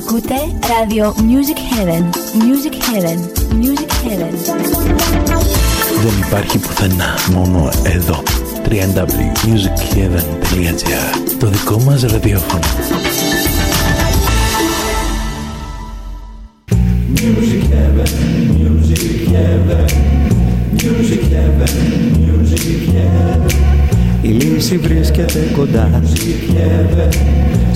Ακούτε Radio Music Heaven. Music Heaven. Music Heaven. Δεν υπάρχει πουθενά, μόνο εδώ. www.musicheaven.gr Το δικό μας ραδιόφωνο. Music Heaven, Music Heaven, Music Heaven, Music Heaven. Η λύση βρίσκεται κοντά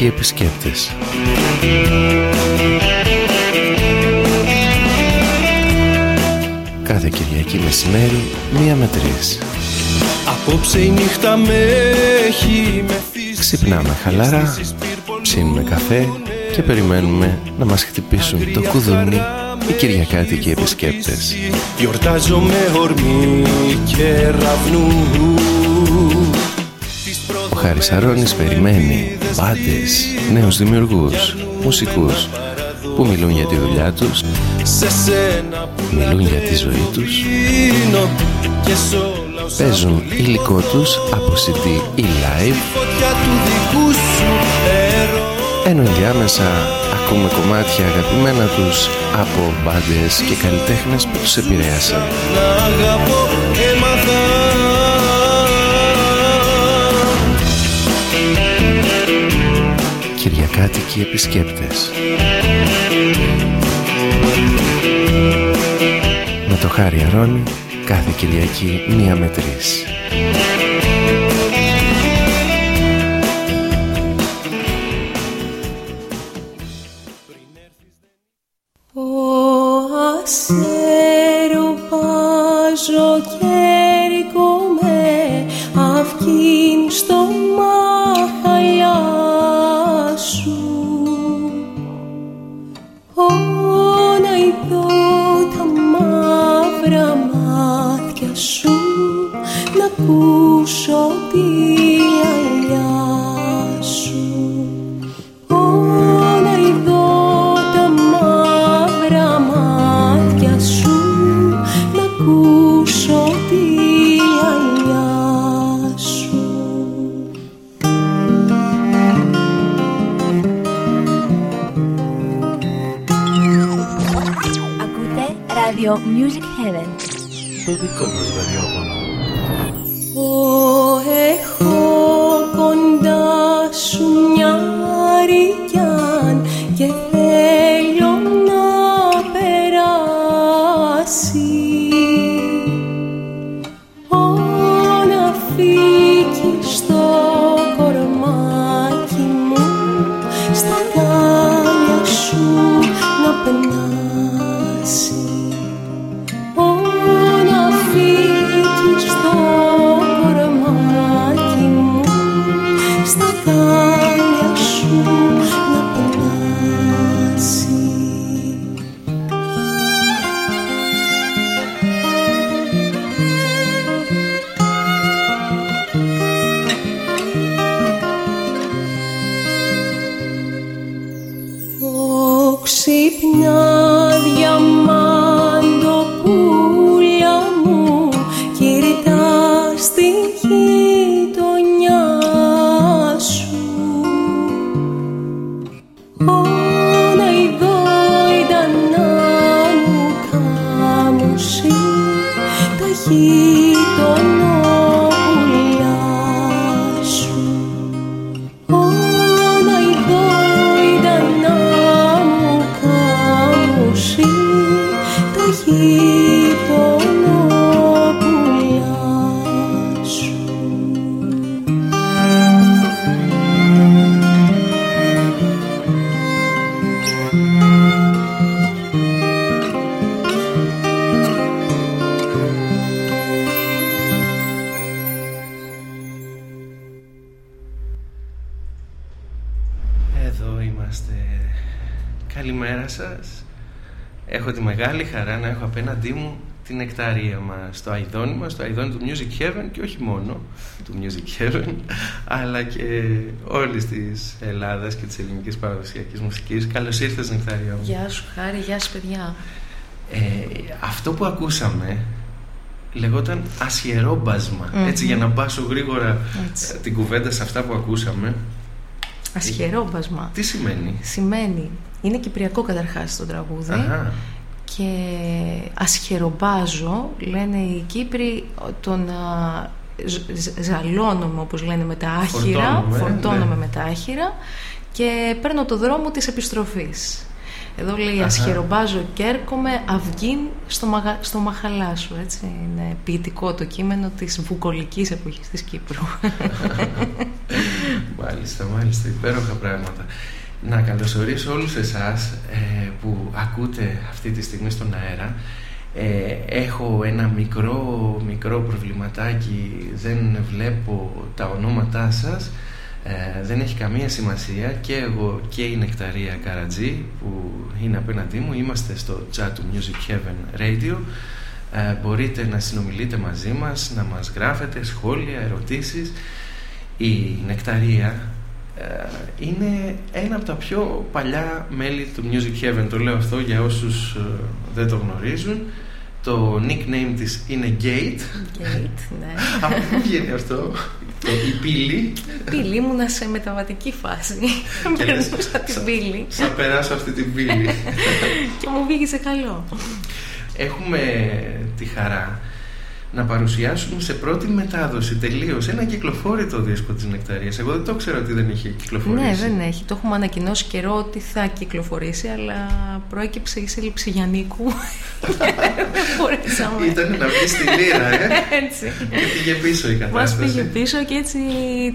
Κυριακάτικοι επισκέπτες. Κάθε Κυριακή μεσημέρι, μία με τρεις. Απόψε η νύχτα με έχει Ξυπνάμε χαλαρά, ψήνουμε καφέ και περιμένουμε να μας χτυπήσουν το κουδούνι οι Κυριακάτικοι επισκέπτες. Γιορτάζω με ορμή και ραβνού Ο Χάρης Αρώνης περιμένει μπάντες, νέους δημιουργούς, μουσικούς που μιλούν για τη δουλειά τους, μιλούν για τη ζωή τους, παίζουν υλικό τους από CD ή live, ενώ ενδιάμεσα ακούμε κομμάτια αγαπημένα τους από μπάντες και καλλιτέχνες που τους επηρέασαν. Κυριακάτικοι επισκέπτες Με το Χάρη Αρώνη κάθε Κυριακή μία με τρεις. Την νεκταρία μας, το αηδόνι μας, το αηδόνι του Music Heaven και όχι μόνο του Music Heaven, αλλά και όλης της Ελλάδας και της ελληνικής παραδοσιακής μουσικής. Καλώς ήρθες νεκταρία μου. Γεια σου Χάρη, γεια σου παιδιά. Ε, αυτό που ακούσαμε λεγόταν ασχερόμπασμα. Έτσι για να πάσω γρήγορα Έτσι. ε, την κουβέντα σε αυτά που ακούσαμε. Ασχερόμπασμα. Τι σημαίνει; Σημαίνει, είναι κυπριακό καταρχάς το τραγούδι Αχα. Και ασχερομπάζω, λένε οι Κύπροι, τον α, ζ- ζ- ζαλώνομαι όπως λένε με τα άχυρα, Φορτώνουμε, φορτώνομαι ναι. με τα άχυρα και παίρνω το δρόμο της επιστροφής. Εδώ λέει Αχα. ασχερομπάζω και έρχομαι αυγήν στο, μαγα... στο μαχαλά σου. Έτσι. Είναι ποιητικό το κείμενο της βουκολικής εποχής της Κύπρου. Μάλιστα, μάλιστα, υπέροχα πράγματα. Να καλωσορίσω όλους εσάς ε, που ακούτε αυτή τη στιγμή στον αέρα. Ε, έχω ένα μικρό, μικρό προβληματάκι, δεν βλέπω τα ονόματά σας. Ε, δεν έχει καμία σημασία και εγώ και η Νεκταρία Καρατζή που είναι απέναντί μου είμαστε στο chat του Music Heaven Radio ε, μπορείτε να συνομιλείτε μαζί μας να μας γράφετε σχόλια, ερωτήσεις η Νεκταρία ε, είναι ένα από τα πιο παλιά μέλη του Music Heaven. Το λέω αυτό για όσους ε, δεν το γνωρίζουν. Το nickname της είναι Gate. Gate, ναι. Από πού βγαίνει αυτό, το, η πύλη. Πύλη, ήμουνα σε μεταβατική φάση. Και λες, Περνούσα την «Σα- πύλη Θα περάσω αυτή την πύλη. και μου βγήκε καλό. Έχουμε τη χαρά να παρουσιάσουμε σε πρώτη μετάδοση τελείως ένα κυκλοφόρητο δίσκο της Νεκταρίας. Εγώ δεν το ξέρω ότι δεν είχε κυκλοφορήσει. Ναι, δεν έχει. Το έχουμε ανακοινώσει καιρό ότι θα κυκλοφορήσει, αλλά προέκυψε η σύλληψη Γιαννίκου. δεν μπορέσαμε. Ήταν να βγει στη λύρα, ε. Έτσι. Και πήγε πίσω η Μας κατάσταση. πήγε πίσω και έτσι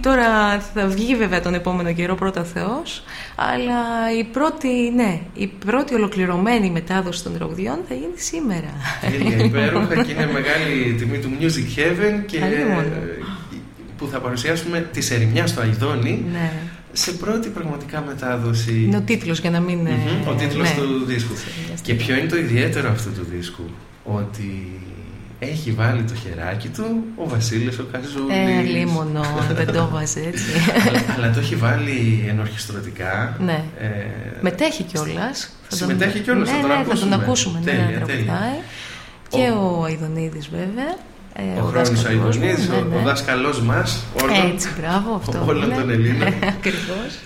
τώρα θα βγει βέβαια τον επόμενο καιρό πρώτα Θεός αλλά η πρώτη, ναι, η πρώτη ολοκληρωμένη μετάδοση των τραγουδιών θα γίνει σήμερα. Τέλεια, υπέροχα και είναι μεγάλη τιμή του Music Heaven και Αλλήμον. ε, που θα παρουσιάσουμε τη Σερημιά στο Αιδόνι ναι. σε πρώτη πραγματικά μετάδοση. Είναι ο τίτλος για να μην... Μμμ, ο ε, τίτλος ναι. του δίσκου. Σερημιά στο Και ποιο είναι το ιδιαίτερο αυτού του δίσκου, ότι έχει βάλει το χεράκι του ο Βασίλης ο Καζούλης. Ε, λίμωνο, δεν το βάζει έτσι. αλλά, αλλά το έχει βάλει ενορχιστρωτικά. Ναι. Ε, Μετέχει κιόλας. Συμμετέχει κιόλας, ναι, θα τον ναι, θα τον ακούσουμε. ακούσουμε. ναι, Τέλεια, να τέλεια. τραγουδάει. Και ο Αιδονίδης βέβαια. ε, ο Χρόνης δάσκαλός μου, Αιδονής, ναι, ο, ναι. ο δάσκαλός μας, όλων, Έτσι, μπράβο, αυτό. όλων είναι. των Ελλήνων. Ακριβώς.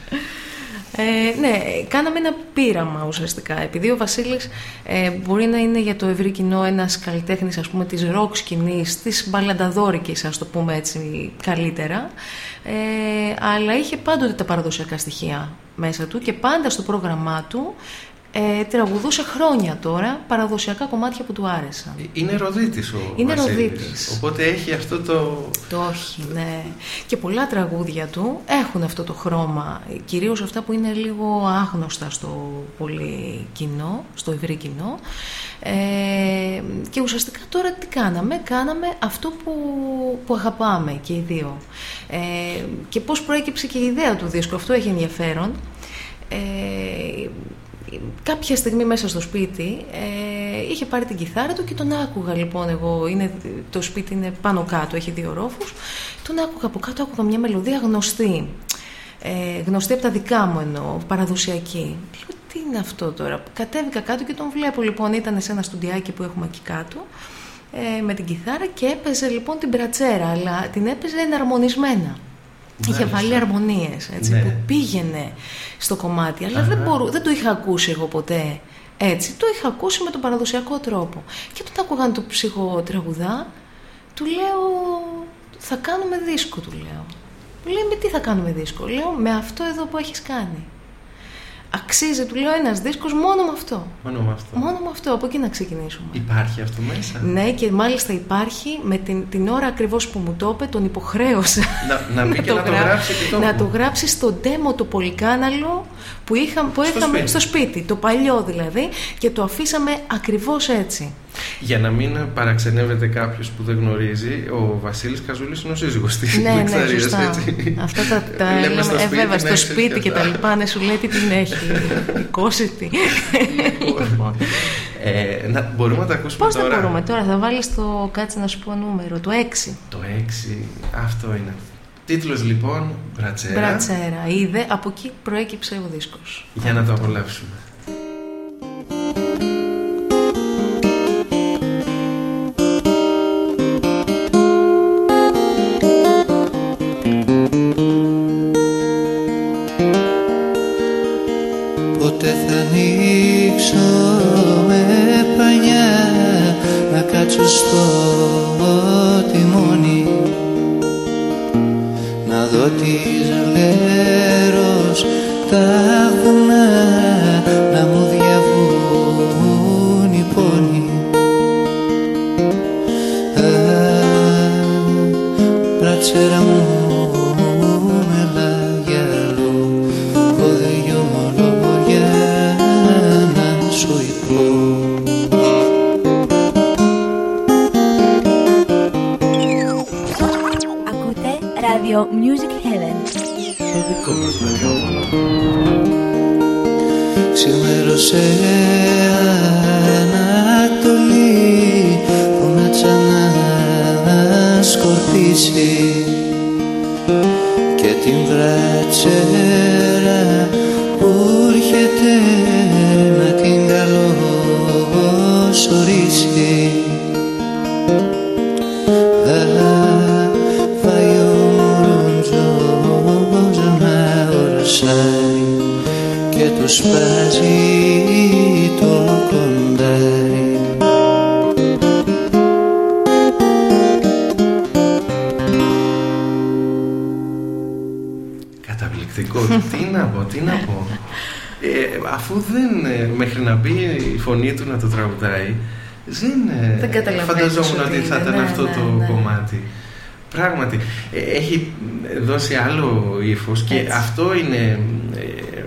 Ε, ναι, κάναμε ένα πείραμα ουσιαστικά. Επειδή ο Βασίλης ε, μπορεί να είναι για το ευρύ κοινό ένας καλλιτέχνης ας πούμε της ροκ σκηνής, της μπαλανταδόρικης ας το πούμε έτσι καλύτερα, ε, αλλά είχε πάντοτε τα παραδοσιακά στοιχεία μέσα του και πάντα στο πρόγραμμά του ε, τραγουδούσε χρόνια τώρα παραδοσιακά κομμάτια που του άρεσαν. Είναι ροδίτης ο Είναι Βασίλης, ροδίτης. Οπότε έχει αυτό το... Το όχι, ναι. Και πολλά τραγούδια του έχουν αυτό το χρώμα, κυρίως αυτά που είναι λίγο άγνωστα στο πολύ κοινό, στο ευρύ κοινό. Ε, και ουσιαστικά τώρα τι κάναμε, κάναμε αυτό που, που αγαπάμε και οι δύο. Ε, και πώς προέκυψε και η ιδέα του δίσκου, αυτό έχει ενδιαφέρον. Ε, κάποια στιγμή μέσα στο σπίτι ε, είχε πάρει την κιθάρα του και τον άκουγα λοιπόν εγώ είναι, το σπίτι είναι πάνω κάτω έχει δύο ρόφους. Τον άκουγα από κάτω άκουγα μια μελωδία γνωστή. Ε, γνωστή από τα δικά μου εννοώ παραδοσιακή. Λέω τι είναι αυτό τώρα; Κατέβηκα κάτω και τον βλέπω λοιπόν ήταν σε ένα στουντιάκι που έχουμε εκεί κάτω ε, με την κιθάρα και έπαιζε λοιπόν την πρατσέρα αλλά την έπαιζε εναρμονισμένα Είχε Μάλιστα. βάλει αρμονίες έτσι, Ναι. που πήγαινε στο κομμάτι, αλλά δεν, Αχα. μπορού, δεν το είχα ακούσει εγώ ποτέ έτσι. Το είχα ακούσει με τον παραδοσιακό τρόπο. Και όταν άκουγα να το ψυχοτραγουδά, του λέω θα κάνουμε δίσκο, του λέω. Μου λέει με τι θα κάνουμε δίσκο. Λέω με αυτό εδώ που έχεις κάνει. Αξίζει, του λέω, ένας δίσκος μόνο με αυτό. Μόνο με αυτό. Μόνο με αυτό, από εκεί να ξεκινήσουμε. Υπάρχει αυτό μέσα; Ναι, και μάλιστα υπάρχει με την, την ώρα ακριβώς που μου το είπε, τον υποχρέωσα. Να, να μπει και να το γρα- γράψει επί τόπου. Να το γράψει στο demo το πολυκάναλο που, είχα, που Στο είχαμε σπίτι. στο σπίτι, το παλιό δηλαδή, και το αφήσαμε ακριβώς έτσι. Για να μην παραξενεύεται κάποιος που δεν γνωρίζει, ο Βασίλης Καζούλης είναι ο σύζυγος της Ναι, ναι, σωστά. Αυτά τα, τα λέμε, στο σπίτι, ε, βέβαια, στο σπίτι και τα λοιπά, ναι, σου λέει τι την έχει. Εικόσιτη. Λοιπόν, ε, να, μπορούμε να τα ακούσουμε Πώς τώρα; Πώς θα μπορούμε τώρα, θα βάλεις το, κάτσε να σου πω νούμερο, το 6. Το 6, αυτό είναι. Τίτλος λοιπόν, Μπρατσέρα. Μπρατσέρα, είδε, από εκεί προέκυψε ο δίσκος. Για να το απολαύσουμε. Να κάτσω στο τιμόνι να δω τις λέρος τα βουνά να μου διαβούν οι πόνοι Α, Πράτσερα μου Το δικό μας ραδιόφωνο. Ξημέρωσε Ανατολή ορσάει και τους σπάζει το κοντάρι Καταπληκτικό. τι να πω, τι να πω. Ε, αφού δεν, ε, μέχρι να μπει η φωνή του να το τραγουδάει, δεν, ε, Δεν καταλαβαίνεις φανταζόμουν ότι ότι θα είναι. ήταν Ναι, αυτό ναι, το ναι. κομμάτι. Πράγματι, ε, έχει δώσει άλλο ύφος και Έτσι. αυτό είναι ε,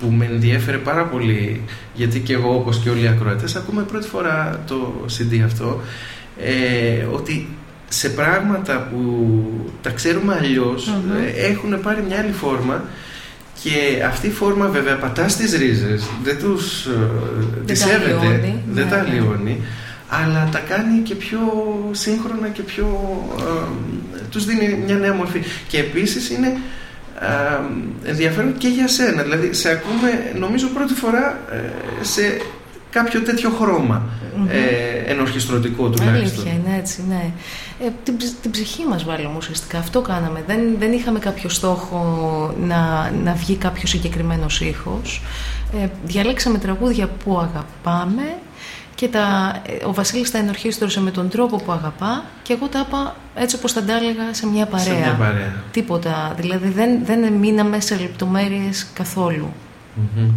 που με ενδιέφερε πάρα πολύ γιατί και εγώ όπως και όλοι οι ακροατές ακούμε πρώτη φορά το CD αυτό ε, ότι σε πράγματα που τα ξέρουμε αλλιώς, Μμμ. ε, έχουν πάρει μια άλλη φόρμα και αυτή η φόρμα βέβαια πατά στις ρίζες, δεν τους ε, τις τα σέβεται, αλλοιώνει, δεν ναι, τα ναι. αλλοιώνει, αλλά τα κάνει και πιο σύγχρονα και πιο... ε, τους δίνει μια νέα μορφή. Και επίσης είναι ε, ενδιαφέρον και για σένα, δηλαδή σε ακούμε νομίζω πρώτη φορά ε, σε κάποιο τέτοιο χρώμα, Μμμ. ε, ενορχιστρωτικό τουλάχιστον. Αλήθεια είναι έτσι, ναι. Ε, την, ψ- την ψυχή μας βάλουμε ουσιαστικά. Αυτό κάναμε. Δεν, δεν είχαμε κάποιο στόχο να, να βγει κάποιος συγκεκριμένος ήχος. Ε, διαλέξαμε τραγούδια που αγαπάμε και τα, ε, ο Βασίλης τα ενορχίστρωσε με τον τρόπο που αγαπά και εγώ τα είπα έτσι όπως τα έλεγα σε μια παρέα. Σε μια παρέα. Τίποτα. Δηλαδή δεν, δεν μείναμε σε λεπτομέρειες καθόλου. Μμμ.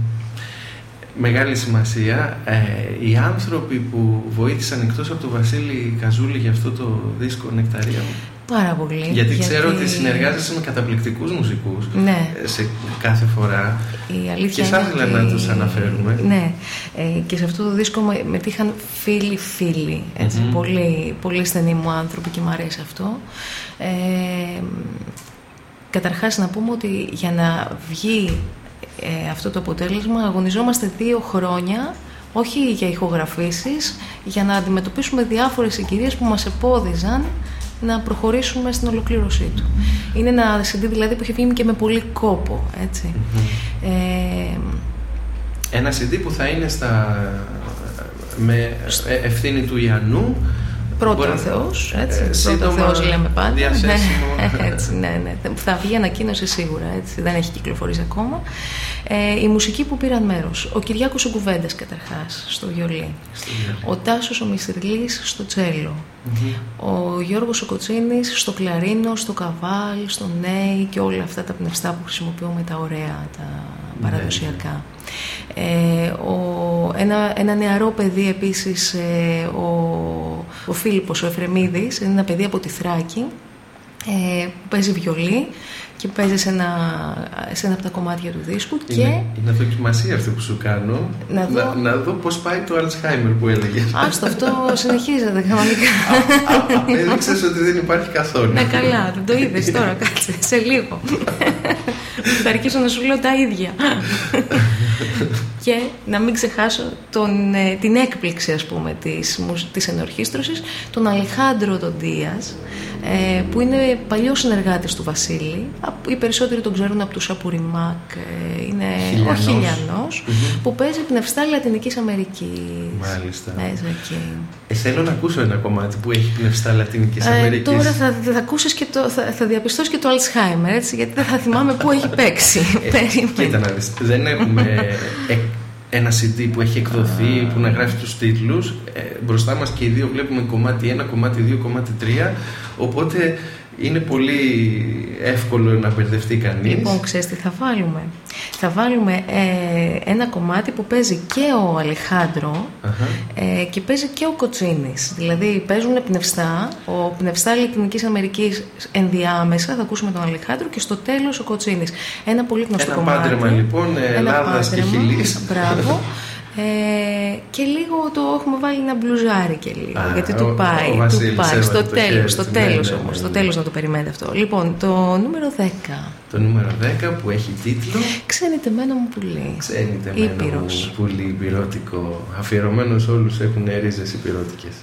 Μεγάλη σημασία. Ε, οι άνθρωποι που βοήθησαν εκτός από τον Βασίλη Καζούλη για αυτό το δίσκο Νεκταρία μου. Πάρα πολύ. Γιατί, ξέρω ότι συνεργάζεσαι με καταπληκτικούς μουσικούς Ναι. ε, σε κάθε φορά. Η αλήθεια Και θα είναι ήθελα ότι- να τους αναφέρουμε. Ναι, ε, και σε αυτό το δίσκο με- μετήχαν φίλοι φίλοι, έτσι, Μμμ. πολύ, πολύ στενοί μου άνθρωποι και μου αρέσει αυτό. Ε, καταρχάς να πούμε ότι για να βγει ε, αυτό το αποτέλεσμα αγωνιζόμαστε δύο χρόνια όχι για ηχογραφήσεις, για να αντιμετωπίσουμε διάφορες συγκυρίες που μας επώδιζαν να προχωρήσουμε στην ολοκλήρωσή του. Είναι ένα CD δηλαδή που έχει βγει και με πολύ κόπο, έτσι. Ε, Ένα CD που θα είναι στα, με ε, ευθύνη του Ιαννού. Πρώτο Μπορεί ο να- Θεός, ε, έτσι. ε, Πρώτο σύντομα Θεός λέμε πάντα. διαθέσιμο. Ναι, έτσι, ναι, ναι. Θα βγει ανακοίνωση σίγουρα, έτσι. Δεν έχει κυκλοφορήσει ακόμα. Ε, η μουσική που πήραν μέρος. Ο Κυριάκος ο Κουβέντας καταρχάς, στο βιολί. Στο βιολί. Ο Τάσος ο Μυστριλής στο τσέλο. Μμμ. Ο Γιώργος ο Κοτσίνης στο κλαρίνο, στο καβάλ, στο νέι και όλα αυτά τα πνευστά που χρησιμοποιούμε τα ωραία, τα Ναι. παραδοσιακά. Ε, ο, ένα, ένα νεαρό παιδί επίσης, ε, ο, ο Φίλιππος ο Εφρεμίδης, είναι ένα παιδί από τη Θράκη, ε, που παίζει βιολί και παίζει σε ένα, σε ένα από τα κομμάτια του δίσκου Είναι, και είναι δοκιμασία αυτό που σου κάνω. Να δω. να, να δω πώς πάει το Alzheimer που έλεγε. άστο αυτό συνεχίζεται κανονικά. Απέδειξες ότι δεν υπάρχει καθόλου. Ναι, καλά, δεν το είδες τώρα, κάτσε, σε λίγο. Θα αρχίσω να σου λέω τα ίδια. Και να μην ξεχάσω τον, ε, την έκπληξη, ας πούμε, της, μουσ- της ενορχήστρωσης, τον Αλεχάντρο τον Δίας, ε, που είναι παλιός συνεργάτης του Βασίλη. Απ- Οι περισσότεροι τον ξέρουν από τους Σαπουριμάκ, ε, είναι Χιλιανός. ο χιλιανος που παίζει πνευστά Λατινικής Αμερικής. Μάλιστα. Παίζει εκεί. Ε, θέλω να ακούσω ένα κομμάτι που έχει πνευστά Λατινικής Ε, Αμερικής. τώρα θα, θα ακούσεις και το, θα, θα διαπιστώσεις και το Alzheimer, έτσι, γιατί δεν θα θυμάμαι πού έχει παίξει. Ε, Περίμενε. Κοίτα να δεις, δεν έχουμε ε, ένα CD που έχει εκδοθεί, που να γράφει τους τίτλους. Ε, μπροστά μας και οι δύο βλέπουμε κομμάτι 1, κομμάτι 2, κομμάτι 3. Οπότε είναι πολύ εύκολο να μπερδευτεί κανείς. Λοιπόν, ξέρεις τι θα βάλουμε; Θα βάλουμε ε, ένα κομμάτι που παίζει και ο Αλεχάντρο Αχα. ε, και παίζει και ο Κοτσίνης. Δηλαδή παίζουν πνευστά, ο πνευστά Λατινικής Αμερικής ενδιάμεσα, θα ακούσουμε τον Αλεχάντρο και στο τέλος ο Κοτσίνης. Ένα πολύ γνωστό Ένα κομμάτι. πάντρεμα, λοιπόν, ε, Ένα Ελλάδας και πάντρεμα, Χιλής. Μπράβο. Ε, και λίγο το έχουμε βάλει να μπλουζάρει και λίγο. Α, γιατί ο- του πάει. ο Βασίλης του πάει. έβαλε Στο το τέλος, χέρι στο του. Ναι, τέλος ναι, όμως. ναι, Στο ναι. τέλος να το περιμένετε αυτό. Λοιπόν, το νούμερο 10. Το νούμερο 10 που έχει τίτλο; Ξένη τεμένο μου πουλί. Ξένη τεμένο Ήπειρος. πολύ υπηρώτικο. Αφιερωμένος σε όλους έχουν ρίζες υπηρώτικες.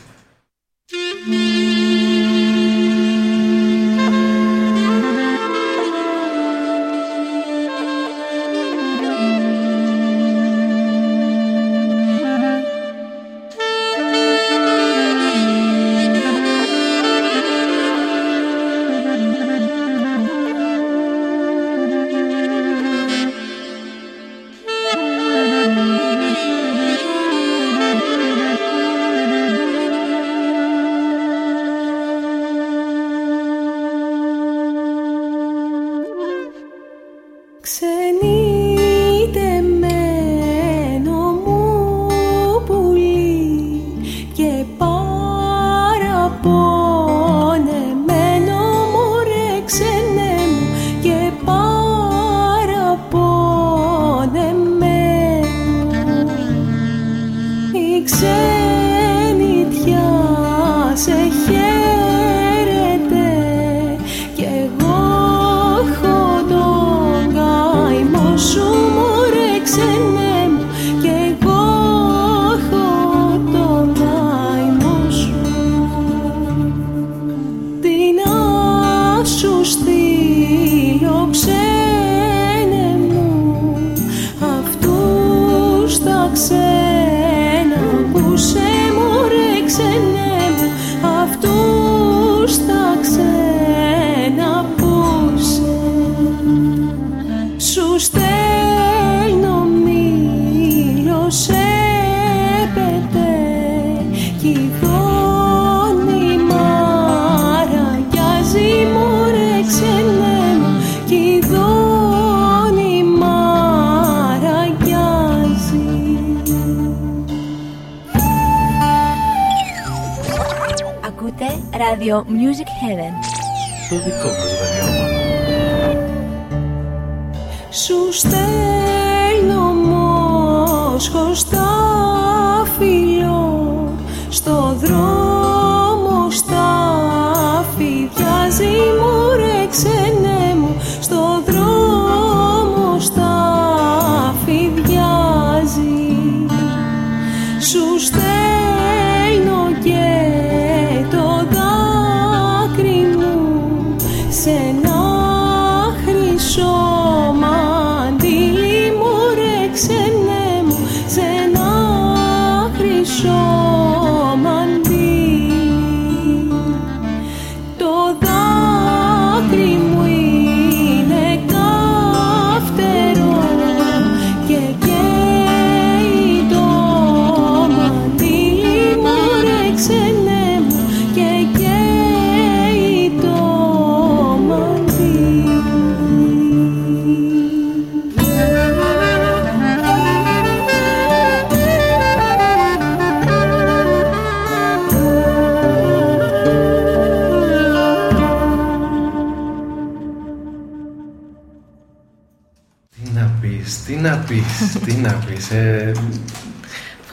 Πεις, τι να πεις, τι να πεις. Ε,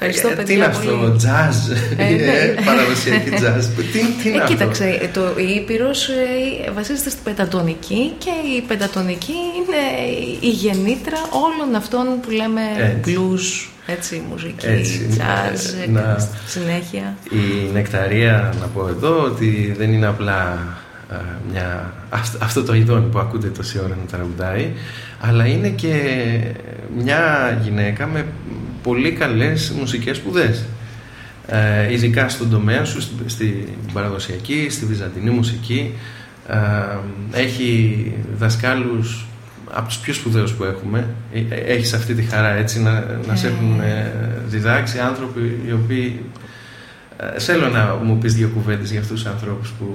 Ευχαριστώ, ε, παιδιά. Τι είναι πολύ. αυτό, jazz, Ε, ναι. ε, παραδοσιακή jazz. Τι, τι είναι Ε, αυτό; κοίταξε, ε, το, η Ήπειρος ε, βασίζεται στην πεντατονική και η πεντατονική είναι η γεννήτρα όλων αυτών που λέμε Έτσι. blues, έτσι, μουσική, Έτσι, jazz, ε, ε, να- στη συνέχεια. Η νεκταρία, να πω εδώ, ότι δεν είναι απλά α, μια, αυ- αυτό το ειδόνι που ακούτε τόση ώρα να τραγουδάει, αλλά είναι και μια γυναίκα με πολύ καλές μουσικές σπουδές. Ε, ειδικά στον τομέα σου, στην, στην παραδοσιακή, στη βυζαντινή μουσική. Ε, έχει δασκάλους από τους πιο σπουδαίους που έχουμε. Ε, ε, Έχεις αυτή τη χαρά έτσι να, να σε Ε. έχουν ε, διδάξει άνθρωποι οι οποίοι ε, θέλω να μου πεις δύο κουβέντες για αυτούς τους ανθρώπους που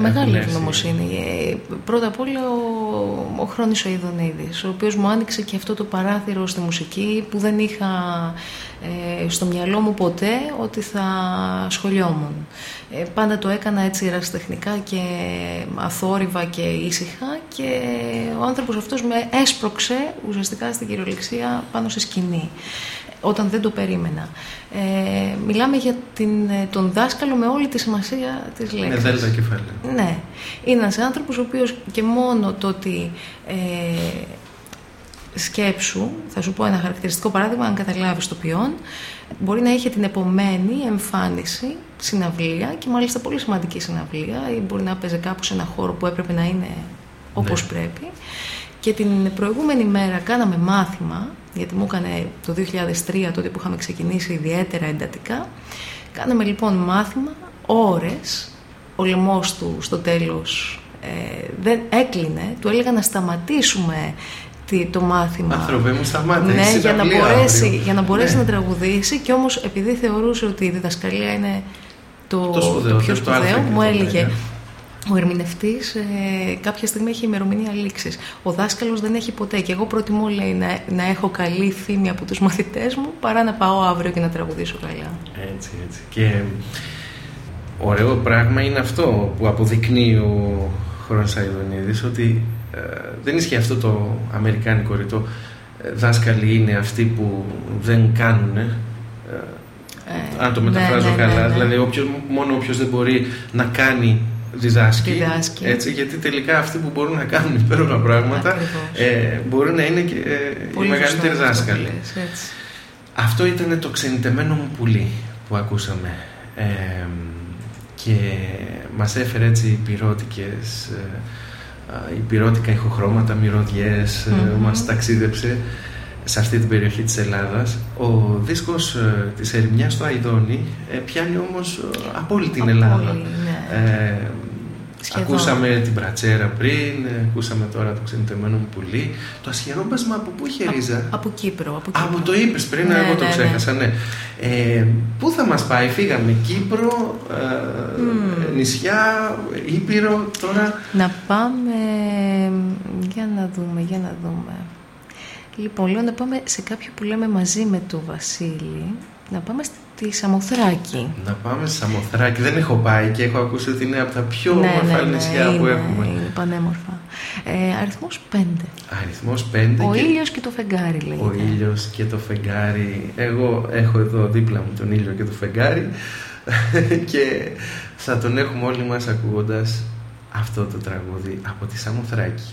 Μεγάλη έχουν έρθει. ευγνωμοσύνη. Ε, Πρώτα απ' όλα ο, ο Χρόνης ο Ιδονίδης, ο οποίος μου άνοιξε και αυτό το παράθυρο στη μουσική που δεν είχα ε, στο μυαλό μου ποτέ ότι θα σχολιόμουν. Ε, πάντα το έκανα έτσι ερασιτεχνικά και αθόρυβα και ήσυχα και ο άνθρωπος αυτός με έσπρωξε ουσιαστικά στην κυριολεξία πάνω σε σκηνή όταν δεν το περίμενα. Ε, μιλάμε για την, ε, τον δάσκαλο με όλη τη σημασία της Με λέξης. δέλτα κεφάλαια. Ναι. Είναι ένας άνθρωπος ο οποίος και μόνο το ότι ε, σκέψου, θα σου πω ένα χαρακτηριστικό παράδειγμα, αν καταλάβεις το ποιόν, μπορεί να είχε την επομένη εμφάνιση, συναυλία και μάλιστα πολύ σημαντική συναυλία ή μπορεί να παίζει κάπου σε ένα χώρο που έπρεπε να είναι όπως Ναι. πρέπει και την προηγούμενη μέρα κάναμε μάθημα γιατί μου έκανε το 2003 τότε που είχαμε ξεκινήσει ιδιαίτερα εντατικά κάναμε λοιπόν μάθημα ώρες ο λαιμός του στο τέλος ε, δεν έκλεινε του έλεγα να σταματήσουμε τι- το μάθημα Άνθρωπε μου σταμάτα, ναι, έχεις για να συναυλία μπορέσει, αύριο. για να, μπορέσει Ναι. να τραγουδήσει και όμως επειδή θεωρούσε ότι η διδασκαλία είναι το, Το σπουδαίο, πιο το- το αλφα σπουδαίο, και μου το έλεγε μέγα. Ο ερμηνευτή ε, κάποια στιγμή έχει ημερομηνία λήξης. Ο δάσκαλος δεν έχει ποτέ. Και εγώ προτιμώ, λέει, να, να έχω καλή φήμη από τους μαθητές μου παρά να πάω αύριο και να τραγουδήσω καλά. Έτσι, έτσι. Και ωραίο πράγμα είναι αυτό που αποδεικνύει ο Χρόνος Αιδονίδης ότι ε, δεν ισχύει αυτό το αμερικάνικο ρητό ε, δάσκαλοι είναι αυτοί που δεν κάνουν Ε, αν το ναι, μεταφράζω ναι, καλά ναι, ναι. δηλαδή όποιος, μόνο όποιος δεν μπορεί να κάνει διδάσκει, Διδάσκει. Έτσι, γιατί τελικά αυτοί που μπορούν να κάνουν υπέροχα πράγματα Ακριβώς. ε, μπορεί να είναι και ε, οι Πολύ μεγαλύτεροι σωστό αυτό που δάσκαλοι λες, έτσι. αυτό ήταν το ξενιτεμένο μου πουλί που ακούσαμε ε, και μας έφερε έτσι πυρότικες, ε, α, υπηρώτικα ηχοχρώματα, μυρωδιές, ε, Μμμ. μας ταξίδεψε σε αυτή την περιοχή της Ελλάδας. Ο δίσκος ε, της Ερημιάς στο Αϊδόνι ε, πιάνει όμως ε, από όλη την Από Ελλάδα. όλη, ναι. Ε, Σχεδόν. ακούσαμε την Πρατσέρα πριν, ε, ακούσαμε τώρα το ξενιτεμένο μου πουλί. Το ασχερόμπασμα από πού είχε ρίζα; Από Κύπρο. Από Α, Κύπρο. μου το είπες πριν, Ναι, εγώ το ναι, ναι. ξέχασα, ναι. Ε, πού θα μας πάει, φύγαμε, Κύπρο, ε, Μμμ. νησιά, Ήπειρο, τώρα... Να πάμε. Για να δούμε, για να δούμε. Λοιπόν, λέω να πάμε σε κάποιο που λέμε μαζί με το Βασίλη. Να πάμε στη Σαμοθράκη. Να πάμε σε Σαμοθράκη, δεν έχω πάει και έχω ακούσει ότι είναι από τα πιο όμορφα νησιά που Ναι, είναι, έχουμε. Είναι πανέμορφα. Ε, αριθμός 5. Αριθμός 5 Ο και ήλιος και το φεγγάρι λέγεται. ο ήλιος και το φεγγάρι. Εγώ έχω εδώ δίπλα μου τον ήλιο και το φεγγάρι και θα τον έχουμε όλοι μας ακούγοντας αυτό το τραγούδι από τη Σαμοθράκη.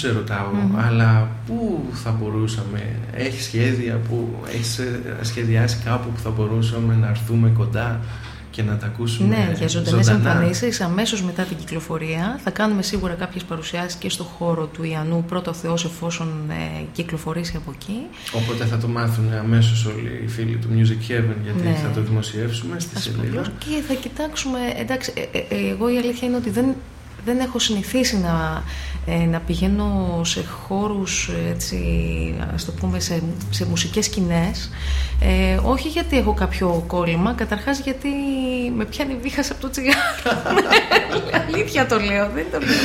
Που σε ρωτάω, Μμμ. αλλά πού θα μπορούσαμε, έχεις σχέδια που έχεις ε, σχεδιάσει κάπου που θα μπορούσαμε να έρθουμε κοντά και να τα ακούσουμε Ναι, για ζωντανές ζωντανά; εμφανίσεις αμέσως μετά την κυκλοφορία. Θα κάνουμε σίγουρα κάποιες παρουσιάσεις και στο χώρο του Ιαννού, πρώτο Θεός, εφόσον ε, κυκλοφορήσει από εκεί. Οπότε θα το μάθουν αμέσως όλοι οι φίλοι του Music Heaven γιατί Ναι. θα το δημοσιεύσουμε στη σελίδα. Ασφαλώς. Και θα κοιτάξουμε. Εντάξει, ε, ε, ε, εγώ η αλήθεια είναι ότι δεν, δεν έχω συνηθίσει να, ε, να πηγαίνω σε χώρους, ε, έτσι, ας το πούμε, σε, σε μουσικές σκηνές. Ε, όχι γιατί έχω κάποιο κόλλημα, καταρχάς γιατί με πιάνει βήχας από το τσιγάρο. Αλήθεια το λέω, δεν το λέω.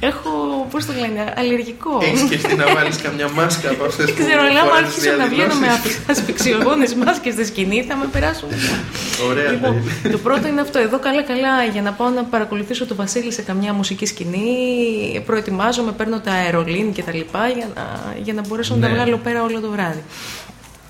Έχω, πώς το λένε, αλλεργικό. Έχεις σκεφτεί να βάλεις καμιά μάσκα από αυτές Δεν που ξέρω, αλλά άμα φοράνε άρχισα στις να βγαίνω με διαδηλώσεις. ασφυξιογόνες μάσκες στη σκηνή, θα με περάσουν. Ωραία. θα Λοιπόν, είναι. το πρώτο είναι αυτό. Εδώ καλά-καλά για να πάω να παρακολουθήσω τον Βασίλη σε καμιά μουσική σκηνή. Προετοιμάζομαι, παίρνω τα αερολίν και τα λοιπά για να, για να μπορέσω να τα Ναι. βγάλω πέρα όλο το βράδυ.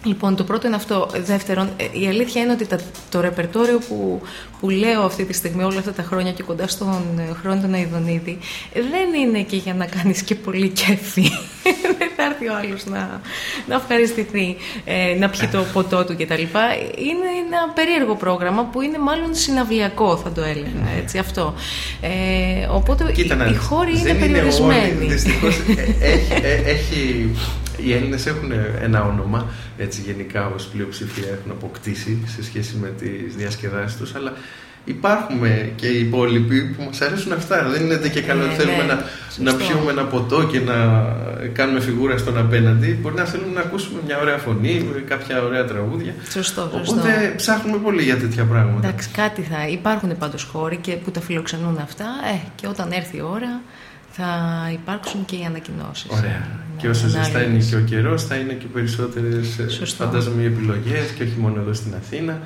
Λοιπόν, το πρώτο είναι αυτό. Δεύτερον, ε, η αλήθεια είναι ότι τα, το ρεπερτόριο που, που λέω αυτή τη στιγμή όλα αυτά τα χρόνια και κοντά στον ε, χρόνο του Αιδονίδη δεν είναι και για να κάνεις και πολύ κέφι. δεν θα έρθει ο άλλος να, να ευχαριστηθεί, ε, να πιει το ποτό του κτλ. Είναι ένα περίεργο πρόγραμμα που είναι μάλλον συναυλιακό θα το έλεγα, έτσι αυτό. Ε, οπότε Κοίτα να οι δεις, χώροι είναι δεν περιορισμένοι. όλοι, δυστυχώς, ε, έχει, ε, έχει, οι Έλληνες έχουν ένα όνομα, έτσι γενικά ως πλειοψηφία έχουν αποκτήσει σε σχέση με τις διασκεδάσεις τους, αλλά υπάρχουμε και οι υπόλοιποι που μας αρέσουν αυτά. Δεν είναι και καλό Ναι, ότι θέλουμε ναι, να, να σωστό. πιούμε ένα ποτό και να κάνουμε φιγούρα στον απέναντι. Μπορεί να θέλουμε να ακούσουμε μια ωραία φωνή, κάποια ωραία τραγούδια. Σωστό, σωστό. Οπότε ψάχνουμε πολύ για τέτοια πράγματα. Εντάξει, κάτι θα. Υπάρχουν πάντως χώροι και που τα φιλοξενούν αυτά. Ε, και όταν έρθει η ώρα θα υπάρξουν και οι ανακοινώσεις. Ωραία. και όσο ζεστά είναι και ο καιρός, θα είναι και περισσότερες Σωστό. φαντάζομαι οι επιλογές και όχι μόνο εδώ στην Αθήνα.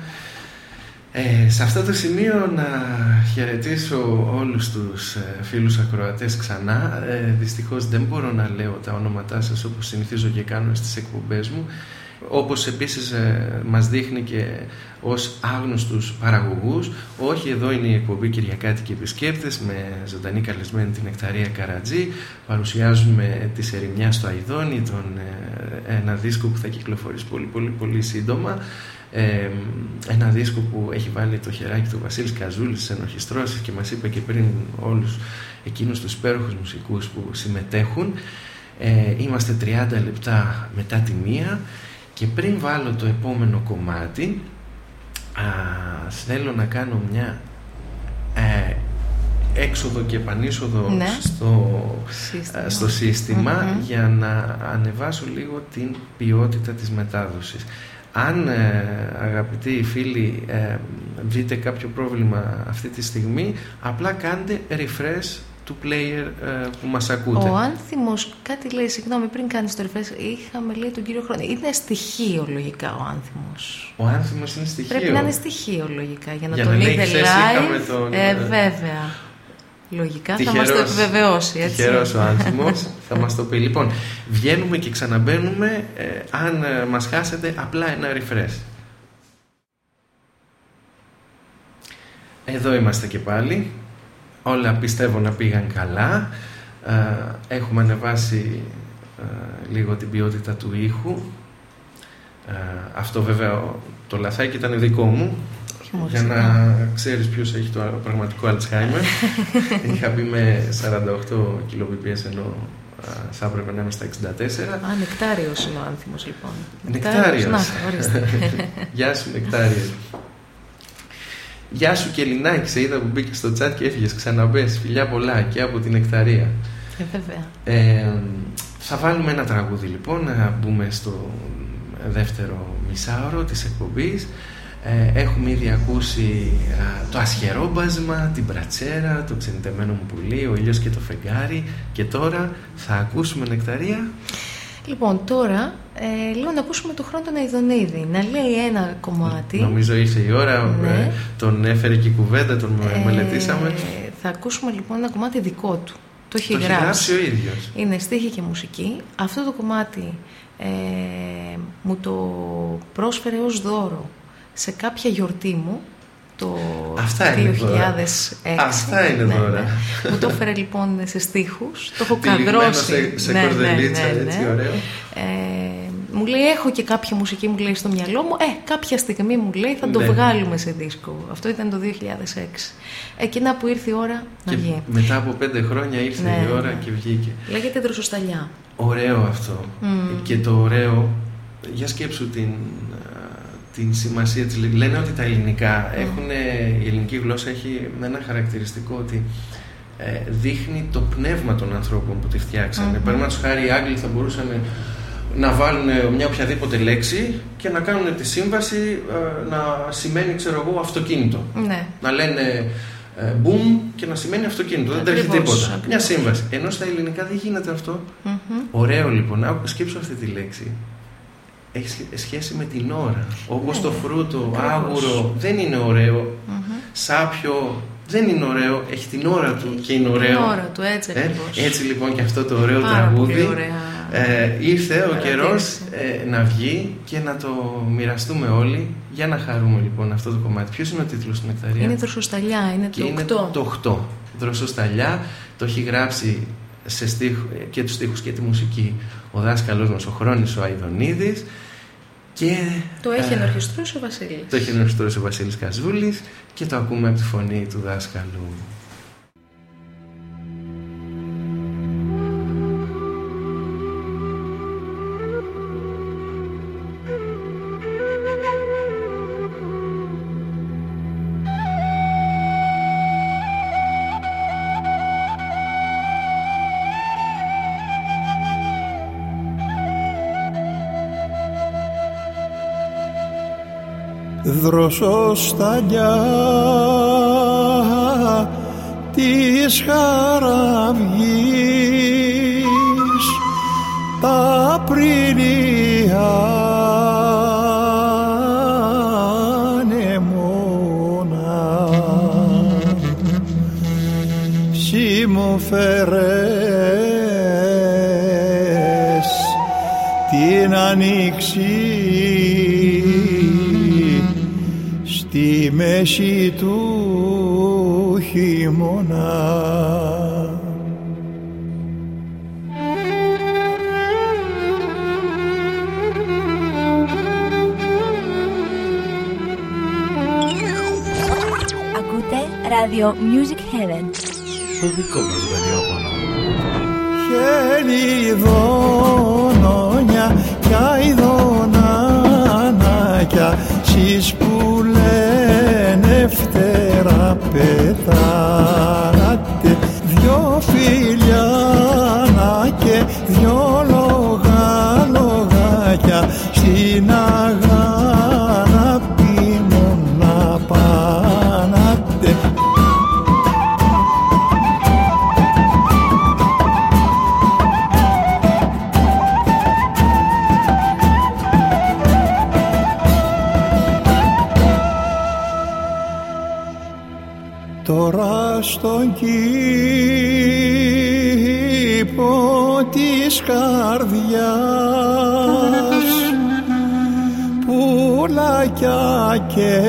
Ε, σε αυτό το σημείο να χαιρετήσω όλους τους ε, φίλους ακροατές ξανά. Ε, δυστυχώς δεν μπορώ να λέω τα ονόματά σας όπως συνηθίζω και κάνω στις εκπομπές μου. Όπως επίσης ε, μας δείχνει και ως άγνωστους παραγωγούς. Όχι, εδώ είναι η εκπομπή Κυριακάτικοι Επισκέπτες με ζωντανή καλεσμένη την Εκταρία Καρατζή. Παρουσιάζουμε τη Ερημιά στο Αϊδόνι, τον, ε, ένα δίσκο που θα κυκλοφορήσει πολύ πολύ πολύ σύντομα. Ε, ένα δίσκο που έχει βάλει το χεράκι του Βασίλης Καζούλης στις ενορχιστρώσεις και μας είπε και πριν όλους εκείνους τους υπέροχους μουσικούς που συμμετέχουν. Ε, είμαστε 30 λεπτά μετά τη μία και πριν βάλω το επόμενο κομμάτι α, θέλω να κάνω μια ε, έξοδο και επανείσοδο Ναι. στο Σύστημα. στο συστημα Μμμ. για να ανεβάσω λίγο την ποιότητα της μετάδοσης. Αν ε, αγαπητοί φίλοι ε, βρείτε κάποιο πρόβλημα αυτή τη στιγμή απλά κάντε refresh του player ε, που μας ακούτε. Ο άνθιμος, κάτι λέει, συγγνώμη, πριν κάνεις το refresh, είχαμε λέει τον κύριο Χρόνο. Είναι στοιχείο λογικά ο άνθιμος. Ο άνθιμος είναι στοιχείο. Πρέπει να είναι στοιχείο λογικά για να Για τον να λέει, είδε «Χθες live. είχαμε τον, ε, ε, βέβαια. Λογικά θα μας το Τυχερός- επιβεβαιώσει, έτσι. Τυχερός ο άνθιμος θα μας το πει. Λοιπόν, βγαίνουμε και ξαναμπαίνουμε. ε, αν ε, μας χάσετε, απλά ένα refresh. Εδώ είμαστε και πάλι. Όλα πιστεύω να πήγαν καλά. Ε, έχουμε ανεβάσει ε, λίγο την ποιότητα του ήχου. Ε, αυτό βέβαια το λαθάκι ήταν δικό μου. Όχι μόνο Για σιγά. να ξέρεις ποιος έχει το πραγματικό Alzheimer. Είχα πει με 48 kbps ενώ α, θα έπρεπε να είμαι στα 64. Α, νεκτάριος είναι ο άνθιμος λοιπόν. Νεκτάριος. Να, ορίστε. Γεια σου Νεκτάριε. Γεια σου και Λινάκη, σε είδα που μπήκες στο chat και έφυγες ξαναμπες. Φιλιά πολλά και από την Νεκταρία. Ε, βέβαια. Ε, θα βάλουμε ένα τραγούδι λοιπόν, να μπούμε στο δεύτερο μισάωρο της εκπομπής. Ε, έχουμε ήδη ακούσει α, το ασχερόμπασμα, την πρατσέρα, το ξενιτεμένο μου πουλί, ο ήλιος και το φεγγάρι και τώρα θα ακούσουμε νεκταρία. Λοιπόν, τώρα ε, λέω να ακούσουμε το χρόνο τον Αιδονίδη. Να λέει ένα κομμάτι. Νομίζω ήρθε η ώρα, Ναι. ε, τον έφερε και η κουβέντα, τον Ε, μελετήσαμε. Θα ακούσουμε λοιπόν ένα κομμάτι δικό του. Το έχει Το έχει γράψει ο ίδιος. Είναι στίχη και μουσική. Αυτό το κομμάτι ε, μου το πρόσφερε ως δώρο σε κάποια γιορτή μου το Αυτά είναι 2006. δώρα. Αυτά είναι δώρα. Μου το έφερε λοιπόν σε στίχους. Το έχω Τυλιγμένο καδρώσει. σε, σε Ναι, ναι, κορδελίτσα, ναι, ναι. έτσι ωραίο. Ε, μου λέει έχω και κάποια μουσική μου λέει στο μυαλό μου ε κάποια στιγμή μου λέει θα το Ναι. βγάλουμε σε δίσκο αυτό ήταν το 2006 εκείνα που ήρθε η ώρα να Και βγει μετά από πέντε χρόνια ήρθε Ναι, η ώρα ναι. και βγήκε. λέγεται δροσοσταλιά Ωραίο αυτό. Μμμ. Και το ωραίο, για σκέψου την, α, την σημασία της λέ- Λένε ότι τα ελληνικά έχουν, η ελληνική γλώσσα έχει ένα χαρακτηριστικό ότι ε, δείχνει το πνεύμα των ανθρώπων που τη φτιάξανε. Μμμ. Παραδείγματος χάρη οι Άγγλοι θα μπορούσαν να βάλουν μια οποιαδήποτε λέξη και να κάνουν τη σύμβαση ε, να σημαίνει, ξέρω εγώ, αυτοκίνητο. ναι Να λένε ε, boom και να σημαίνει αυτοκίνητο. Δεν τρέχει Ακριβώς, τίποτα. ακριβώς. Μια σύμβαση. Ενώ στα ελληνικά δεν γίνεται αυτό. Μμμ. Ωραίο λοιπόν, Άκου, σκέψου αυτή τη λέξη. Έχει σχέ- σχέση με την ώρα. Όπως Ναι, το φρούτο, ακριβώς. άγουρο, δεν είναι ωραίο. Μμμ. Σάπιο, δεν είναι ωραίο. Έχει την ώρα του και είναι ωραίο. την ώρα του έτσι Ε, ακριβώς έτσι λοιπόν και αυτό το ωραίο Πάρα τραγούδι. πολύ ωραία Ε, ήρθε ο Παρατήρηση. καιρός ε, να βγει και να το μοιραστούμε όλοι για να χαρούμε λοιπόν αυτό το κομμάτι. Ποιος είναι ο τίτλος του Νεκταρία; είναι δροσοσταλιά είναι και το είναι 8 το 8. Δροσοσταλιά. Το έχει γράψει σε στίχου, και τους στίχους και τη μουσική ο δάσκαλός μας ο Χρόνης ο Αιδονίδης και το έχει ε, ενορχιστρώσει ο Βασίλης το έχει ενορχιστρώσει ο Βασίλης Κασβούλης και το ακούμε από τη φωνή του δάσκαλου. Δροσοσταλιά της χαραυγής τα πρινία ανεμόνα Συ μου φέρες την ανοίξη μέση του χειμώνα. Ακούτε ράδιο Music Heaven. Το δικό μας ραδιόφωνο. Χελιδόνονια κι αηδονάνακια σεις Χέλιδο πετάτε δυο φιλιά να και δυο λογά λογάκια. Στην Τώρα στον κήπο της καρδιάς. Πουλάκια και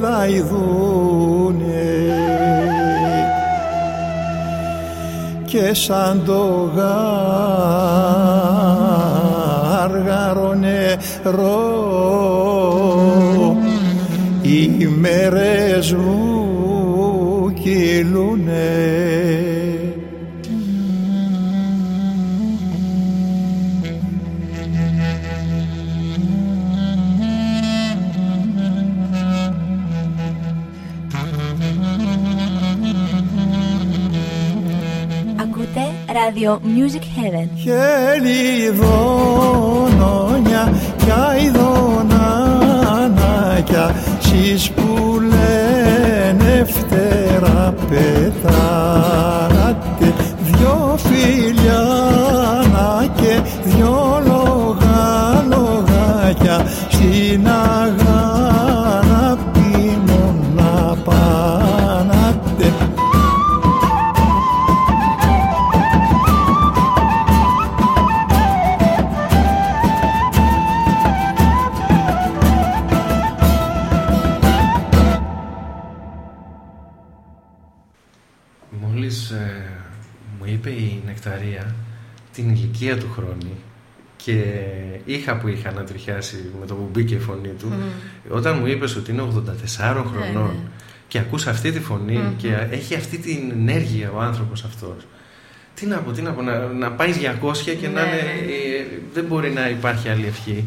λαϊδούνε. Και σαν το γάργαρο νερό μέρες μου κυλούνε Ακούτε ράδιο Music Heaven. χελιδόνια κι αηδονάνακια σεις που λένε φτερά πετάτε δυο φιλιά να και δυο λογά λογάκια στην αγάπη ηλικία του χρόνου και είχα που είχα να τριχιάσει με το που μπήκε η φωνή του όταν μου είπες ότι είναι 84 χρονών ναι. και ακούς αυτή τη φωνη και έχει αυτή την ενέργεια ο άνθρωπος αυτός τι να πω, τι να πω, να, να πάει 200 και να Ναι, είναι, ναι. ε, δεν μπορεί να υπάρχει άλλη ευχή.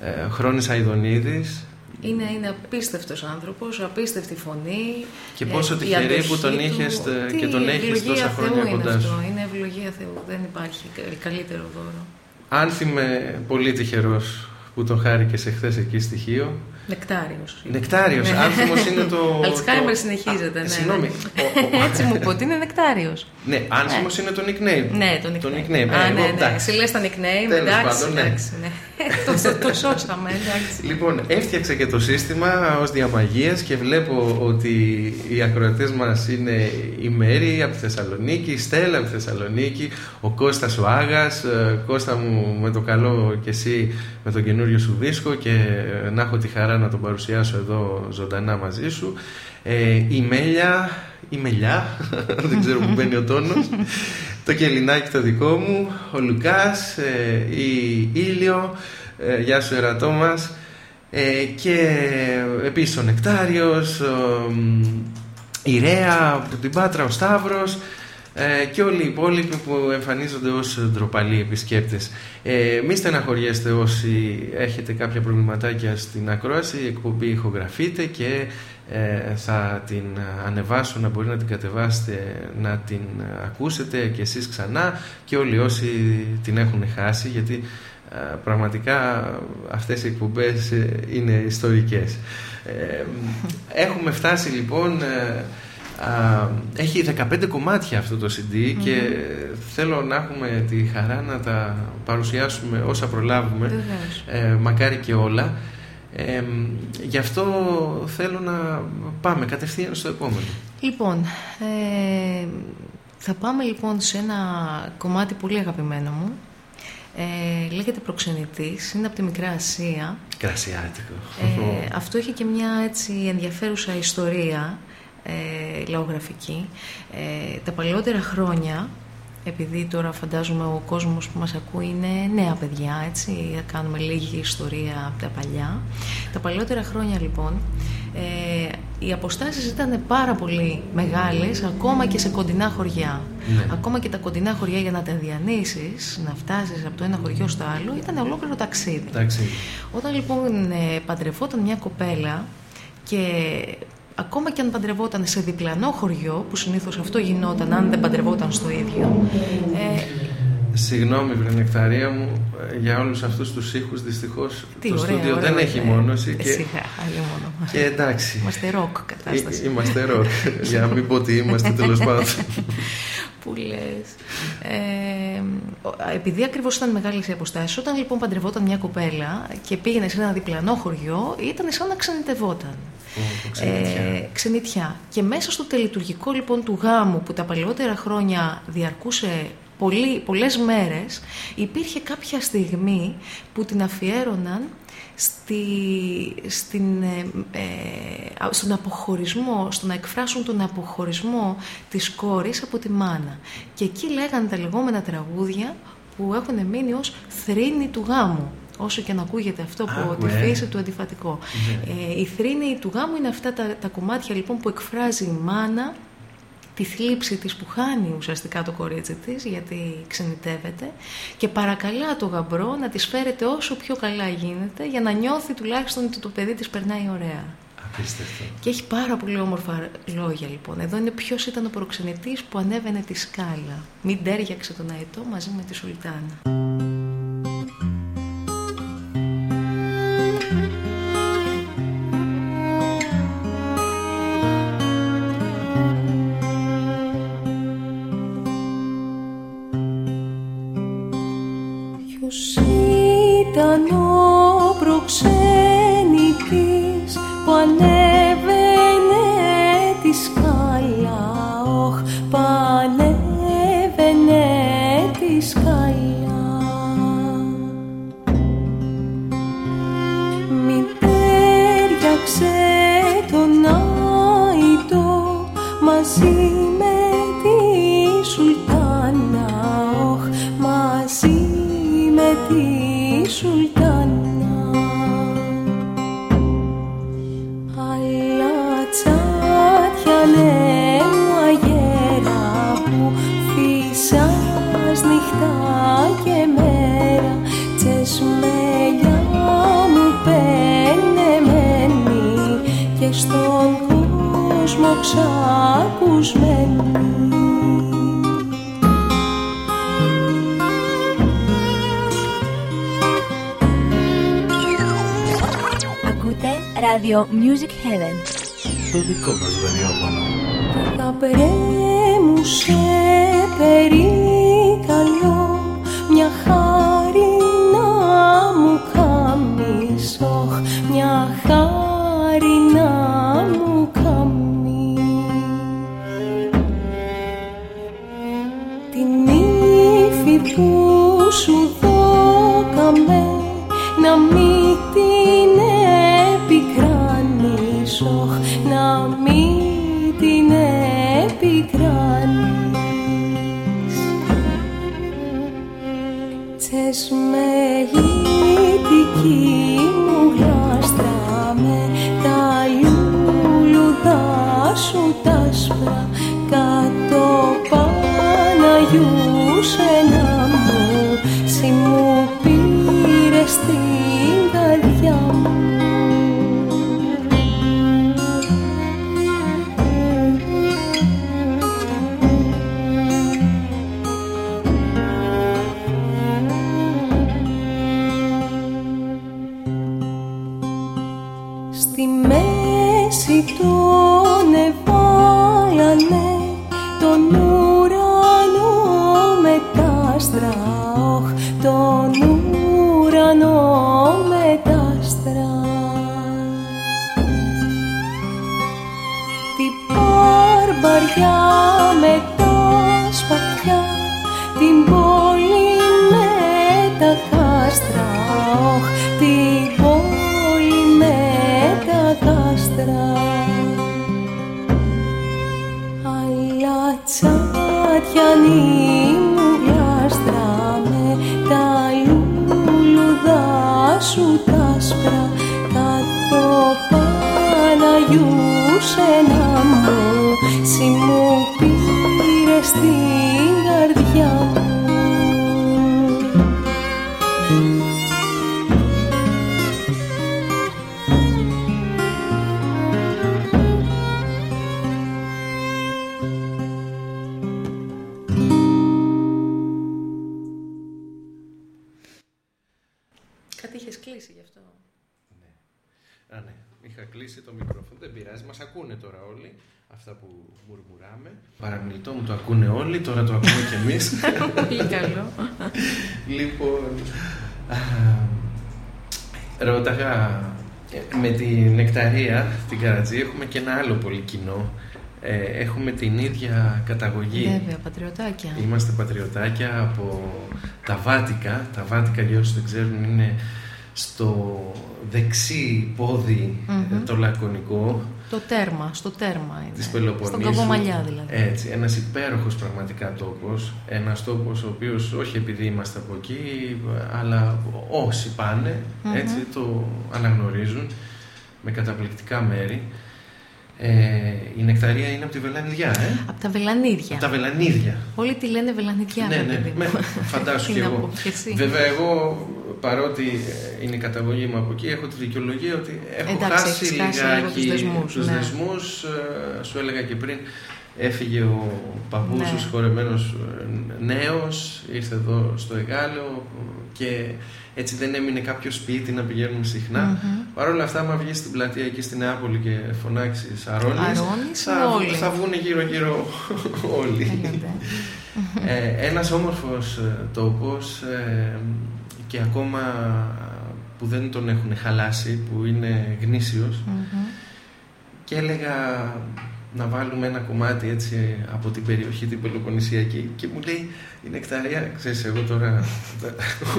Ε, Χρόνης Αιδονίδης, Είναι, είναι απίστευτος άνθρωπος, απίστευτη φωνή. Και πόσο η τυχερή αντοχή που τον του- είχες, ε, Τι και τον έχεις ευλογία τόσα Θεού χρόνια είναι κοντά αυτό, σου. Είναι ευλογία Θεού, δεν υπάρχει κα- καλύτερο δώρο. Αν είμαι πολύ τυχερός που τον χάρηκες σε χθε εκεί στοιχείο. Νεκτάριος. Νεκτάριος, Ναι. άνθιμος είναι το... Αλτσχάιμερ το- συνεχίζεται, Α, ναι. Συγγνώμη. ναι. Ο- ο- Έτσι μου πω ότι είναι νεκτάριος. Ναι, άνθιμος είναι το nickname. Ναι, το nickname. Το nickname. Α, Ε, ναι, εγώ, ναι. εντάξει. Σε λες τα nickname, Τέλος εντάξει, πάντων, ναι. εντάξει, ναι. το, το, το σώσαμε, εντάξει. Λοιπόν, έφτιαξα και το σύστημα ως διαμαγείας και βλέπω ότι οι ακροατές μας είναι η Μέρη από τη Θεσσαλονίκη, η Στέλλα από τη Θεσσαλονίκη, ο Κώστας ο Άγας, ε, Κώστα μου με το καλό και εσύ με τον καινούριο σου δίσκο και ε, να έχω τη χαρά να τον παρουσιάσω εδώ ζωντανά μαζί σου. Ε, η Μέλια, η Μελιά, δεν ξέρω που μπαίνει ο τόνος, το Κελινάκι το δικό μου, ο Λουκάς, ε, η Ήλιο, ε, γεια σου ερατό μας, ε, και επίσης ο Νεκτάριος, ο, μ, η Ρέα από την Πάτρα, ο Σταύρος ε, και όλοι οι υπόλοιποι που εμφανίζονται ως ντροπαλοί επισκέπτες. Ε, μη στεναχωριέστε όσοι έχετε κάποια προβληματάκια στην ακρόαση, η εκπομπή ηχογραφείται και ε, θα την ανεβάσω να μπορεί να την κατεβάσετε, να την ακούσετε και εσείς ξανά και όλοι όσοι την έχουν χάσει γιατί ε, πραγματικά αυτές οι εκπομπές ε, είναι ιστορικές. Ε, έχουμε φτάσει λοιπόν, ε, α, έχει 15 κομμάτια αυτό το CD και θέλω να έχουμε τη χαρά να τα παρουσιάσουμε όσα προλάβουμε, Βεβαίως. ε, μακάρι και όλα. Ε, γι' αυτό θέλω να πάμε κατευθείαν στο επόμενο. Λοιπόν, ε, θα πάμε λοιπόν σε ένα κομμάτι πολύ αγαπημένο μου. Ε, λέγεται Προξενητής, είναι από τη Μικρά Ασία. Κρασιάτικο. Ε, αυτό έχει και μια έτσι ενδιαφέρουσα ιστορία ε, λαογραφική. Ε, τα παλαιότερα χρόνια, επειδή τώρα φαντάζομαι ο κόσμος που μας ακούει είναι νέα παιδιά, έτσι, θα κάνουμε λίγη ιστορία από τα παλιά. Τα παλαιότερα χρόνια λοιπόν, ε, οι αποστάσεις ήταν πάρα πολύ μεγάλες, ακόμα και σε κοντινά χωριά. Ναι. Ακόμα και τα κοντινά χωριά για να τα διανύσεις, να φτάσεις από το ένα χωριό στο άλλο, ήταν ολόκληρο ταξίδι. Εντάξει. Όταν λοιπόν ε, παντρευόταν μια κοπέλα Και ακόμα και αν παντρευόταν σε διπλανό χωριό, που συνήθως αυτό γινόταν αν δεν παντρευόταν στο ίδιο, ε, Συγγνώμη, βρε μου, ε, για όλους αυτούς τους ήχους δυστυχώς το στούντιο δεν έχει μόνωση. Και... Σιγά, μόνο. Και εντάξει. Είμαστε ροκ κατάσταση. είμαστε ροκ, για να μην πω ότι είμαστε τέλος πάντων. Που λες. Ε, επειδή ακριβώς ήταν μεγάλες οι αποστάσεις, όταν λοιπόν παντρευόταν μια κοπέλα και πήγαινε σε ένα διπλανό χωριό, ήταν σαν να ξενιτευόταν. Ε, ξενιτιά. Και μέσα στο τελειτουργικό λοιπόν του γάμου που τα παλαιότερα χρόνια διαρκούσε πολύ, πολλές μέρες υπήρχε κάποια στιγμή που την αφιέρωναν στη, στην, ε, ε, στον αποχωρισμό, στο να εκφράσουν τον αποχωρισμό της κόρης από τη μάνα. Και εκεί λέγανε τα λεγόμενα τραγούδια που έχουν μείνει ως θρήνη του γάμου όσο και να ακούγεται αυτό από τη φύση του αντιφατικό. Ναι. Ε, η θρήνη του γάμου είναι αυτά τα, τα κομμάτια λοιπόν που εκφράζει η μάνα τη θλίψη της που χάνει ουσιαστικά το κορίτσι της γιατί ξενιτεύεται και παρακαλά το γαμπρό να της φέρεται όσο πιο καλά γίνεται για να νιώθει τουλάχιστον ότι το παιδί της περνάει ωραία. Απίστευτο. Και έχει πάρα πολύ όμορφα λόγια λοιπόν. Εδώ είναι ποιος ήταν ο προξενητής που ανέβαινε τη σκάλα. Μην τέριαξε τον αετό μαζί με τη Σουλτάνα. Radio Music Heaven. Το δικό μας ραδιόφωνο. Τα μου σε μια χάρη να μου κάνεις, μια χάρη να μην την επικράνεις Τσεσμεγητική μου γλάστρα με τα λουλουδά σου τα σπρα κάτω Παναγιού σένα όλοι. Τώρα το ακούμε κι εμείς. Πολύ καλό. λοιπόν, α, ρώταγα ε, με την Νεκταρία, την Καρατζή, έχουμε και ένα άλλο πολύ κοινό. Ε, έχουμε την ίδια καταγωγή. Βέβαια, πατριωτάκια. Είμαστε πατριωτάκια από τα Βάτικα. Τα Βάτικα, για όσους δεν ξέρουν, είναι στο δεξί πόδι Μμμ. ε, το λακωνικό Το τέρμα, στο τέρμα είναι. της Πελοποννήσου. Στον Καβομαλιά δηλαδή. Έτσι, ένας υπέροχος πραγματικά τόπος. Ένας τόπος ο οποίος, όχι επειδή είμαστε από εκεί, αλλά όσοι πάνε, Μμμ. έτσι, το αναγνωρίζουν με καταπληκτικά μέρη. Ε, η νεκταρία είναι από τη Βελανιδιά, ε; Από τα βελανίδια. Από τα Βελανίδια. Όλοι τη λένε βελανιδιά. ναι, ρε ναι, παιδί μου. με, φαντάσου Τι κι να εγώ. πω, και εσύ. Βέβαια, εγώ παρότι ε, είναι η καταγωγή μου από εκεί, έχω τη δικαιολογία ότι έχω Εντάξει, χάσει έχεις χάσει λίγο λιγάκι τους δεσμούς, τους ναι. δεσμούς. Ε, σου έλεγα και πριν, έφυγε ο παππούς, Ναι. ο συγχωρεμένος ε, νέος, ήρθε εδώ στο Εγάλεο και έτσι δεν έμεινε κάποιο σπίτι να πηγαίνουμε συχνά. Μμμ. Παρ' όλα αυτά, άμα βγεις στην πλατεία εκεί στη Νεάπολη και φωνάξεις Αρώνης, Αρώνης, θα, όλοι. θα βγουν γύρω-γύρω όλοι. Έλατε. Ε, ένας όμορφος ε, τόπος ε, και ακόμα που δεν τον έχουν χαλάσει, που είναι γνήσιος Μμμ. και έλεγα να βάλουμε ένα κομμάτι έτσι από την περιοχή την Πελοποννησιακή και μου λέει η Νεκταρία, ξέρεις εγώ τώρα τα,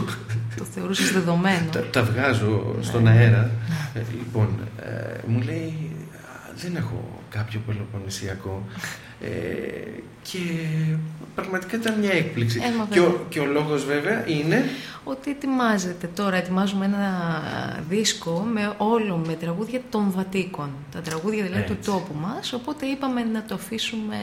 Το θεωρούσες δεδομένο. τα, τα βγάζω στον Ναι. αέρα Ε, λοιπόν ε, μου λέει «Α, δεν έχω κάποιο Πελοποννησιακό ε, και πραγματικά ήταν μια έκπληξη Ε, μα και, ο, βέβαια. και ο λόγος βέβαια είναι; Ότι ετοιμάζεται τώρα, ετοιμάζουμε ένα δίσκο με όλο με τραγούδια των Βατίκων. Τα τραγούδια δηλαδή του Έτσι. τόπου μας, οπότε είπαμε να το αφήσουμε,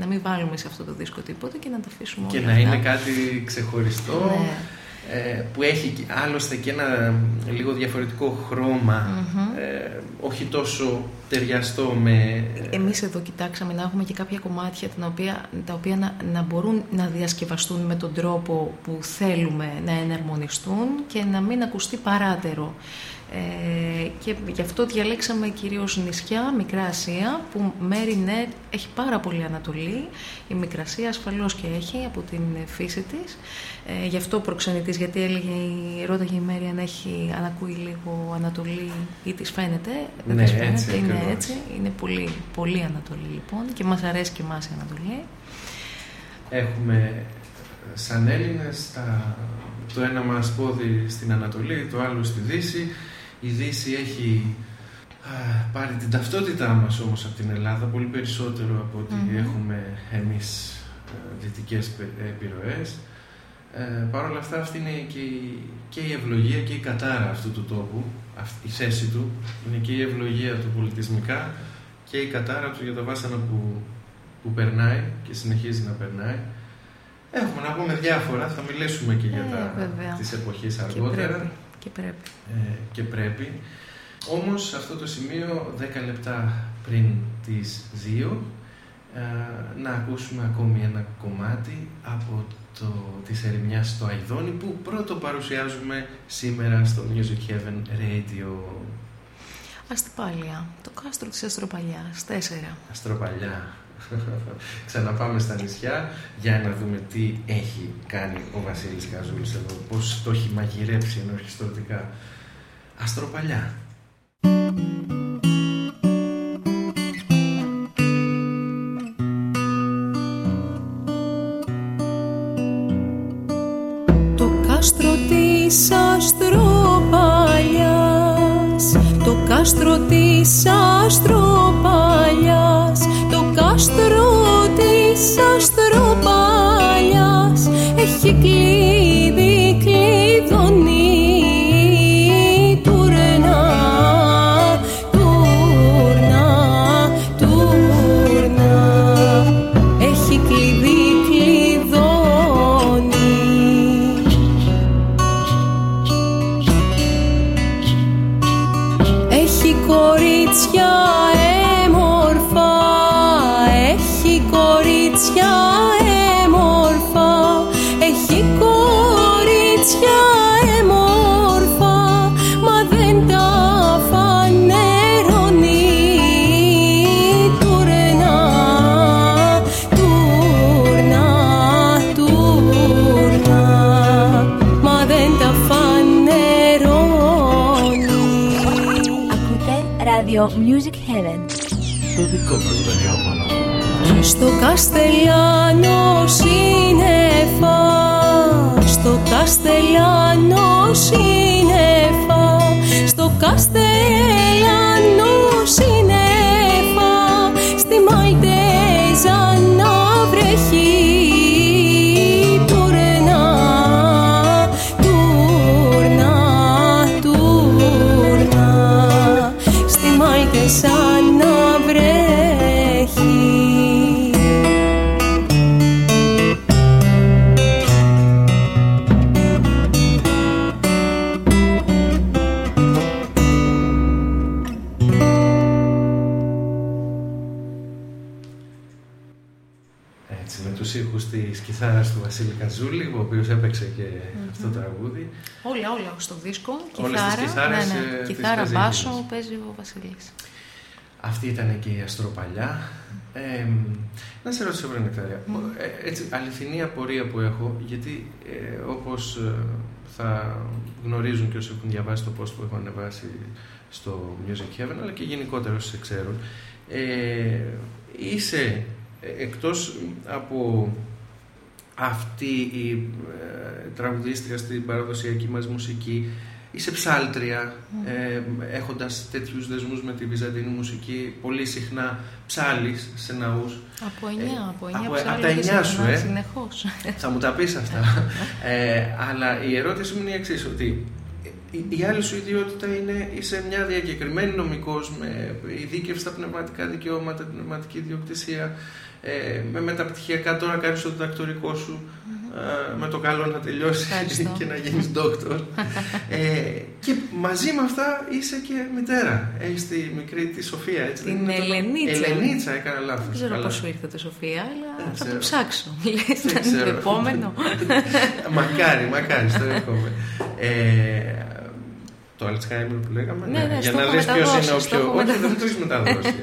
να μην βάλουμε σε αυτό το δίσκο τίποτα και να το αφήσουμε και όλα να αυτά. είναι κάτι ξεχωριστό Ναι. ε, που έχει και- άλλωστε και ένα λίγο διαφορετικό χρώμα Μμμ. ε, όχι τόσο ταιριαστό με Εμείς εδώ κοιτάξαμε να έχουμε και κάποια κομμάτια τα οποία, τα οποία να, να μπορούν να διασκευαστούν με τον τρόπο που θέλουμε να εναρμονιστούν και να μην ακουστεί παράτερο. Ε, και γι' αυτό διαλέξαμε κυρίως νησιά, Μικρά Ασία, που μέρη ναι έχει πάρα πολύ Ανατολή. Η Μικρασία ασφαλώς και έχει από την φύση της. Ε, γι' αυτό προξενητής, γιατί έλεγε η ρώταγε η Μέρη αν, έχει, αν ακούει λίγο Ανατολή ή της φαίνεται. Δεν Ναι, της φαίνεται, έτσι είναι ακριβώς. Έτσι. Είναι πολύ, πολύ Ανατολή λοιπόν και μας αρέσει και εμάς η Ανατολή. Έχουμε σαν Έλληνες τα, το ένα μας πόδι στην Ανατολή, το άλλο στη Δύση. Η Δύση έχει α, πάρει την ταυτότητά μας όμως από την Ελλάδα πολύ περισσότερο από ότι Μμμ. έχουμε εμείς ε, δυτικές πε- επιρροές. Ε, Παρ' όλα αυτά αυτή είναι και η, και η ευλογία και η κατάρα αυτού του τόπου, αυτή, η θέση του, είναι και η ευλογία του πολιτισμικά και η κατάρα του για τα βάσανα που, που περνάει και συνεχίζει να περνάει. Έχουμε να πούμε διάφορα, θα μιλήσουμε και για Ε, τα, βέβαια. τις εποχές Και αργότερα πρέπει. Και πρέπει. ε, και πρέπει. Όμως σε αυτό το σημείο 10 λεπτά πριν τις 2 ε, να ακούσουμε ακόμη ένα κομμάτι από το, της ερημιάς στο Αϊδόνι που πρώτο παρουσιάζουμε σήμερα στο Music Heaven Radio Αστυπάλια. Το κάστρο της Αστροπαλιάς. Τέσσερα. Αστροπαλιά. Ξαναπάμε στα νησιά για να δούμε τι έχει κάνει ο Βασίλης Καζούλης εδώ, πώς το έχει μαγειρέψει ενορχιστρωτικά. Αστροπαλιά. Το κάστρο της Αστροπαλιάς Στο Καστελιάνο σύννεφα Στο Καστελιάνο σύννεφα κιθάρας του Βασίλη Καζούλη, ο οποίος έπαιξε και αυτό το τραγούδι. Όλα, όλα στο δίσκο. Όλες τις Κιθάρα, κιθάρες, ναι, ε, ναι. τις Κιθάρα, παίζει μπάσο εκείνος. παίζει ο Βασίλης. Αυτή ήταν και η Αστροπαλιά. Ε, να σε ρωτήσω, βρε Νεκτάρια, ε, έτσι, αληθινή απορία που έχω, γιατί ε, όπως ε, θα γνωρίζουν και όσοι έχουν διαβάσει το post που έχω ανεβάσει στο Music Heaven, αλλά και γενικότερα όσοι σε ξέρουν, ε, είσαι ε, εκτός από αυτή η ε, τραγουδίστρια στην παραδοσιακή μας μουσική είσαι ψάλτρια ε, έχοντας τέτοιους δεσμούς με τη βυζαντινή μουσική πολύ συχνά ψάλεις σε ναούς Από 9, Ε, από 9 από- ψάλω από τα και εννιά σου, συχνά, ε. Συνεχώς. θα μου τα πεις αυτά ε, αλλά η ερώτηση μου είναι η εξής ότι η, η άλλη σου ιδιότητα είναι είσαι μια διακεκριμένη νομικός με ειδίκευση στα πνευματικά δικαιώματα, την πνευματική ιδιοκτησία ε, με μεταπτυχιακά τώρα κάνεις το διδακτορικό σου ε, με το καλό να τελειώσεις Ευχαριστώ. και να γίνεις δόκτωρ ε, και μαζί με αυτά είσαι και μητέρα έχεις τη μικρή τη Σοφία έτσι Την δεν είναι το- Ελενίτσα. Ελενίτσα έκανα λάθος Δεν ξέρω Καλά. πώς σου ήρθε το Σοφία, αλλά Δεν θα ξέρω. το ψάξω. Λες, Δεν θα είναι το ξέρω. επόμενο. μακάρι, μακάρι, στο εύχομαι. Ε, το Alzheimer που λέγαμε. Ναι, ναι, για στο να έχω δεις ποιος είναι ο μεταδώσει, στο πιο. έχω Όχι, δεν μου μεταδώσει. το έχεις μεταδώσει.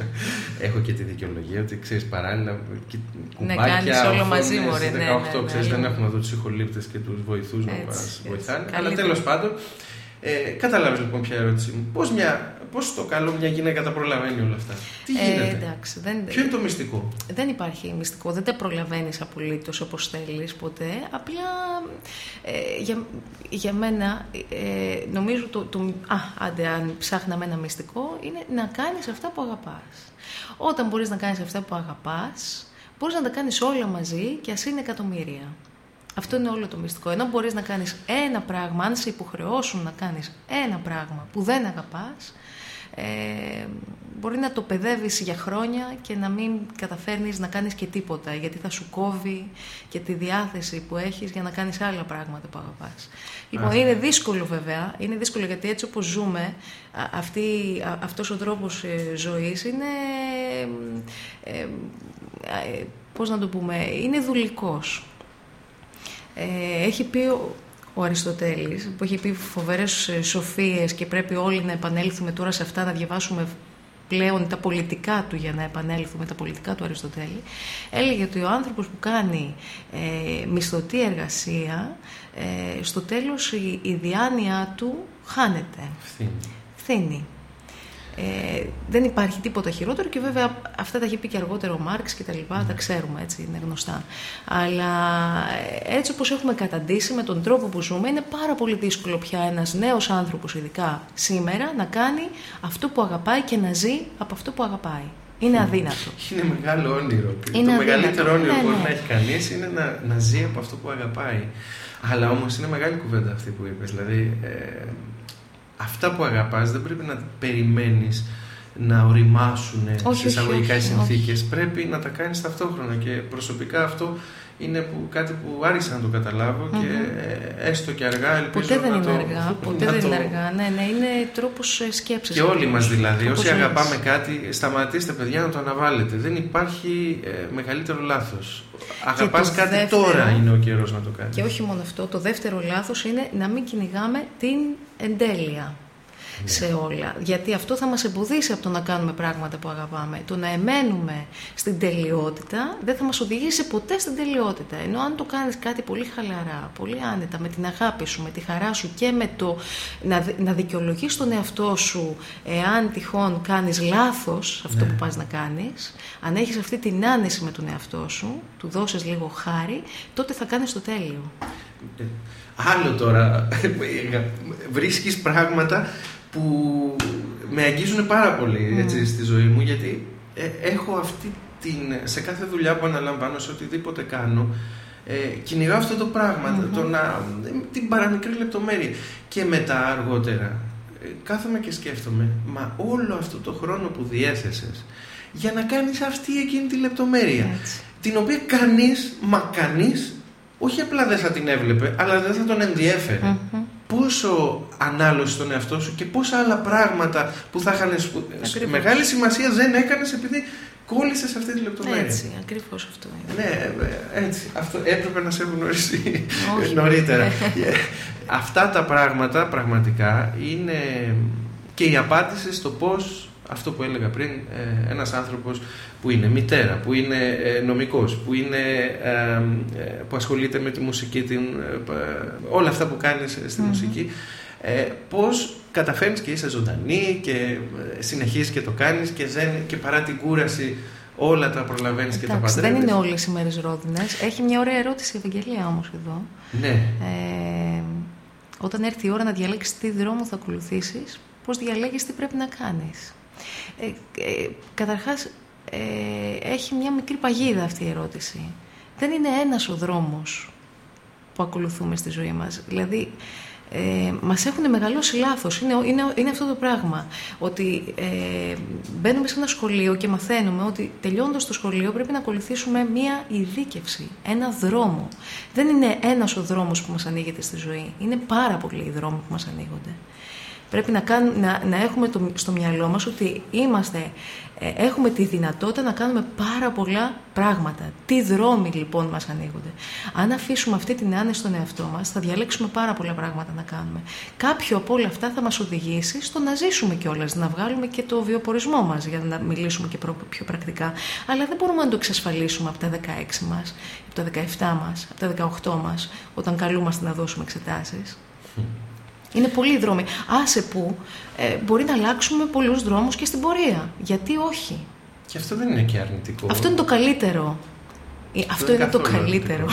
Έχω και τη δικαιολογία ότι ξέρεις παράλληλα. κι- κουμπάκια, κάνεις όλο οθόνες, μαζί, μωρέ, ναι, 18, ναι, ναι, ξέρεις, ναι. δεν έχουμε εδώ τους ηχολήπτες και τους βοηθούς να Έτσι, μας έτσι. βοηθάνε. Καλύτερα. Αλλά τέλος πάντων, ε, κατάλαβε λοιπόν ποια ερώτησή μου. Πώς πώς το καλό μια γυναίκα τα προλαβαίνει όλα αυτά; Τι Ε, γίνεται; εντάξει, δεν, Ποιο είναι το μυστικό; δεν υπάρχει μυστικό, δεν τα προλαβαίνεις απολύτως όπως θέλεις ποτέ. Απλά ε, για, για μένα ε, νομίζω το, το... Α, άντε αν ψάχναμε ένα μυστικό είναι να κάνεις αυτά που αγαπάς. Όταν μπορείς να κάνεις αυτά που αγαπάς, μπορείς να τα κάνεις όλα μαζί και ας είναι εκατομμύρια. Αυτό είναι όλο το μυστικό. Ενώ μπορείς να κάνεις ένα πράγμα, αν σε υποχρεώσουν να κάνεις ένα πράγμα που δεν αγαπάς, ε, μπορεί να το παιδεύεις για χρόνια και να μην καταφέρνεις να κάνεις και τίποτα γιατί θα σου κόβει και τη διάθεση που έχεις για να κάνεις άλλα πράγματα που αγαπάς. Λοιπόν, Α. είναι δύσκολο βέβαια, είναι δύσκολο γιατί έτσι όπως ζούμε α, αυτή, α, αυτός ο τρόπος ε, ζωής είναι, ε, ε, ε, πώς να το πούμε, είναι δουλικός. Ε, έχει πει ο, ο Αριστοτέλης που έχει πει φοβερές ε, σοφίες και πρέπει όλοι να επανέλθουμε τώρα σε αυτά να διαβάσουμε πλέον τα πολιτικά του για να επανέλθουμε τα πολιτικά του Αριστοτέλη έλεγε ότι ο άνθρωπος που κάνει ε, μισθωτή εργασία ε, στο τέλος η, η διάνοιά του χάνεται Ευθύνη. φθήνει. Ε, δεν υπάρχει τίποτα χειρότερο και βέβαια αυτά τα έχει πει και αργότερο ο Μάρξ και τα λοιπά, τα ξέρουμε έτσι, είναι γνωστά. Αλλά ε, έτσι όπως έχουμε καταντήσει με τον τρόπο που ζούμε είναι πάρα πολύ δύσκολο πια ένας νέος άνθρωπος ειδικά σήμερα να κάνει αυτό που αγαπάει και να ζει από αυτό που αγαπάει. Είναι αδύνατο. Είναι μεγάλο όνειρο. Είναι το αδύνατο. μεγαλύτερο όνειρο Ναι, που μπορεί ναι. να έχει κανείς είναι να, να ζει από αυτό που αγαπάει. Αλλά όμως είναι μεγάλη κουβέντα αυτή που είπες. Δηλαδή, ε, αυτά που αγαπάς δεν πρέπει να περιμένεις να οριμάσουν Όχι, σε όχι, εισαγωγικά όχι, συνθήκες. Πρέπει να τα κάνεις ταυτόχρονα και προσωπικά αυτό είναι που, κάτι που άρχισα να το καταλαβω και ε, έστω και αργά ελπίζω Ποτέ δεν να είναι το, αργά. Ποτέ να δεν το- είναι αργά. Ναι, ναι, είναι τρόπος ε, σκέψης. και όλοι απλώς. μας δηλαδή, Όπως όσοι λες. αγαπάμε κάτι, σταματήστε παιδιά να το αναβάλλετε. Δεν υπάρχει ε, μεγαλύτερο λάθος. Αγαπάς το κάτι δεύτερο- τώρα είναι ο καιρός να το κάνεις. Και όχι μόνο αυτό, το δεύτερο λάθος είναι να μην κυνηγάμε την εντέλεια. Σε όλα. Γιατί αυτό θα μας εμποδίσει από το να κάνουμε πράγματα που αγαπάμε. Το να εμένουμε στην τελειότητα δεν θα μας οδηγήσει ποτέ στην τελειότητα. Ενώ αν το κάνεις κάτι πολύ χαλαρά, πολύ άνετα, με την αγάπη σου, με τη χαρά σου και με το να, δι- να δικαιολογείς τον εαυτό σου εάν τυχόν κάνεις λάθος αυτό που πας να κάνεις, αν έχεις αυτή την άνεση με τον εαυτό σου, του δώσεις λίγο χάρη, τότε θα κάνεις το τέλειο. Άλλο τώρα, βρίσκεις πράγματα που με αγγίζουν πάρα πολύ έτσι, στη ζωή μου γιατί ε, έχω αυτή την, σε κάθε δουλειά που αναλαμβάνω, σε οτιδήποτε κάνω, ε, κυνηγάω αυτό το πραγμα το να, την παραμικρή λεπτομέρεια. Και μετά αργότερα ε, κάθομαι και σκέφτομαι, μα όλο αυτό το χρόνο που διέθεσες για να κάνεις αυτή εκείνη τη λεπτομέρεια, Έτσι. την οποία κανείς, μα κανείς, όχι απλά δεν θα την έβλεπε, αλλά δεν θα τον ενδιέφερε. Πόσο ανάλωση στον εαυτό σου και πόσα άλλα πράγματα που θα είχαν σπου- Ακριβώς. μεγάλη σημασία δεν έκανες επειδή κόλλησες αυτή τη λεπτομέρεια. Έτσι, ακριβώς αυτό είναι. Ναι, ε, έτσι. Αυτό έπρεπε να σε έχουν γνωρίσει Όχι. νωρίτερα. Ε, Αυτά τα πράγματα πραγματικά είναι και η απάντηση στο πώς αυτό που έλεγα πριν, ε, ένας άνθρωπος που είναι μητέρα, που είναι ε, νομικός, που, είναι, ε, ε, που ασχολείται με τη μουσική, την, ε, π- όλα αυτά που κάνεις στη μουσική, ε, πώς καταφέρνεις και είσαι ζωντανή και ε, συνεχίζεις και το κάνεις και, δεν, και παρά την κούραση όλα τα προλαβαίνεις και τα Εντάξει, παντρεύεις. δεν είναι όλες οι μέρες ρόδινες. Έχει μια ωραία ερώτηση η Ευαγγελία όμως εδώ. Ναι. Ε, όταν έρθει η ώρα να διαλέξεις τι δρόμο θα ακολουθήσεις, πώς διαλέγεις τι πρέπει να κάνεις. Ε, ε, καταρχάς, ε, έχει μια μικρή παγίδα αυτή η ερώτηση. Δεν είναι ένας ο δρόμος που ακολουθούμε στη ζωή μας. Δηλαδή, ε, μας έχουν μεγαλώσει λάθος. Είναι, είναι, είναι αυτό το πράγμα. Ότι ε, μπαίνουμε σε ένα σχολείο και μαθαίνουμε ότι τελειώνοντας το σχολείο πρέπει να ακολουθήσουμε μία ειδίκευση, ένα δρόμο. Δεν είναι ένας ο δρόμος που μας ανοίγεται στη ζωή. Είναι πάρα πολλοί οι δρόμοι που μας ανοίγονται. Πρέπει να, κάνουμε, να, να έχουμε το, στο μυαλό μας ότι είμαστε, ε, έχουμε τη δυνατότητα να κάνουμε πάρα πολλά πράγματα. Τι δρόμοι λοιπόν μας ανοίγονται. Αν αφήσουμε αυτή την άνεση στον εαυτό μας, θα διαλέξουμε πάρα πολλά πράγματα να κάνουμε. Κάποιο από όλα αυτά θα μας οδηγήσει στο να ζήσουμε κιόλας, να βγάλουμε και το βιοπορισμό μας, για να μιλήσουμε και προ- πιο πρακτικά. Αλλά δεν μπορούμε να το εξασφαλίσουμε από τα 16 μας, από τα 17 μας, από τα 18 μας, όταν καλούμαστε να δώσουμε εξετάσεις. Είναι πολλοί δρόμοι. Άσε που ε, μπορεί να αλλάξουμε πολλούς δρόμους και στην πορεία. Γιατί όχι; Και αυτό δεν είναι και αρνητικό. Αυτό είναι το καλύτερο. Ε, Αυτό είναι το καθόλου καλύτερο.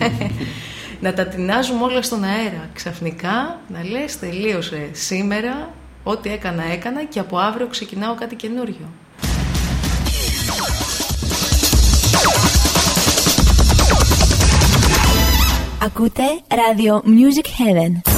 αρνητικό. να τα τεινάζουμε όλα στον αέρα. Ξαφνικά να λες τελείωσε σήμερα, ό,τι έκανα έκανα και από αύριο ξεκινάω κάτι καινούριο. Ακούτε ράδιο Music Heaven.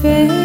face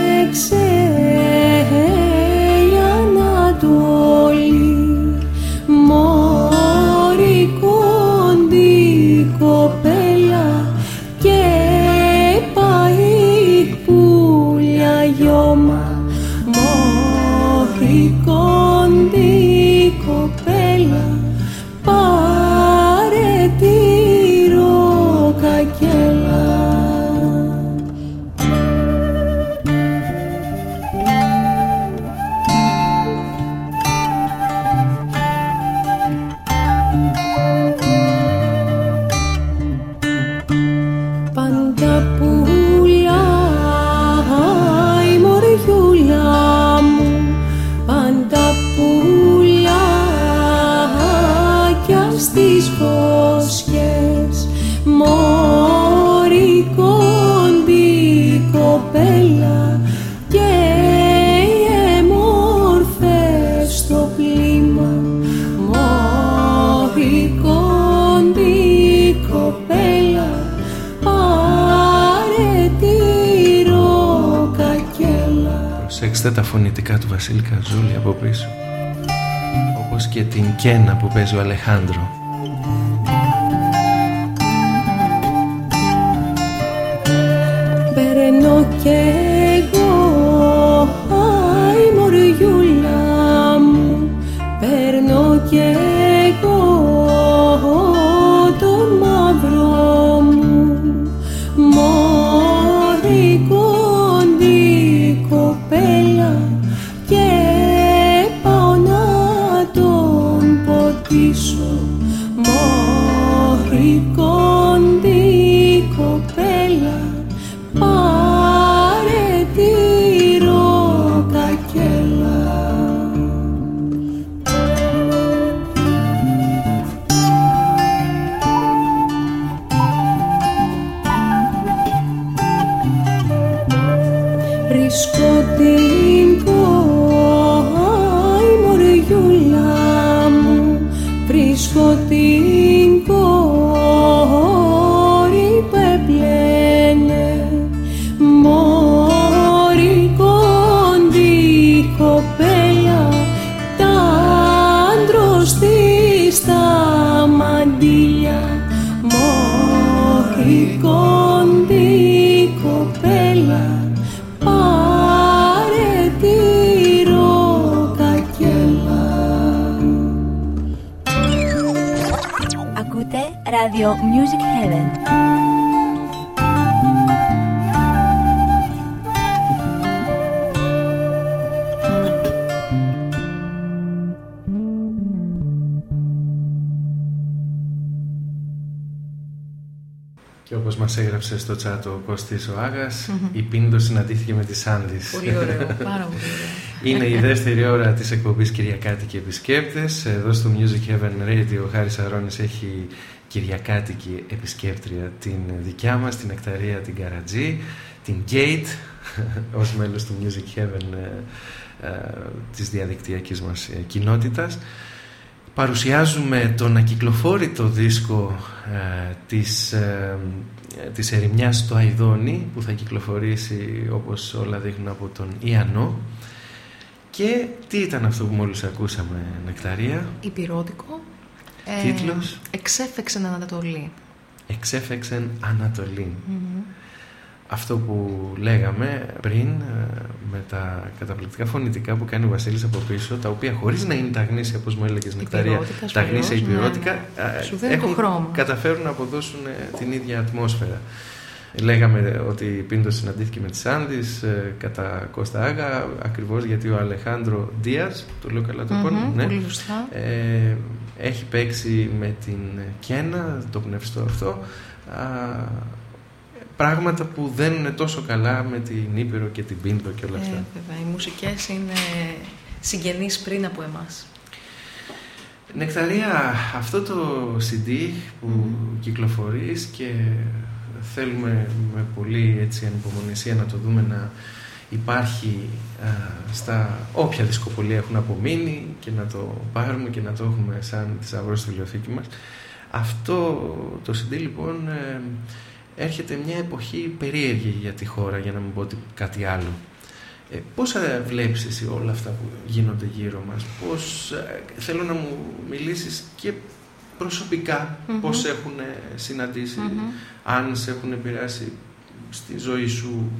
κένα που παίζει chat ο Κώστης ο Άγας, η Πίντο συναντήθηκε με τη Σάντις. Πολύ ωραίο, πάρα πολύ ωραίο. Είναι η δεύτερη ώρα της εκπομπής Κυριακάτικη Επισκέπτες. Εδώ στο Music Heaven Radio ο Χάρης Αρώνης έχει Κυριακάτικη επισκέπτρια την δικιά μας, την Εκταρία την Καρατζή, την Gate, ως μέλος του Music Heaven ε, ε, της διαδικτυακής μας ε, κοινότητας. Παρουσιάζουμε τον ακυκλοφόρητο δίσκο ε, της, ε, της ερημιάς στο Αϊδόνι που θα κυκλοφορήσει όπως όλα δείχνουν από τον Ιαννό και τι ήταν αυτό που μόλις ακούσαμε Νεκταρία; Υπηρώτικο. Τίτλος; Εξέφεξεν Ανατολή. Εξέφεξεν Ανατολή αυτό που λέγαμε πριν ε, με τα καταπληκτικά φωνητικά που κάνει ο Βασίλης από πίσω τα οποία χωρίς να είναι τα γνήσια όπως μου έλεγες Νεκταρία Υπηρώτικα, τα ασφαλώς, γνήσια ναι, υπηρώτικα ναι. ε, Σου δίνει το έχουν- χρώμα. καταφέρουν να αποδώσουν ε, την ίδια ατμόσφαιρα Λέγαμε ότι η Πίντο συναντήθηκε με τη Σάντις ε, κατά Κώστα Άγα ακριβώς γιατί ο Αλεχάνδρο Δίας, το λέω καλά το Μμμ, mm ναι, Πολύ σωστά. ε, έχει παίξει με την Κένα, το πνευστό αυτό, α, πράγματα που δεν είναι τόσο καλά με την Ήπειρο και την Πίντο και όλα Ε, αυτά. βέβαια, οι μουσικές είναι συγγενείς πριν από εμάς. Νεκταρία, αυτό το CD που κυκλοφορείς και θέλουμε με πολύ έτσι ανυπομονησία να το δούμε να υπάρχει α, στα όποια δισκοπολία έχουν απομείνει και να το πάρουμε και να το έχουμε σαν θησαυρό στη βιβλιοθήκη μας. Αυτό το CD λοιπόν ε, έρχεται μια εποχή περίεργη για τη χώρα για να μην πω τι- κάτι άλλο. Ε, πώς θα βλέπεις εσύ όλα αυτά που γίνονται γύρω μας, πώς, ε, θέλω να μου μιλήσεις και προσωπικά Μμμ. πώς έχουν ε, συναντήσει, Μμμ. αν σε έχουν επηρεάσει στη ζωή σου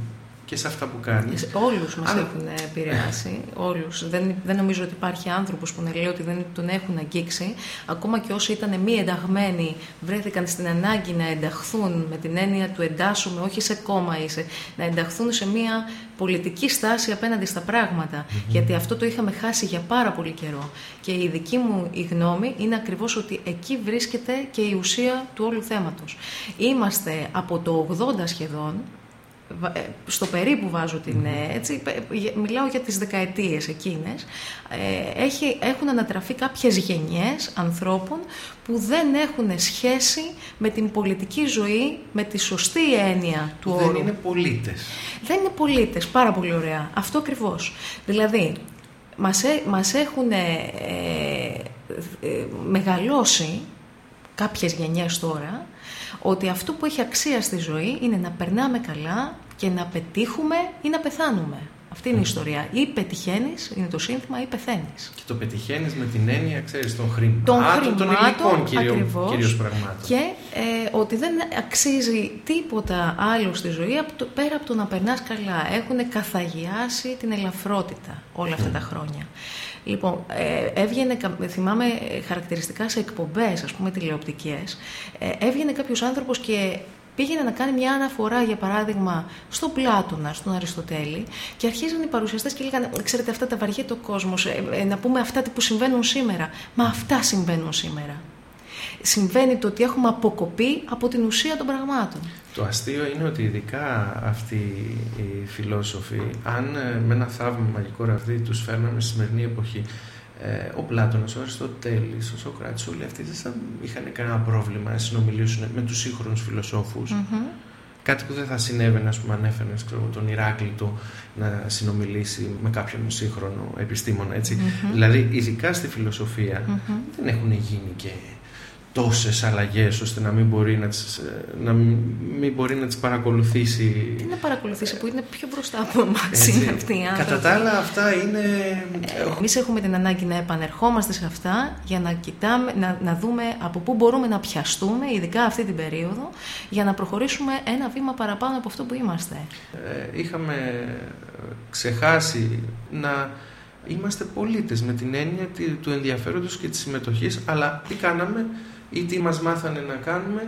και σε αυτά που κάνεις. Όλους μας Αν- έχουν επηρεάσει, όλους. Δεν, δεν νομίζω ότι υπάρχει άνθρωπος που να λέει ότι δεν τον έχουν αγγίξει. Ακόμα και όσοι ήταν μη ενταγμένοι βρέθηκαν στην ανάγκη να ενταχθούν με την έννοια του εντάσσουμε, όχι σε κόμμα είσαι, να ενταχθούν σε μια πολιτική στάση απέναντι στα πραγματα Γιατί αυτό το είχαμε χάσει για πάρα πολύ καιρό. Και η δική μου η γνώμη είναι ακριβώς ότι εκεί βρίσκεται και η ουσία του όλου θέματος. Είμαστε από το 80 σχεδόν, βα- ε, στο περίπου βάζω την ε, έτσι, πε- γε- μιλάω για τις δεκαετίες εκείνες, ε, έχει, έχουν ανατραφεί κάποιες γενιές ανθρώπων που δεν έχουν σχέση με την πολιτική ζωή, με τη σωστή έννοια του δεν όρου. είναι πολίτες. Δεν είναι πολίτες, πάρα πολύ ωραία. Αυτό ακριβώς. Δηλαδή, μας, έ- μας έχουν ε, ε, ε, μεγαλώσει κάποιες γενιές τώρα ότι αυτό που έχει αξία στη ζωή είναι να περνάμε καλά και να πετύχουμε ή να πεθάνουμε. Αυτή είναι η ιστορία. Ή πετυχαίνεις, είναι το σύνθημα, ή πεθαίνεις. Και το πετυχαίνεις με την έννοια, ξέρεις, των χρημάτων. Των των χρημάτων, υλικών ακριβώς. κυρίως πραγμάτων. Και ε, ότι δεν αξίζει τίποτα άλλο στη ζωή από το- πέρα από το να περνάς καλά. Έχουν καθαγιάσει την ελαφρότητα όλα αυτά τα χρόνια. Λοιπόν, ε, έβγαινε, κα- θυμάμαι ε, χαρακτηριστικά σε εκπομπές, ας πούμε τηλεοπτικές, ε, έβγαινε κάποιος άνθρωπος και πήγαινε να κάνει μια αναφορά, για παράδειγμα, στον Πλάτωνα, στον Αριστοτέλη και αρχίζαν οι παρουσιαστές και λέγανε, ξέρετε αυτά τα βαριέται ο κόσμος, ε, ε, να πούμε αυτά που συμβαίνουν σήμερα. Μα αυτά συμβαίνουν σήμερα. Συμβαίνει το ότι έχουμε αποκοπεί από την ουσία των πραγμάτων. Το αστείο είναι ότι ειδικά αυτοί οι φιλόσοφοι, αν ε, με ένα θαύμα μαγικό ραβδί τους φέρναμε στη σημερινή εποχή, ε, ο Πλάτωνας, ο Αριστοτέλης, ο Σοκράτης, όλοι αυτοί δεν θα είχαν κανένα πρόβλημα να συνομιλήσουν με τους σύγχρονους φιλοσόφους. Κάτι που δεν θα συνέβαινε, ας πούμε, αν έφερνες, ξέρω, τον Ηράκλειτο να συνομιλήσει με κάποιον σύγχρονο επιστήμονα, έτσι. Δηλαδή, ειδικά στη φιλοσοφία, δεν έχουν γίνει και τόσες αλλαγές ώστε να μην μπορεί να τις, ε, να μην, μην μπορεί να τις παρακολουθήσει Τι να παρακολουθήσει που είναι πιο μπροστά από εμάς έτσι. είναι αυτοί οι άνθρωποι. Κατά τα άλλα αυτά είναι... Εμείς έχουμε την ανάγκη να επανερχόμαστε σε αυτά για να κοιτάμε, να, να δούμε από πού μπορούμε να πιαστούμε, ειδικά αυτή την περίοδο, για να προχωρήσουμε ένα βήμα παραπάνω από αυτό που είμαστε. Ε, είχαμε ξεχάσει να είμαστε πολίτες με την έννοια τη- του ενδιαφέροντος και της συμμετοχής αλλά τι κάναμε; Ή τι μας μάθανε να κάνουμε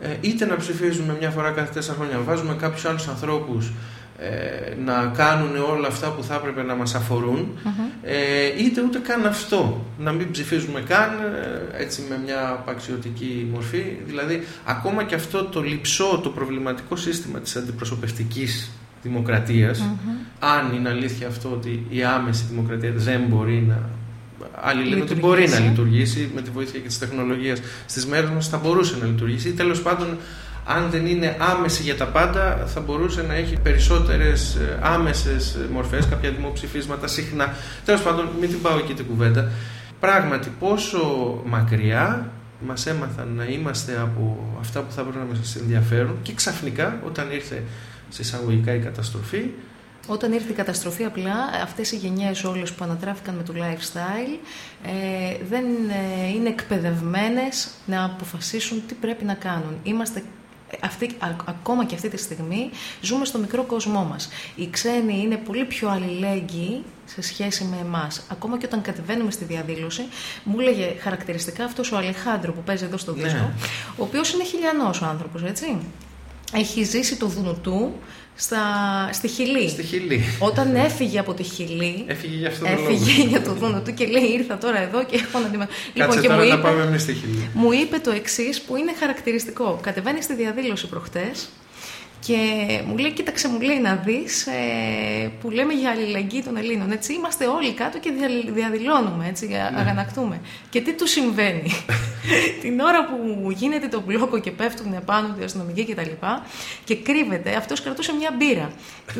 ε, είτε να ψηφίζουμε μια φορά κάθε τέσσερα χρόνια. Βάζουμε κάποιους άλλους ανθρώπους ε, να κάνουν όλα αυτά που θα έπρεπε να μας αφορούν ε, είτε ούτε καν αυτό. Να μην ψηφίζουμε καν ε, έτσι με μια απαξιωτική μορφή. Δηλαδή ακόμα και αυτό το λυψό το προβληματικό σύστημα της αντιπροσωπευτικής δημοκρατίας αν είναι αλήθεια αυτό ότι η άμεση δημοκρατία δεν μπορεί να άλλοι λένε ότι μπορεί να Λειτουργήσει. λειτουργήσει με τη βοήθεια και της τεχνολογίας στις μέρες μας θα μπορούσε να λειτουργήσει. Ή τέλος πάντων αν δεν είναι άμεση για τα πάντα θα μπορούσε να έχει περισσότερες ε, άμεσες ε, μορφές κάποια δημοψηφίσματα συχνά. Τέλος πάντων μην την πάω εκεί την κουβέντα. Πράγματι πόσο μακριά μας έμαθαν να είμαστε από αυτά που θα έπρεπε να μας ενδιαφέρουν και ξαφνικά όταν ήρθε σε εισαγωγικά η καταστροφή Όταν ήρθε η καταστροφή απλά, αυτές οι γενιές όλες που ανατράφηκαν με το lifestyle ε, δεν ε, είναι εκπαιδευμένες να αποφασίσουν τι πρέπει να κάνουν. Είμαστε αυτή, α- ακόμα και αυτή τη στιγμή ζούμε στο μικρό κοσμό μας. Οι ξένοι είναι πολύ πιο αλληλέγγυοι σε σχέση με εμάς. Ακόμα και όταν κατεβαίνουμε στη διαδήλωση, μου έλεγε χαρακτηριστικά αυτός ο Αλεχάντρο που παίζει εδώ στο Ναι. δίσκο, ο οποίος είναι χιλιανός ο άνθρωπος, έτσι. Έχει ζήσει το Δουνουτού στα, στη Χιλή. στη Χιλή Όταν έφυγε από τη Χιλή, έφυγε για αυτό το λόγο έφυγε για το δούνο του και λέει ήρθα τώρα εδώ και έχω να αντιμετωπίσω. Κάτσε και τώρα μου να είπε, πάμε εμείς στη Χιλή μου είπε το εξής που είναι χαρακτηριστικό. Κατεβαίνει στη διαδήλωση προχτές και μου λέει, κοίταξε, μου λέει να δεις ε, που λέμε για αλληλεγγύη των Ελλήνων. Έτσι, είμαστε όλοι κάτω και δια- διαδηλώνουμε, έτσι, Ναι. αγανακτούμε. Και τι του συμβαίνει. Την ώρα που γίνεται το μπλόκο και πέφτουν επάνω του οι αστυνομικοί κτλ. Και, και κρύβεται, αυτός κρατούσε μια μπύρα.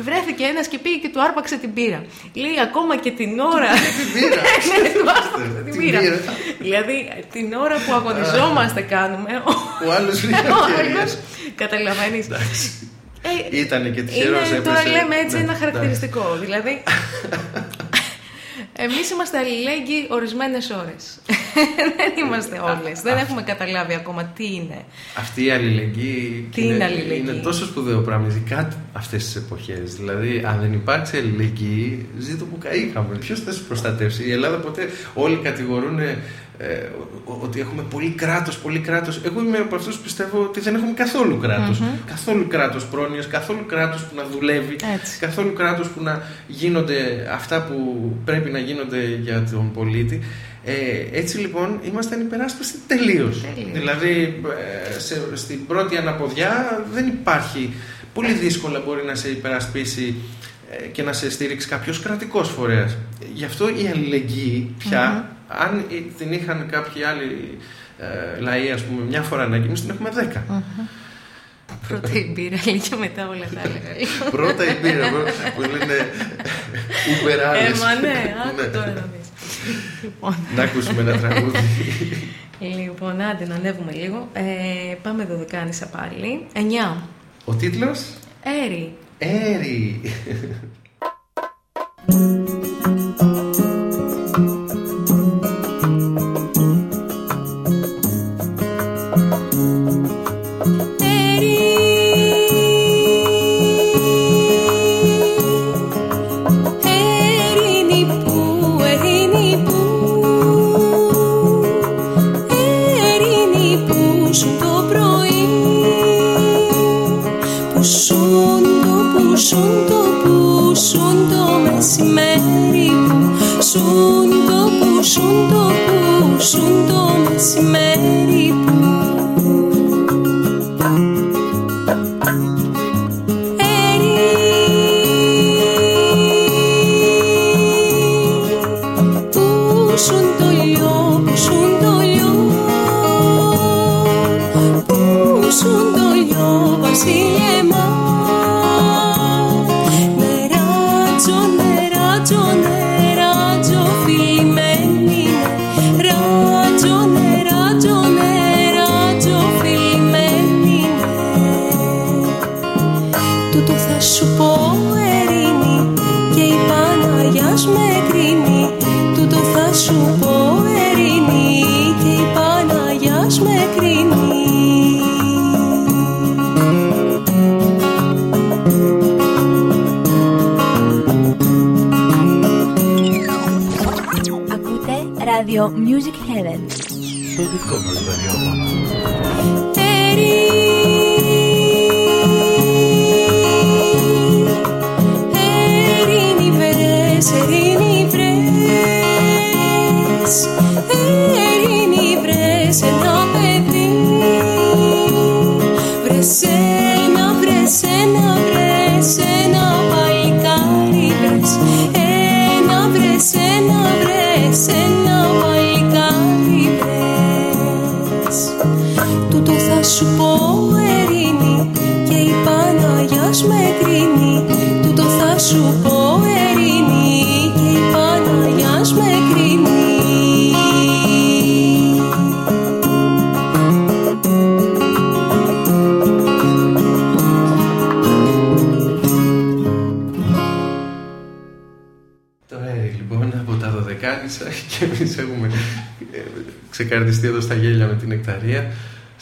Βρέθηκε ένας και πήγε και του άρπαξε την μπύρα. Λέει ακόμα και την ώρα. την μπύρα. Ναι, του άρπαξε την Την μπύρα. μπύρα. Δηλαδή την ώρα που αγωνιζόμαστε κάνουμε. ο άλλος βρήκε Ο ευκαιρίες. άλλος, καταλαβαίνεις. Ε, Ήτανε και τυχερός είναι, τώρα έπεσε. λέμε έτσι Ναι, ένα ναι. χαρακτηριστικό. Δηλαδή, εμείς είμαστε αλληλέγγυοι ορισμένες ώρες. Δεν είμαστε όλες. Δεν έχουμε καταλάβει ακόμα τι είναι. Αυτή η αλληλεγγύη Τι είναι αλληλεγγύη; είναι τόσο σπουδαίο πράγμα, ειδικά αυτές τις εποχές. Δηλαδή, αν δεν υπάρξει αλληλεγγύη, ζήτω που καήκαμε. Ποιος θα σε προστατεύσει; Η Ελλάδα ποτέ όλοι κατηγορούν ε, ο- ότι έχουμε πολύ κράτος, πολύ κράτος. Εγώ είμαι από αυτούς που πιστεύω ότι δεν έχουμε καθόλου κράτος. Καθόλου κράτος πρόνοιας, καθόλου κράτος που να δουλεύει, Έτσι. καθόλου κράτος που να γίνονται αυτά που πρέπει να γίνονται για τον πολίτη. Ε, έτσι λοιπόν είμαστε ανυπεράσπιστοι τελείως. Τελείως. Δηλαδή ε, σε, στην πρώτη αναποδιά δεν υπάρχει. Πολύ δύσκολα μπορεί να σε υπερασπίσει ε, και να σε στηρίξει κάποιος κρατικός φορέας. Γι' αυτό η αλληλεγγύη πια, αν ε, την είχαν κάποιοι άλλοι ε, λαοί, ας πούμε, μια φορά ανάγκη, εμείς την έχουμε δέκα. Πρώτα η μπύρα, λέει και μετά όλα τα άλλα. Πρώτα η μπύρα που- που λένε Uber Ε, μα ναι, άκου τώρα να δεις. Λοιπόν, Να ακούσουμε ένα τραγούδι. λοιπόν, άντε να ανέβουμε λίγο. Ε, πάμε δωδεκάνησα πάλι. 9. Ο τίτλος; Έρη. Έρη.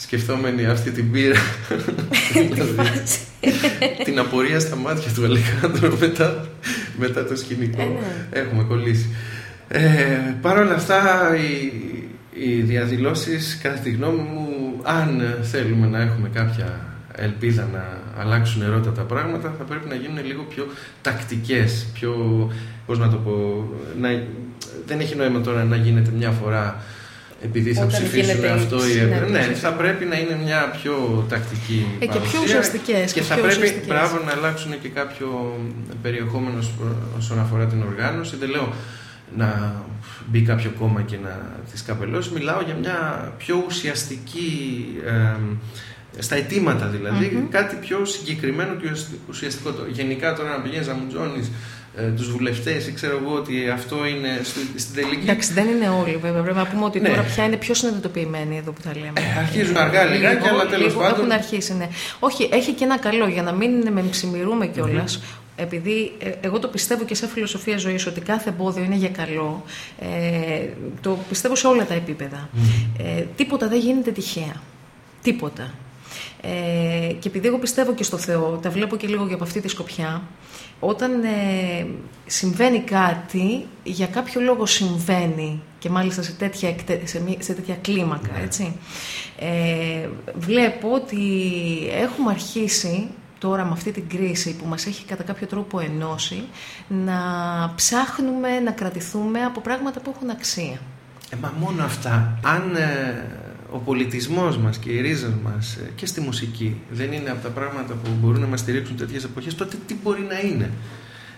Σκεφτόμενοι αυτή την πύρα. Δηλαδή, την απορία στα μάτια του Αλεχάνδρου μετά, μετά το σκηνικό. Έχουμε κολλήσει. Ε, Παρ' όλα αυτά οι, οι διαδηλώσεις κατά τη γνώμη μου αν θέλουμε να έχουμε κάποια ελπίδα να αλλάξουν ερώτα τα πράγματα θα πρέπει να γίνουν λίγο πιο τακτικές πιο, πώς να το πω να, δεν έχει νόημα τώρα να γίνεται μια φορά επειδή θα Όταν ψηφίσουν γίνεται αυτό ή συνέπεια, ναι, ψηφίσουν. θα πρέπει να είναι μια πιο τακτική Ε, και πιο παρουσία ουσιαστικές, και και θα πιο πρέπει ουσιαστικές. μπράβο να αλλάξουν και κάποιο περιεχόμενο σπ- όσον αφορά την οργάνωση δεν λέω να μπει κάποιο κόμμα και να τις καπελώσει μιλάω για μια πιο ουσιαστική εμ, στα αιτήματα δηλαδή, κάτι πιο συγκεκριμένο και ουσιαστικό- ουσιαστικό. Το- Γενικά τώρα να πηγαίνεις να μου τζώνεις ε, τους βουλευτές ή ξέρω εγώ ότι αυτό είναι στη- στην τελική Εντάξει, δεν είναι όλοι βέβαια. Πρέπει να πούμε ότι Ναι. τώρα πια είναι πιο συνειδητοποιημένοι εδώ που τα λέμε. Ε, αρχίζουν αργά λιγάκι, αλλά τέλος λίγο πάντων- Έχουν αρχίσει, ναι. Όχι, έχει και ένα καλό για να μην με ψημιρούμε κιόλας. Επειδή ε, εγώ το πιστεύω και σε φιλοσοφία ζωής ότι κάθε εμπόδιο είναι για καλό, ε, το πιστεύω σε όλα τα επίπεδα. Ε, τίποτα δεν γίνεται τυχαία. Τίποτα. Ε, και επειδή εγώ πιστεύω και στο Θεό, τα βλέπω και λίγο και από αυτή τη σκοπιά, όταν ε, συμβαίνει κάτι, για κάποιο λόγο συμβαίνει και μάλιστα σε τέτοια, εκτε- σε, μη- σε τέτοια κλίμακα, έτσι. Ε, βλέπω ότι έχουμε αρχίσει τώρα με αυτή την κρίση που μας έχει κατά κάποιο τρόπο ενώσει να ψάχνουμε να κρατηθούμε από πράγματα που έχουν αξία. Ε, μα μόνο αυτά. Αν ε, ο πολιτισμός μας και οι ρίζες μας ε, και στη μουσική δεν είναι από τα πράγματα που μπορούν να μας στηρίξουν τέτοιες εποχές, τότε τι μπορεί να είναι.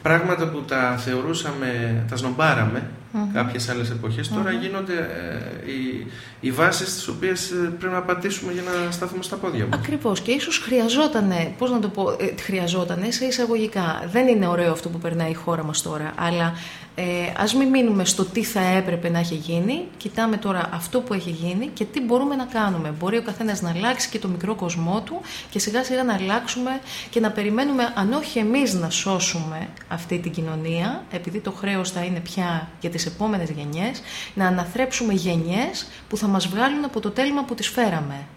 Πράγματα που τα θεωρούσαμε, τα σνομπάραμε κάποιες άλλες εποχές, τώρα γίνονται ε, οι, οι βάσεις τις οποίες ε, πρέπει να πατήσουμε για να σταθούμε στα πόδια μας. Ακριβώς και ίσως χρειαζότανε, πώς να το πω, ε, χρειαζότανε σε εισαγωγικά. Δεν είναι ωραίο αυτό που περνάει η χώρα μας τώρα, αλλά ε, ας μην μείνουμε στο τι θα έπρεπε να έχει γίνει, κοιτάμε τώρα αυτό που έχει γίνει και τι μπορούμε να κάνουμε. Μπορεί ο καθένας να αλλάξει και το μικρό κοσμό του και σιγά σιγά να αλλάξουμε και να περιμένουμε αν όχι εμείς να σώσουμε αυτή την κοινωνία, επειδή το χρέος θα είναι πια για τις επόμενες γενιές, να αναθρέψουμε γενιές που θα μας βγάλουν από το τέλμα που τις φέραμε.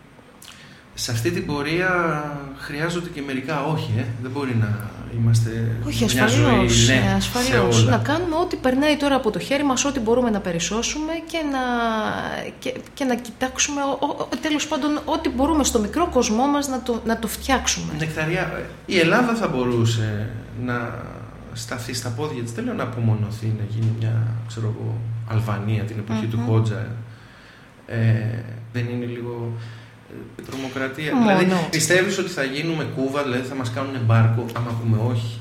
Σε αυτή την πορεία χρειάζονται και μερικά όχι, ε. δεν μπορεί να είμαστε Όχι, μια ασφαλώς, ζωή ναι, ε, σε ασφαλώς. όλα. Να κάνουμε ό,τι περνάει τώρα από το χέρι μας, ό,τι μπορούμε να περισσώσουμε και να, και, και να κοιτάξουμε, ο, ο- ο- τέλος πάντων, ό,τι μπορούμε στο μικρό κοσμό μας να το, να το φτιάξουμε. Νεκταρία, η Ελλάδα θα μπορούσε να σταθεί στα πόδια της, δεν λέω να απομονωθεί, να γίνει μια, ξέρω εγώ, Αλβανία την εποχη του Χότζα. Ε, δεν είναι λίγο ε, τρομοκρατία. Μόνο. Δηλαδή, πιστεύεις ότι θα γίνουμε Κούβα, δηλαδή θα μας κάνουν εμπάρκο, άμα πούμε όχι;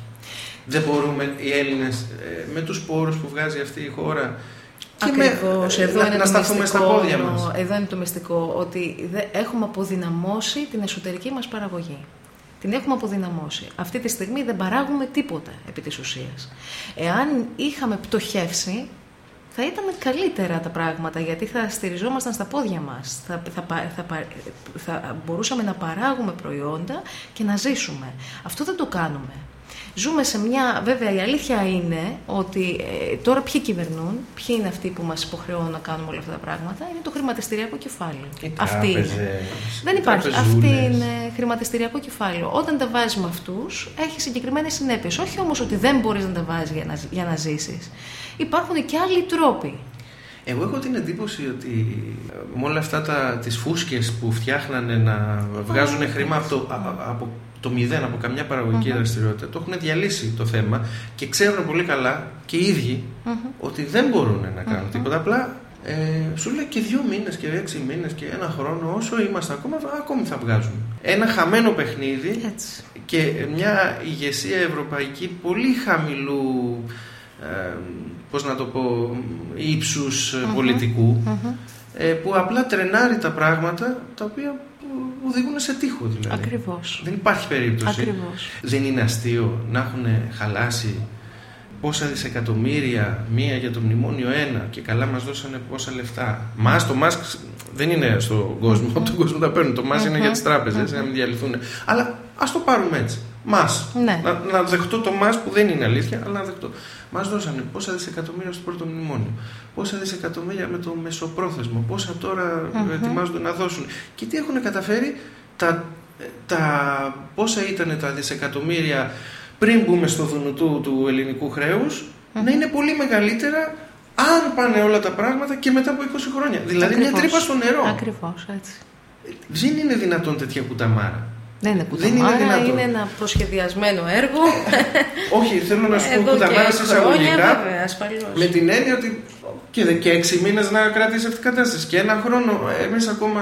Δεν μπορούμε οι Έλληνες ε, με τους πόρους που βγάζει αυτή η χώρα και με- Ακριβώς. ε, Εδώ να, είναι να το σταθούμε στα μυστικό, πόδια μας. Εδώ είναι το μυστικό, ότι δε- έχουμε αποδυναμώσει την εσωτερική μας παραγωγή. Την έχουμε αποδυναμώσει. Αυτή τη στιγμή δεν παράγουμε τίποτα επί της ουσίας. Εάν είχαμε πτωχεύσει, θα ήταν καλύτερα τα πράγματα, γιατί θα στηριζόμασταν στα πόδια μας. Θα, θα, πα- θα, πα- θα μπορούσαμε να παράγουμε προϊόντα και να ζήσουμε. Αυτό δεν το κάνουμε. Ζούμε σε μια. Βέβαια, η αλήθεια είναι ότι ε, τώρα ποιοι κυβερνούν, ποιοι είναι αυτοί που μας υποχρεώνουν να κάνουμε όλα αυτά τα πράγματα, είναι το χρηματιστηριακό κεφάλαιο. Οι Αυτή είναι. τράπεζες, Δεν οι υπάρχει. Αυτή τραπεζούλες. είναι χρηματιστηριακό κεφάλαιο. Όταν τα βάζεις με αυτούς, έχει συγκεκριμένες συνέπειες. Όχι όμως ότι δεν μπορείς να τα βάζεις για να, για να ζήσεις. Υπάρχουν και άλλοι τρόποι. Εγώ έχω την εντύπωση ότι ε, με όλα αυτά τα, τις φούσκες που φτιάχνανε να βγάζουν χρήμα από το, α- α- από το μηδέν, από καμιά παραγωγική δραστηριότητα, το έχουν διαλύσει το θέμα και ξέρουν πολύ καλά και οι ίδιοι ότι δεν μπορούν να κάνουν τίποτα. Απλά ε, σου λέει και δύο μήνες και έξι μήνες και ένα χρόνο, όσο είμαστε ακόμα, ακόμη θα βγάζουν. Ένα χαμένο παιχνίδι Έτσι. και μια ηγεσία ευρωπαϊκή πολύ χαμηλού ε, πώς να το πω ύψους ε, πολιτικού ε, που απλά τρενάρει τα πράγματα τα οποία που οδηγούν σε τείχο δηλαδή. Ακριβώς. Δεν υπάρχει περίπτωση. Ακριβώς. Δεν είναι αστείο να έχουν χαλάσει πόσα δισεκατομμύρια μία για το μνημόνιο ένα και καλά μας δώσανε πόσα λεφτά. Μας το ΜΑΣΚ δεν είναι στον κόσμο, από τον κόσμο τα παίρνουν. Το ΜΑΣ είναι για τις τράπεζες, να μην διαλυθούν. Αλλά ας το πάρουμε έτσι. Μας. Ναι. Να, να δεχτώ το ΜΑΣ που δεν είναι αλήθεια, αλλά να δεχτώ. Μας δώσανε πόσα δισεκατομμύρια στο πρώτο μνημόνιο, πόσα δισεκατομμύρια με το μεσοπρόθεσμο, πόσα τώρα ετοιμάζονται να δώσουν. Και τι έχουν καταφέρει; Τα, τα πόσα ήταν τα δισεκατομμύρια πριν μπούμε στο δουνουτού του ελληνικού χρέους, να είναι πολύ μεγαλύτερα αν πάνε όλα τα πράγματα και μετά από 20 χρόνια. Δηλαδή μια Ακριβώς. τρύπα στο νερό. Ακριβώς έτσι. Δεν είναι δυνατόν τέτοια κουταμάρα. Δεν είναι Δεν είναι κουταμάρα, δυνατόν. είναι ένα προσχεδιασμένο έργο. Όχι, θέλω να σου πω Εδώ κουταμάρα και σε χρόνια, εισαγωγικά. βέβαια, ασφαλώς. Με την έννοια ότι και, δε- και έξι μήνες να κρατήσει αυτή την κατάσταση. Και ένα χρόνο εμείς ακόμα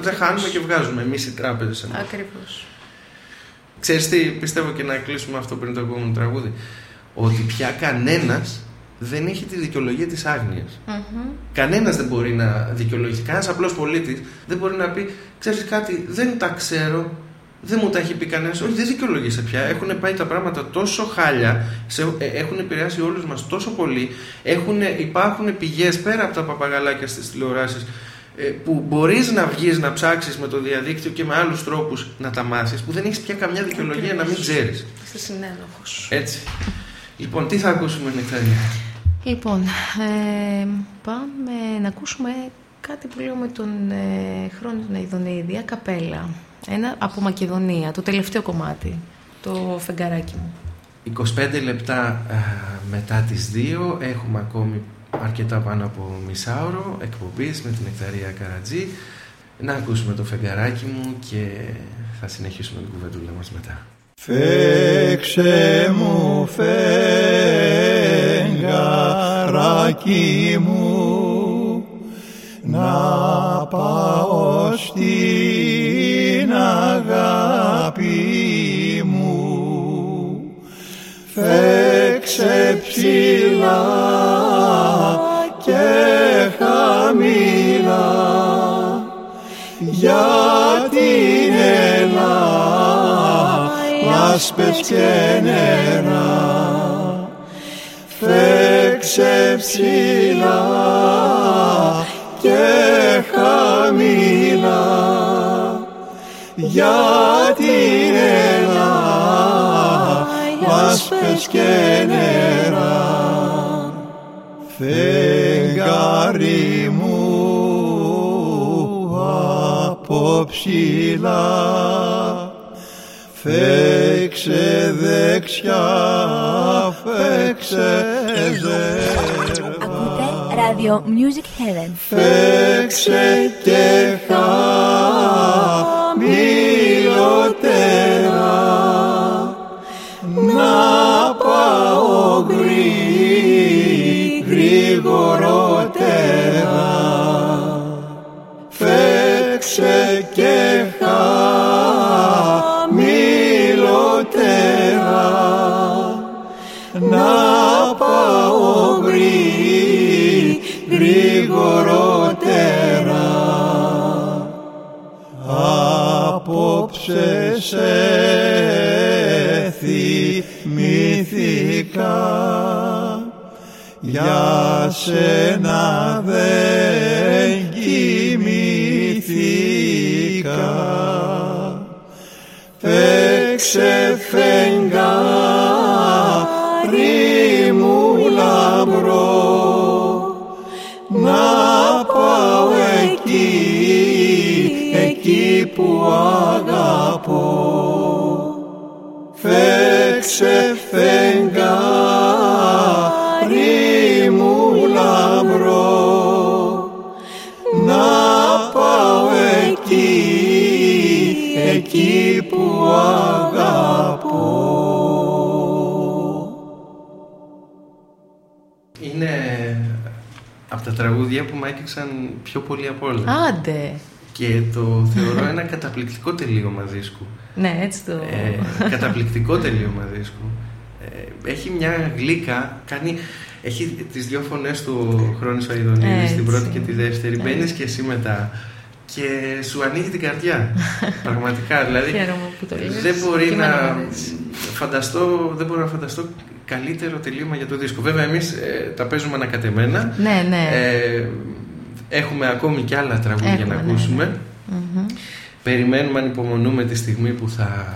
δεν χάνουμε και βγάζουμε. Εμείς οι τράπεζες. Ακριβώς. Ξέρεις τι, πιστεύω και να κλείσουμε αυτό πριν το επόμενο τραγούδι. Ότι πια κανένας δεν έχει τη δικαιολογία της άγνοιας. Κανένας δεν μπορεί να δικαιολογηθεί. Κανένας απλός πολίτης δεν μπορεί να πει «Ξέρεις κάτι, δεν τα ξέρω, δεν μου τα έχει πει κανένας». Όχι, δεν δικαιολογείσαι πια. Έχουν πάει τα πράγματα τόσο χάλια, σε, ε, έχουν επηρεάσει όλους μας τόσο πολύ. Έχουν, υπάρχουν πηγές πέρα από τα παπαγαλάκια στις τηλεοράσεις ε, που μπορείς να βγεις να ψάξεις με το διαδίκτυο και με άλλους τρόπους να τα μάθεις που δεν έχεις πια καμιά δικαιολογία να μην ξέρεις. Είστε συνένοχος. Έτσι. Λοιπόν, τι θα ακούσουμε Νεκταρία; Λοιπόν, ε, πάμε να ακούσουμε κάτι που λέω με τον ε, Χρόνιο τον Αιδονίδη, καπέλα. Ένα από Μακεδονία, το τελευταίο κομμάτι, το φεγγαράκι μου. 25 λεπτά α, μετά τις 2 έχουμε ακόμη αρκετά πάνω από μισάωρο εκπομπής με την Νεκταρία Καρατζή. Να ακούσουμε το φεγγαράκι μου και θα συνεχίσουμε την κουβεντούλα μας μετά. Φέξε μου φεγγαράκι μου να πάω στην Φέξε ψηλά και χαμηλά για την Ελλάδα λάσπες και νερά. Φέξε ψηλά και χαμηλά για την λάσπες και νερά φεγγάρι μου από ψηλά φέξε δεξιά φέξε δεξιά. Ακούτε Radio Music Heaven. φέξε και χαμηλότερα πάω γρήγοροτερα φέξε και χαμηλότερα να πάω γρήγοροτερα απόψε σε για σένα δεν κοιμήθηκα. Φέξε φεγγάρι μου λαμπρό. Να πάω εκεί, εκεί που αγαπώ. Φέξε φεγγάρι τραγούδια που με έκυξαν πιο πολύ από όλα. Άντε. Και το θεωρώ ένα καταπληκτικό τελείωμα δίσκου. Ναι, έτσι το... Ε, καταπληκτικό τελείωμα δίσκου. Ε, έχει μια γλύκα, κάνει, έχει τις δύο φωνές του Χρόνη Σαϊδονίδη, Έτσι. την πρώτη και τη δεύτερη. Έτσι. Μπαίνεις και εσύ μετά και σου ανοίγει την καρδιά. Πραγματικά, δηλαδή Χαίρομαι που το λες. δεν μπορεί Και εμένα να μου αρέσει. φανταστώ, δεν μπορώ να φανταστώ καλύτερο τελείωμα για το δίσκο. Βέβαια εμείς ε, τα παίζουμε ανακατεμένα. Ναι, ναι. Ε, έχουμε ακόμη και άλλα τραγούδια Έχουμε, να ναι, ακούσουμε. Μμμ. Περιμένουμε, ανυπομονούμε τη στιγμή που θα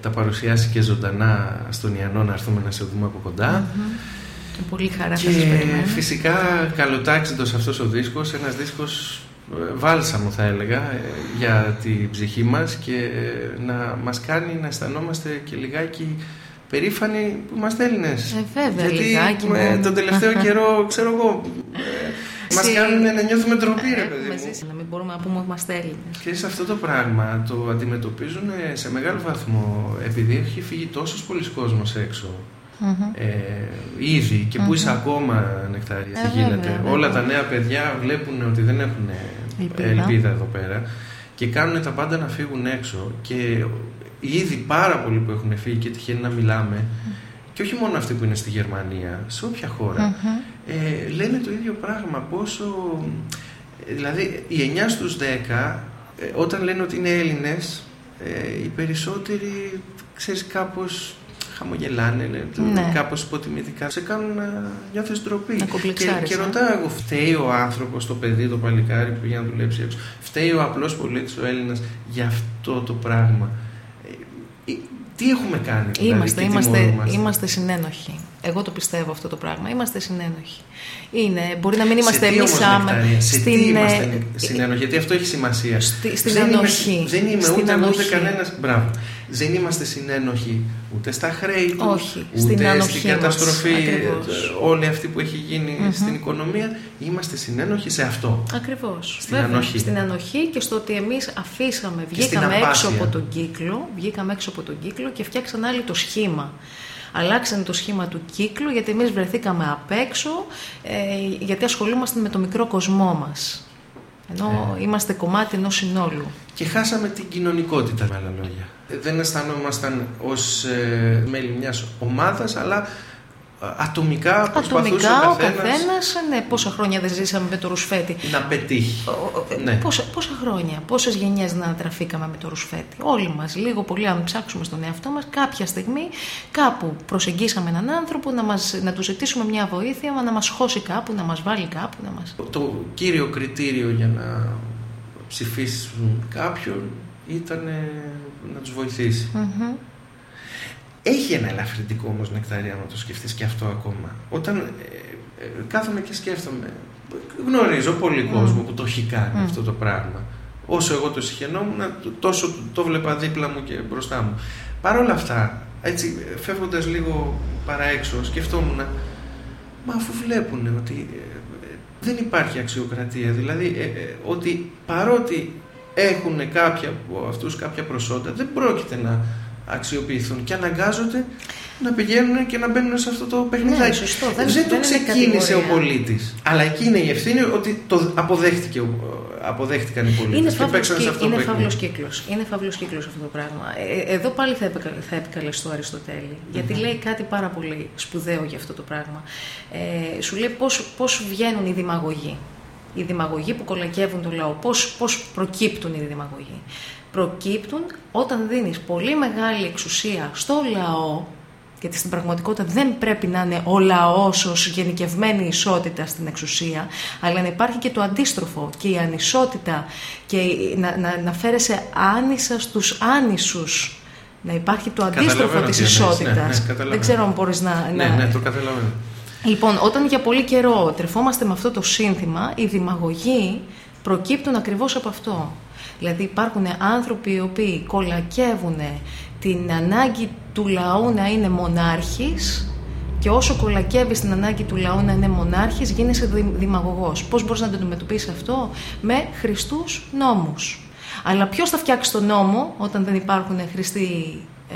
τα παρουσιάσει και ζωντανά στον Ιαννό να έρθουμε να σε δούμε από κοντά. Με πολύ χαρά θα Και σας περιμένω. φυσικά καλοτάξιτος αυτός ο δίσκος, ένας δίσκος ε, βάλσαμο θα έλεγα ε, για την ψυχή μας και ε, να μας κάνει να αισθανόμαστε και λιγάκι περήφανοι που είμαστε Έλληνες. Ε, βέβαια, Γιατί λιγάκι με μόνο. τον τελευταίο καιρό, ξέρω εγώ, ε, μας Συ- κάνουν να νιώθουμε τροπή ρε Έχουμε παιδί μου. ζήσει, Να μην μπορούμε να πούμε ότι είμαστε Έλληνες. Και σε αυτό το πράγμα το αντιμετωπίζουν ε, σε μεγάλο βαθμό επειδή έχει φύγει τόσος πολλοί κόσμος έξω Μμμ. ε, ήδη και που είσαι ακόμα νεκτάρια Ε, τι βέβαια, γίνεται. βέβαια. Όλα τα νέα παιδιά βλέπουν ότι δεν έχουν Ελπίδα. ελπίδα. εδώ πέρα και κάνουν τα πάντα να φύγουν έξω και ήδη πάρα πολλοί που έχουν φύγει και τυχαίνει να μιλάμε και όχι μόνο αυτοί που είναι στη Γερμανία, σε όποια χώρα Μμμ. ε, λένε το ίδιο πράγμα πόσο ε, δηλαδή οι 9 στους 10 ε, όταν λένε ότι είναι Έλληνες ε, οι περισσότεροι ξέρεις κάπως χαμογελάνε λένε, το- Ναι. κάπως υποτιμητικά σε κάνουν να νιώθεις ντροπή Να και, κομπλεξάρεις, και ε. ρωτάω εγώ φταίει ο άνθρωπος το παιδί το παλικάρι που πήγε να δουλέψει έξω φταίει ο απλός πολίτης ο Έλληνας για αυτό το πράγμα; ε, ε, τι έχουμε κάνει δηλαδή, Είμαστε, και είμαστε, τιμωρούμαστε. είμαστε συνένοχοι. Εγώ το πιστεύω αυτό το πράγμα. Είμαστε συνένοχοι. Είναι, μπορεί να μην Σε είμαστε τι εμείς όμως, άμε. Νεκταρία, σε τι ε, είμαστε συνένοχοι, γιατί αυτό έχει σημασία. Στη- στην δεν ανοχή. Είμαι, δεν είμαι Στην ούτε εγώ ούτε ανοχή. κανένα. Μπράβο. Δεν είμαστε συνένοχοι ούτε στα χρέη του, Όχι, ούτε στην ανοχή στην μας, καταστροφή ακριβώς. ε, όλη αυτή που έχει γίνει στην οικονομία. Είμαστε συνένοχοι σε αυτό. Ακριβώς. Στην ανοχή. Στην ανοχή και στο ότι εμείς αφήσαμε, Και στην βγήκαμε έξω απάθεια. από τον κύκλο, βγήκαμε έξω από τον κύκλο και φτιάξαν άλλοι το σχήμα. Αλλάξανε το σχήμα του κύκλου γιατί εμείς βρεθήκαμε απ' έξω ε, γιατί ασχολούμαστε με το μικρό κοσμό μας. Ενώ Ε. είμαστε κομμάτι ενός συνόλου. Και χάσαμε την κοινωνικότητα, με άλλα λόγια. Ε, Δεν αισθανόμασταν ως ε, μέλη μιας ομάδας, αλλά ε, ατομικά προσπαθούσε Ατομικά ο ο καθένας καθένας, ναι, πόσα χρόνια δεν ζήσαμε με το ρουσφέτη. να πετύχει. Ο- ο- ε, Ναι. Πόσα, πόσα χρόνια, πόσες γενιές να τραφήκαμε με το ρουσφέτη. Όλοι μας, λίγο πολύ αν ψάξουμε στον εαυτό μας, κάποια στιγμή κάπου προσεγγίσαμε έναν άνθρωπο να, μας, να του ζητήσουμε μια βοήθεια, να μας χώσει κάπου, να μας βάλει κάπου, να μας... Το κύριο κριτήριο για να ψηφίσουν κάποιον ήταν ε, να τους βοηθήσει. Μμμ. Έχει ένα ελαφρυντικό όμως νεκταρία να το σκεφτείς και αυτό ακόμα. Όταν ε, ε, κάθομαι και σκέφτομαι, γνωρίζω πολύ κόσμο που το έχει κάνει αυτό το πράγμα. Όσο εγώ το συχαινόμουν, τόσο το, το βλέπα δίπλα μου και μπροστά μου. Παρ' όλα αυτά, έτσι φεύγοντας λίγο παραέξω, σκεφτόμουν, μα αφού βλέπουν ότι ε, ε, δεν υπάρχει αξιοκρατία, δηλαδή ε, ε, ότι παρότι έχουν κάποια από αυτούς κάποια προσόντα, δεν πρόκειται να αξιοποιηθούν και αναγκάζονται να πηγαίνουν και να μπαίνουν σε αυτό το παιχνιδάκι. Ναι, σωστό. Δεν- δεν, το δεν είναι ξεκίνησε ο κατηγορία. πολίτης. Αλλά εκεί είναι η ευθύνη ότι το αποδέχτηκε, ο- αποδέχτηκαν οι πολίτες. Είναι και φαύλος, παίξαν σε κύκλος, αυτό το είναι παιχνίδι. φαύλος κύκλος. Είναι φαύλος κύκλος αυτό το πράγμα. Ε, εδώ πάλι θα, επικα, θα επικαλεστώ Αριστοτέλη. Γιατί λέει κάτι πάρα πολύ σπουδαίο για αυτό το πράγμα. Ε, σου λέει πώς, πώς βγαίνουν οι δημαγωγοί. Οι δημαγωγοί που κολακεύουν το λαό. Πώς, πώς προκύπτουν οι δημαγωγοί. Προκύπτουν όταν δίνεις πολύ μεγάλη εξουσία στο λαό γιατί στην πραγματικότητα δεν πρέπει να είναι ο λαός ως γενικευμένη ισότητα στην εξουσία, αλλά να υπάρχει και το αντίστροφο και η ανισότητα και η- να, να, να φέρεσαι άνισα στους άνισους. Να υπάρχει το αντίστροφο Καταλαβαίνω της τι εννοείς. ισότητας. Ναι, ναι, καταλαβαίνω. δεν ξέρω αν μπορείς να... Ναι, να... ναι, το καταλαβαίνω. Λοιπόν, όταν για πολύ καιρό τρεφόμαστε με αυτό το σύνθημα, οι δημαγωγοί προκύπτουν ακριβώς από αυτό. Δηλαδή υπάρχουν άνθρωποι οι οποίοι κολακεύουν την ανάγκη του λαού να είναι μονάρχης και όσο κολακεύεις την ανάγκη του λαού να είναι μονάρχης γίνεσαι δη- δημαγωγός. Πώς μπορείς να το αντιμετωπίσεις αυτό; Με χρηστούς νόμους. Αλλά ποιος θα φτιάξει τον νόμο όταν δεν υπάρχουν χρηστοί ε,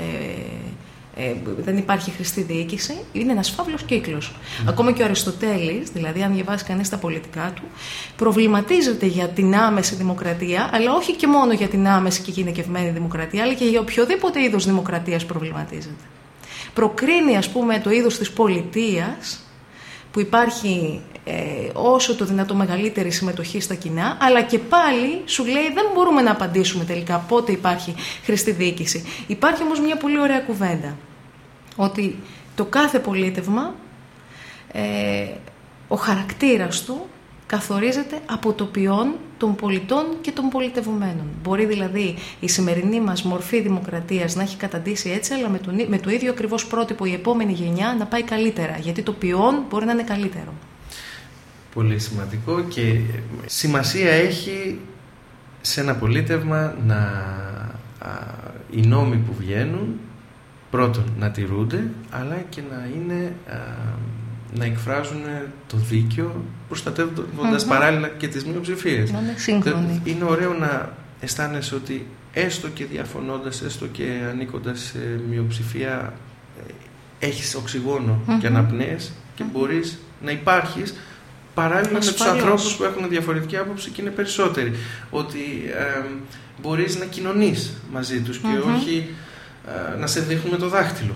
ε, δεν υπάρχει χρηστή διοίκηση, είναι ένας φαύλος κύκλος. Ακόμα και ο Αριστοτέλης, δηλαδή αν διαβάσει κανείς τα πολιτικά του, προβληματίζεται για την άμεση δημοκρατία, αλλά όχι και μόνο για την άμεση και γυναικευμένη δημοκρατία, αλλά και για οποιοδήποτε είδος δημοκρατίας προβληματίζεται. Προκρίνει, ας πούμε, το είδος της πολιτείας, που υπάρχει ε, όσο το δυνατό μεγαλύτερη συμμετοχή στα κοινά, αλλά και πάλι σου λέει δεν μπορούμε να απαντήσουμε τελικά πότε υπάρχει χρηστή διοίκηση. Υπάρχει όμως μια πολύ ωραία κουβέντα, ότι το κάθε πολίτευμα, ε, ο χαρακτήρας του καθορίζεται από το ποιόν των πολιτών και των πολιτευομένων. Μπορεί δηλαδή η σημερινή μας μορφή δημοκρατίας να έχει καταντήσει έτσι, αλλά με, τον, με το ίδιο ακριβώς πρότυπο η επόμενη γενιά να πάει καλύτερα, γιατί το ποιόν μπορεί να είναι καλύτερο. Πολύ σημαντικό και σημασία έχει σε ένα πολίτευμα να α, οι νόμοι που βγαίνουν πρώτον να τηρούνται αλλά και να είναι α, να εκφράζουν το δίκαιο προστατεύοντας Μμμ. παράλληλα και τις μειοψηφίες. Να είναι σύγχρονη. Είναι ωραίο να αισθάνεσαι ότι έστω και διαφωνώντας, έστω και ανήκοντας σε μειοψηφία ε, έχεις οξυγόνο Μμμ. και αναπνέες και μπορείς να υπάρχεις παράλληλα με τους Ασφαλώς. ανθρώπους που έχουν διαφορετική άποψη και είναι περισσότεροι. Ότι ε, μπορείς να κοινωνείς μαζί τους και Μμμ. όχι ε, να σε δείχνουν με το δάχτυλο.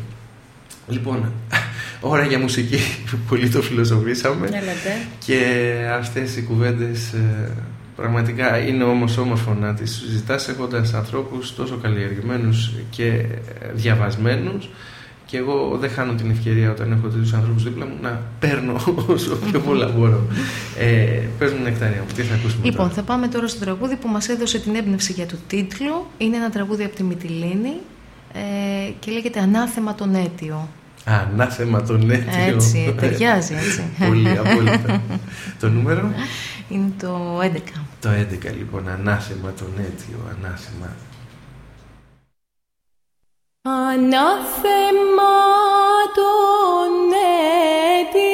Λοιπόν, ώρα για μουσική, πολύ το φιλοσοφήσαμε. Έλατε. Και αυτές οι κουβέντες ε, πραγματικά είναι όμως όμορφο να τις συζητάς έχοντας ανθρώπους τόσο καλλιεργημένους και ε, διαβασμένους και εγώ δεν χάνω την ευκαιρία όταν έχω τέτοιους ανθρώπους δίπλα μου να παίρνω όσο πιο πολλά μπορώ. Ε, πες μου νεκτάρια μου, τι θα ακούσουμε Λοιπόν, τώρα; θα πάμε τώρα στο τραγούδι που μας έδωσε την έμπνευση για το τίτλο. Είναι ένα τραγούδι από τη Μυτιλίνη ε, και λέγεται «Ανάθεμα τον αίτιο». Α, να θέμα τον αίτιο. Έτσι, ταιριάζει, έτσι. Πολύ, απόλυτα. το νούμερο; Είναι το 11. Το 11 λοιπόν, ανάθεμα τον αίτιο, ανάθεμα. Ανάθεμα τον αίτιο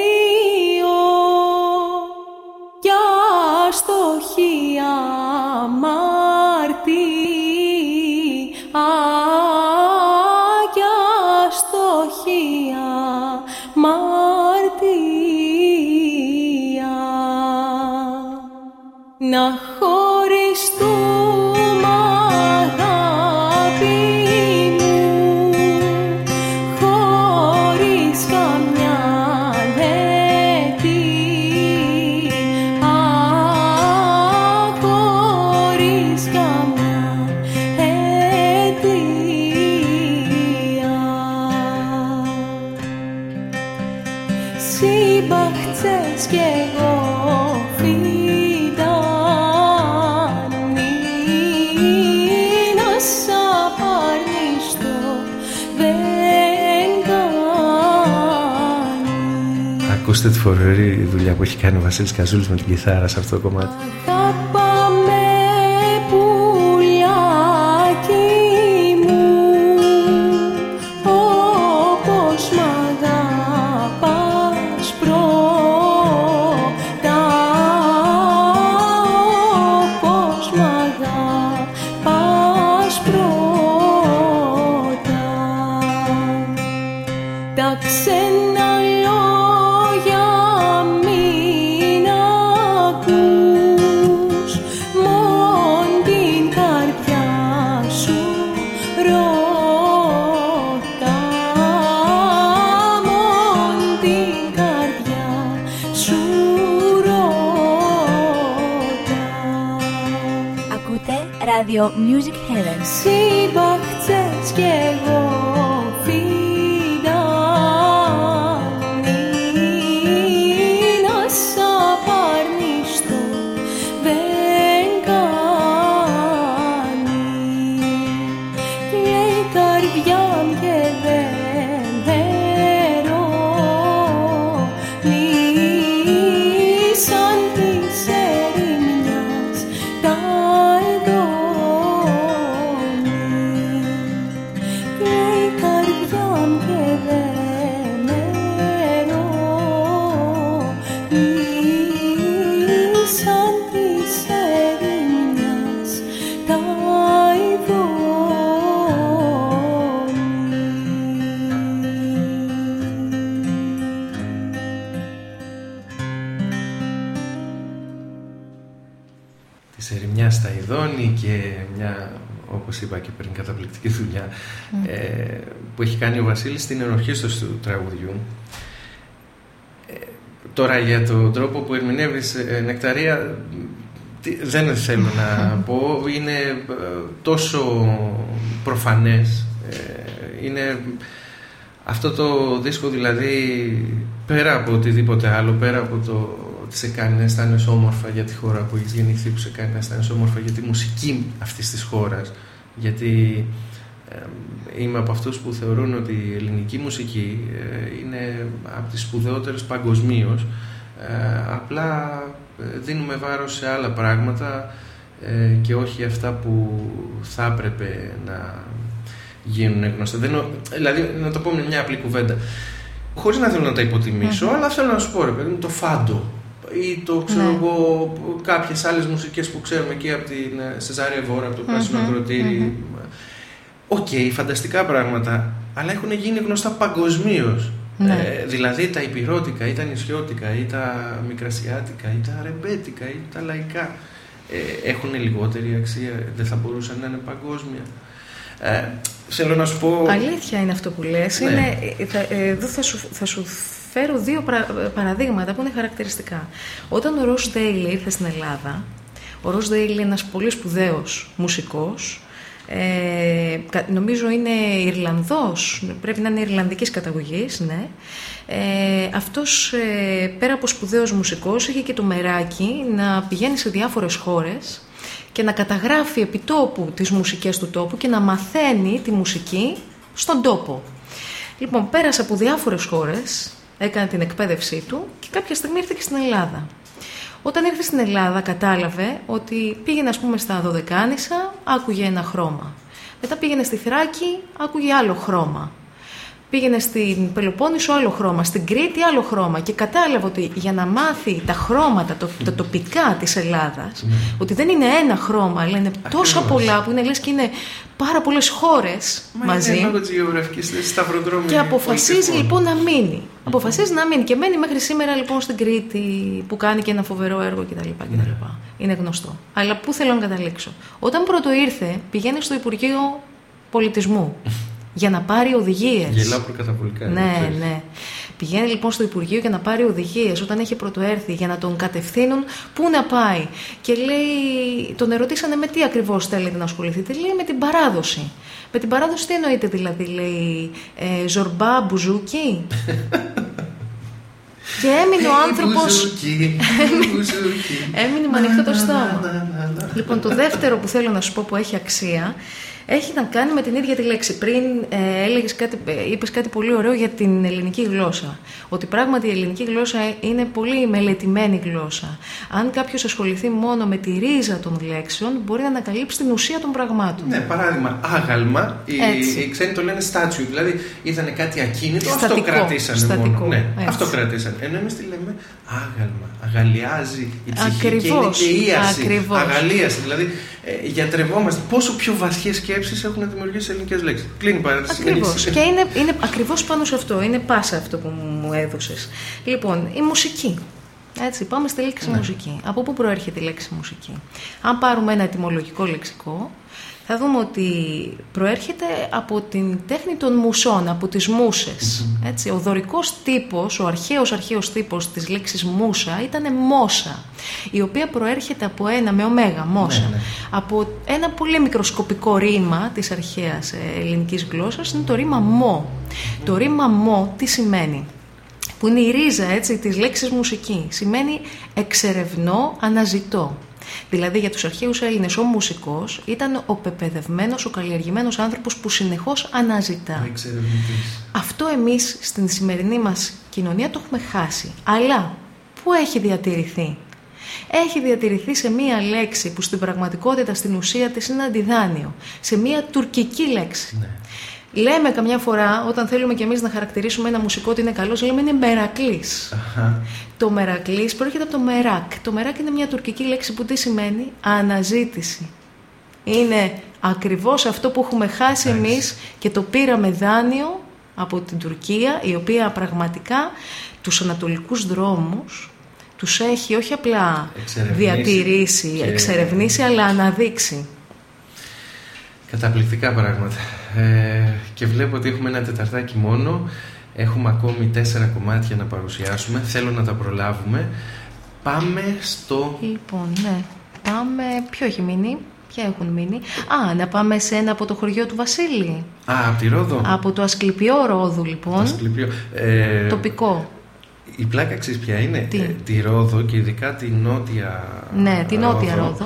κι αστοχή αμάρτη να χωριστούμε αγάπη μου χωρίς καμιά αιτία χωρίς καμιά αιτία Σύμπαχτσες κι εγώ κάνει Ακούστε τη φοβερή δουλειά που έχει κάνει ο Βασίλης Καζούλης με την κιθάρα σε αυτό το κομμάτι. Έχει κάνει ο Βασίλης στην ενορχήστωση του τραγουδιού. Ε, τώρα για τον τρόπο που ερμηνεύεις ε, Νεκταρία τι- δεν θέλω να πω, είναι ε, τόσο προφανές. Ε, είναι αυτό το δίσκο δηλαδή πέρα από οτιδήποτε άλλο, πέρα από το ότι σε κάνει να αισθάνεσαι όμορφα για τη χώρα που έχεις γεννηθεί, που σε κάνει να αισθάνεσαι όμορφα για τη μουσική αυτής της χώρας. Γιατί ε, είμαι από αυτούς που θεωρούν ότι η ελληνική μουσική ε, είναι από τις σπουδαιότερες παγκοσμίως. Ε, απλά ε, δίνουμε βάρος σε άλλα πράγματα ε, και όχι αυτά που θα έπρεπε να γίνουν γνωστά. Δεν, νο- δηλαδή, να το πω με μια απλή κουβέντα. Χωρίς να θέλω να τα υποτιμήσω, αλλά θέλω να σου πω, ρε παιδί μου, το φάντο ή το ξέρω Ναι. εγώ, κάποιες άλλες μουσικές που ξέρουμε εκεί από την ε, Σεζάρια Έβορα, από το Πράσινο Μμμ, Ακροτήρι. Οκ, φανταστικά πράγματα, αλλά έχουν γίνει γνωστά παγκοσμίως. Ναι. Ε, δηλαδή τα ηπειρώτικα ή τα νησιώτικα ή τα μικρασιάτικα ή τα ρεμπέτικα ή τα λαϊκά ε, έχουν λιγότερη αξία, δεν θα μπορούσαν να είναι παγκόσμια. Ε, θέλω να σου πω... Αλήθεια είναι αυτό που λες. Ναι. Είναι, ε, θα, ε, εδώ θα σου, θα σου φέρω δύο πρα- παραδείγματα που είναι χαρακτηριστικά. Όταν ο Ροζ Ντέιλι ήρθε στην Ελλάδα, ο Ροζ Ντέιλι είναι ένας πολύ σπουδαίος μουσικός, ε, κα- νομίζω είναι Ιρλανδός, πρέπει να είναι Ιρλανδικής καταγωγής, ναι. Ε, αυτός ε, πέρα από σπουδαίος μουσικός είχε και το μεράκι να πηγαίνει σε διάφορες χώρες και να καταγράφει επιτόπου τις μουσικές του τόπου και να μαθαίνει τη μουσική στον τόπο. Λοιπόν, πέρασε από διάφορες χώρες, έκανε την εκπαίδευσή του και κάποια στιγμή ήρθε και στην Ελλάδα. Όταν ήρθε στην Ελλάδα κατάλαβε ότι πήγαινε ας πούμε στα Δωδεκάνησα, άκουγε ένα χρώμα. Μετά πήγαινε στη Θράκη, άκουγε άλλο χρώμα. Πήγαινε στην Πελοπόννησο άλλο χρώμα, στην Κρήτη άλλο χρώμα και κατάλαβε ότι για να μάθει τα χρώματα, το, τα τοπικά της Ελλάδας, ότι δεν είναι ένα χρώμα, αλλά είναι τόσα Ακριβώς. πολλά που είναι λες και είναι πάρα πολλές χώρες Μα μαζί. Είναι λόγω της γεωγραφικής θέσης σταυροδρόμου. Και αποφασίζει πολιτισμών. λοιπόν να μείνει. Αποφασίζει να μείνει και μένει μέχρι σήμερα λοιπόν στην Κρήτη που κάνει και ένα φοβερό έργο κτλ. κτλ. Είναι γνωστό. Αλλά πού θέλω να καταλήξω. Όταν πρώτο ήρθε, πηγαίνει στο Υπουργείο Πολιτισμού για να πάρει οδηγίες. Γελάω προκαταβολικά. Ναι, ξέρεις. ναι. Πηγαίνει λοιπόν στο Υπουργείο για να πάρει οδηγίες όταν έχει πρωτοέρθει για να τον κατευθύνουν πού να πάει. Και λέει, τον ερωτήσανε με τι ακριβώς θέλετε να ασχοληθείτε. Λέει με την παράδοση. Με την παράδοση τι εννοείται δηλαδή, λέει ε, Ζορμπά, μπουζούκι; και έμεινε ο άνθρωπο. Μπουζούκι, μπουζούκι. Έμεινε με ανοιχτό το στόμα. Να, να, να. Λοιπόν, το δεύτερο που θέλω να σου πω που έχει αξία έχει να κάνει με την ίδια τη λέξη. Πριν ε, έλεγες κάτι, ε, είπες κάτι πολύ ωραίο για την ελληνική γλώσσα. Ότι πράγματι η ελληνική γλώσσα είναι πολύ μελετημένη γλώσσα. Αν κάποιος ασχοληθεί μόνο με τη ρίζα των λέξεων, μπορεί να ανακαλύψει την ουσία των πραγμάτων. Ναι, παράδειγμα, άγαλμα. Οι, Έτσι. οι ξένοι το λένε statue, δηλαδή είδανε κάτι ακίνητο, αυτό Στατικό, κρατήσανε στατικό, μόνο. Ναι, έτσι. αυτό κρατήσανε. Ενώ εμείς τι λέμε, άγαλμα. Αγαλιάζει η ψυχή Ακριβώς, και είναι και ίαση. ακριβώς. Αγαλίαση. Δηλαδή, ε, γιατρευόμαστε. Πόσο πιο βαθιές σκέψεις έχουν δημιουργήσει ελληνικές λέξεις. Κλείνει η παρένθεση. Ακριβώς. συνέχισε. Και είναι, είναι ακριβώς πάνω σε αυτό. Είναι πάσα αυτό που μου έδωσες. Λοιπόν, η μουσική. Έτσι, πάμε στη λέξη μουσική. Από πού προέρχεται η λέξη μουσική; Αν πάρουμε ένα ετυμολογικό λεξικό, θα δούμε ότι προέρχεται από την τέχνη των μουσών, από τις μουσες Έτσι, ο δωρικός τύπος, ο αρχαίος αρχαίος τύπος της λέξης μουσα ήταν μόσα, η οποία προέρχεται από ένα με ωμέγα, μόσα, Ναι, ναι. από ένα πολύ μικροσκοπικό ρήμα της αρχαίας ε, ελληνικής γλώσσας, είναι το ρήμα μο. Το ρήμα μο τι σημαίνει; Που είναι η ρίζα έτσι, της λέξης μουσική. Σημαίνει εξερευνώ, αναζητώ. Δηλαδή για τους αρχαίους Έλληνες ο μουσικός ήταν ο πεπαιδευμένος, ο καλλιεργημένος άνθρωπος που συνεχώς αναζητά. Εξερευνητής. Αυτό εμείς στην σημερινή μας κοινωνία το έχουμε χάσει. Αλλά πού έχει διατηρηθεί; Έχει διατηρηθεί σε μία λέξη που στην πραγματικότητα στην ουσία της είναι αντιδάνειο. Σε μία τουρκική λέξη. Ναι. Λέμε καμιά φορά, όταν θέλουμε κι εμείς να χαρακτηρίσουμε ένα μουσικό ότι είναι καλός, λέμε είναι μερακλής. Αχα. Το μερακλής προέρχεται από το μεράκ. Το μεράκ είναι μια τουρκική λέξη που τι σημαίνει; Αναζήτηση. Είναι ακριβώς αυτό που έχουμε χάσει Εντάξει. εμείς και το πήραμε δάνειο από την Τουρκία, η οποία πραγματικά τους ανατολικούς δρόμους τους έχει όχι απλά Εξερευνήσει διατηρήσει, και- εξερευνήσει, αλλά αναδείξει. Καταπληκτικά πράγματα. Ε, και βλέπω ότι έχουμε ένα τεταρτάκι μόνο. Έχουμε ακόμη τέσσερα κομμάτια να παρουσιάσουμε. Θέλω να τα προλάβουμε. Πάμε στο... Λοιπόν, ναι. Πάμε. Ποιο έχει μείνει, ποια έχουν μείνει; Α, να πάμε σε ένα από το χωριό του Βασίλη. Α, από τη Ρόδο. Από το Ασκληπιό Ρόδου, Το λοιπόν. Ασκληπιό. Ε, Τοπικό. Η πλάκα ξέρεις ποια είναι; Τι; Ε, τη Ρόδο και ειδικά τη νότια Ναι, τη νότια Ρόδο.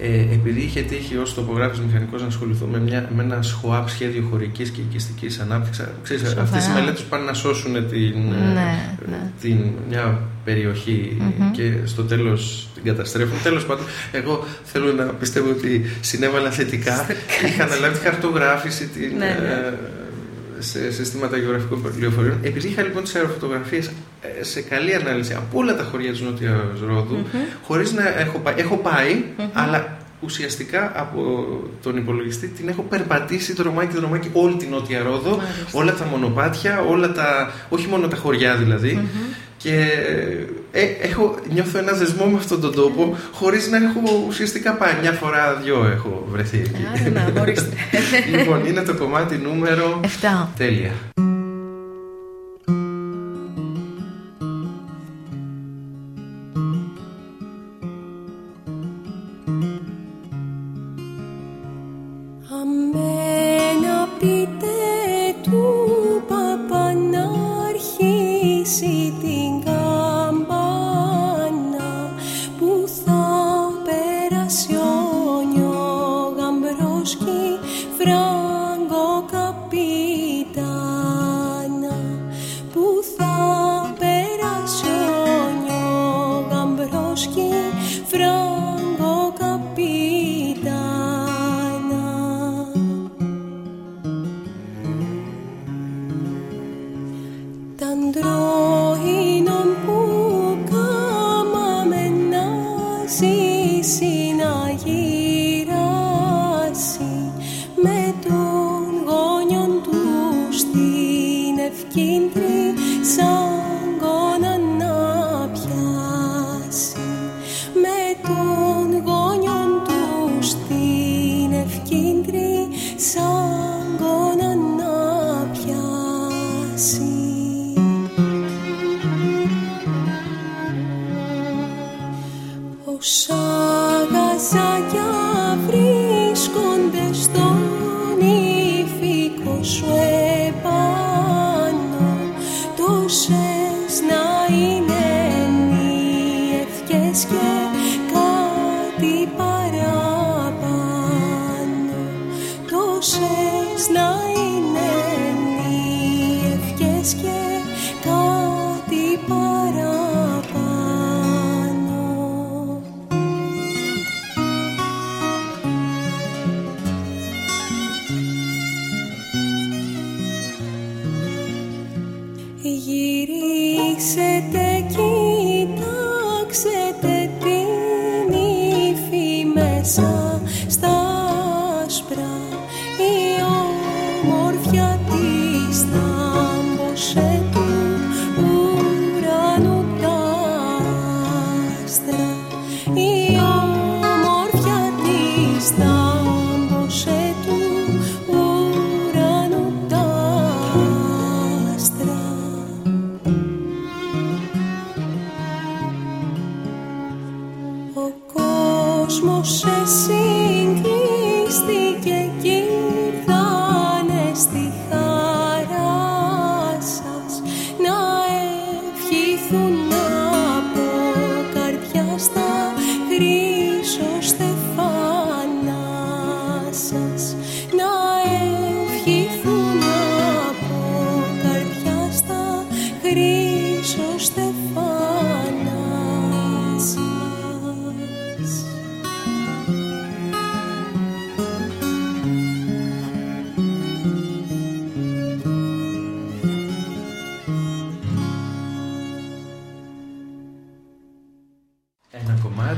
Ε, επειδή είχε τύχει ως τοπογράφης μηχανικός να ασχοληθώ με, μια, με ένα ΣΧΟΑΠ σχέδιο χωρικής και οικιστικής ανάπτυξης. Ξέρεις, Σοβαρά. αυτές οι μελέτες πάνε να σώσουν την, ε, Ναι, ναι. την, μια περιοχή και στο τέλος την καταστρέφουν. Τέλος πάντων, εγώ θέλω να πιστεύω ότι συνέβαλα θετικά. Είχα αναλάβει τη χαρτογράφηση, την, Ναι, ναι. ε, σε συστήματα γεωγραφικών πληροφοριών. Επειδή είχα λοιπόν τις αεροφωτογραφίες σε καλή ανάλυση από όλα τα χωριά της Νότιας Ρόδου, χωρίς να έχω πάει. Έχω πάει, αλλά ουσιαστικά από τον υπολογιστή την έχω περπατήσει δρομάκι δρομάκι όλη την Νότια Ρόδο, Μάλιστα. όλα τα μονοπάτια, όλα τα, όχι μόνο τα χωριά δηλαδή. Και ε, έχω, νιώθω ένα δεσμό με αυτόν τον τόπο, χωρίς να έχω ουσιαστικά πάει. Μια φορά, δυο έχω βρεθεί εκεί. Άρα να, ορίστε. λοιπόν, είναι το κομμάτι νούμερο. Εφτά. Τέλεια.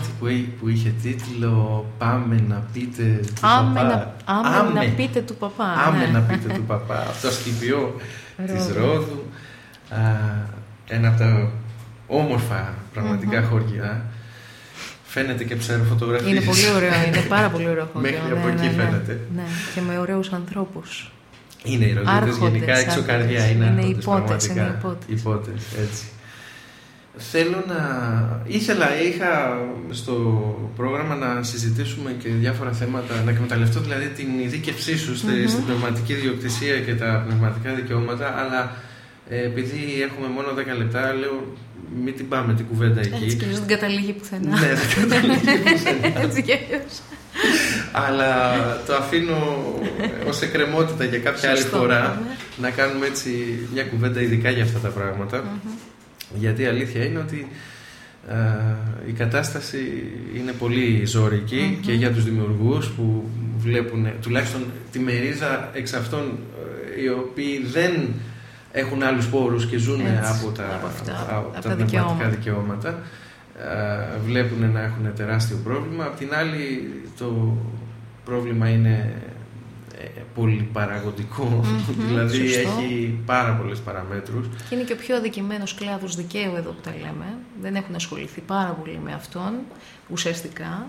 Κομμάτι που, εί- που είχε τίτλο «Πάμε να πείτε του Άμε, παπά». να, άμε να πείτε του παπά. Άμε ναι. να πείτε του παπά. Από το Ασκηπιό της Ρόδου. Ρόδου. Α, ένα από τα όμορφα πραγματικά χωριά. Φαίνεται και ψαροφωτογραφίες. Είναι πολύ ωραίο, είναι πάρα πολύ ωραίο χωριό. Μέχρι ναι, από εκεί ναι, ναι. φαίνεται. Ναι, και με ωραίους ανθρώπους. Είναι οι Ροδίτες Άρχοντες, γενικά έξω άρχοντες. καρδιά. Είναι, Είναι άρχοντες, υπότες, είναι πραγματικά. υπότες. Υπότες, έτσι. Θέλω να... Ήθελα, είχα στο πρόγραμμα να συζητήσουμε και διάφορα θέματα, να εκμεταλλευτώ δηλαδή την ειδίκευσή σου στη- στην πνευματική διοκτησία και τα πνευματικά δικαιώματα, αλλά ε, επειδή έχουμε μόνο 10 λεπτά, λέω μην την πάμε την κουβέντα εκεί. Έτσι και δεν καταλήγει πουθενά. ναι, δεν καταλήγει πουθενά. Έτσι κι αλλιώς. Αλλά το αφήνω ως εκκρεμότητα για κάποια άλλη Σωστό, φορά ναι. να κάνουμε έτσι μια κουβέντα ειδικά για αυτά τα πραγματα Γιατί η αλήθεια είναι ότι ε, η κατάσταση είναι πολύ ζώρικη και για τους δημιουργούς που βλέπουν τουλάχιστον τη μερίζα εξ αυτών ε, οι οποίοι δεν έχουν άλλους πόρους και ζουν Έτσι, από τα, από αυτά, από από τα τα πνευματικά δικαιώματα. δικαιώματα ε, βλέπουν να έχουν τεράστιο πρόβλημα. Απ' την άλλη το πρόβλημα είναι ε, πολυπαραγωγικό, Μμμ, δηλαδή σωστό. έχει πάρα πολλές παραμέτρους. Και είναι και ο πιο αδικημένος κλάδος δικαίου εδώ που τα λέμε. Δεν έχουν ασχοληθεί πάρα πολύ με αυτόν ουσιαστικά.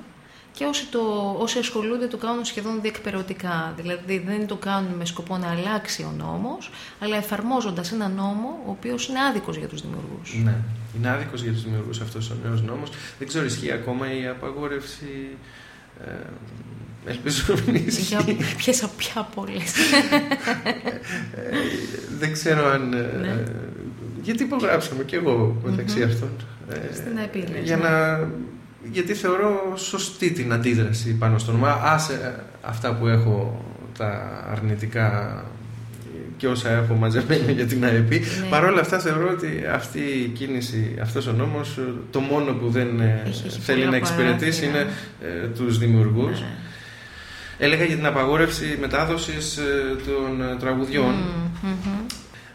Και όσοι, το, όσοι ασχολούνται το κάνουν σχεδόν διεκπαιρεωτικά. Δηλαδή δεν το κάνουν με σκοπό να αλλάξει ο νόμος, αλλά εφαρμόζοντας ένα νόμο ο οποίος είναι άδικος για τους δημιουργούς. Ναι, είναι άδικος για τους δημιουργούς αυτός ο νέος νόμος. Δεν ξέρω, ισχύει ακόμα η απαγόρευση... Ε, ελπίζω να μην ισχύει. Για ποιες πια πολλές. Ε, δεν ξέρω αν... ε, Ναι. γιατί υπογράψαμε κι εγώ μεταξύ αυτών. Ε, Στην ΑΕΠ, λες, για ναι. να, γιατί θεωρώ σωστή την αντίδραση πάνω στον ΟΜΑ. Άσε ε, αυτά που έχω τα αρνητικά και όσα έχω μαζεμένα για την ΑΕΠ. Ναι. Παρ' όλα αυτά θεωρώ ότι αυτή η κίνηση, αυτός ο νόμος, ε, το μόνο που δεν ε, Έχει- έχει θέλει πολλά να εξυπηρετήσει είναι παράθυρα. ε, τους δημιουργούς. Ναι. Έλεγα για την απαγόρευση μετάδοσης ε, των ε, τραγουδιών. Μμμ, μμμ.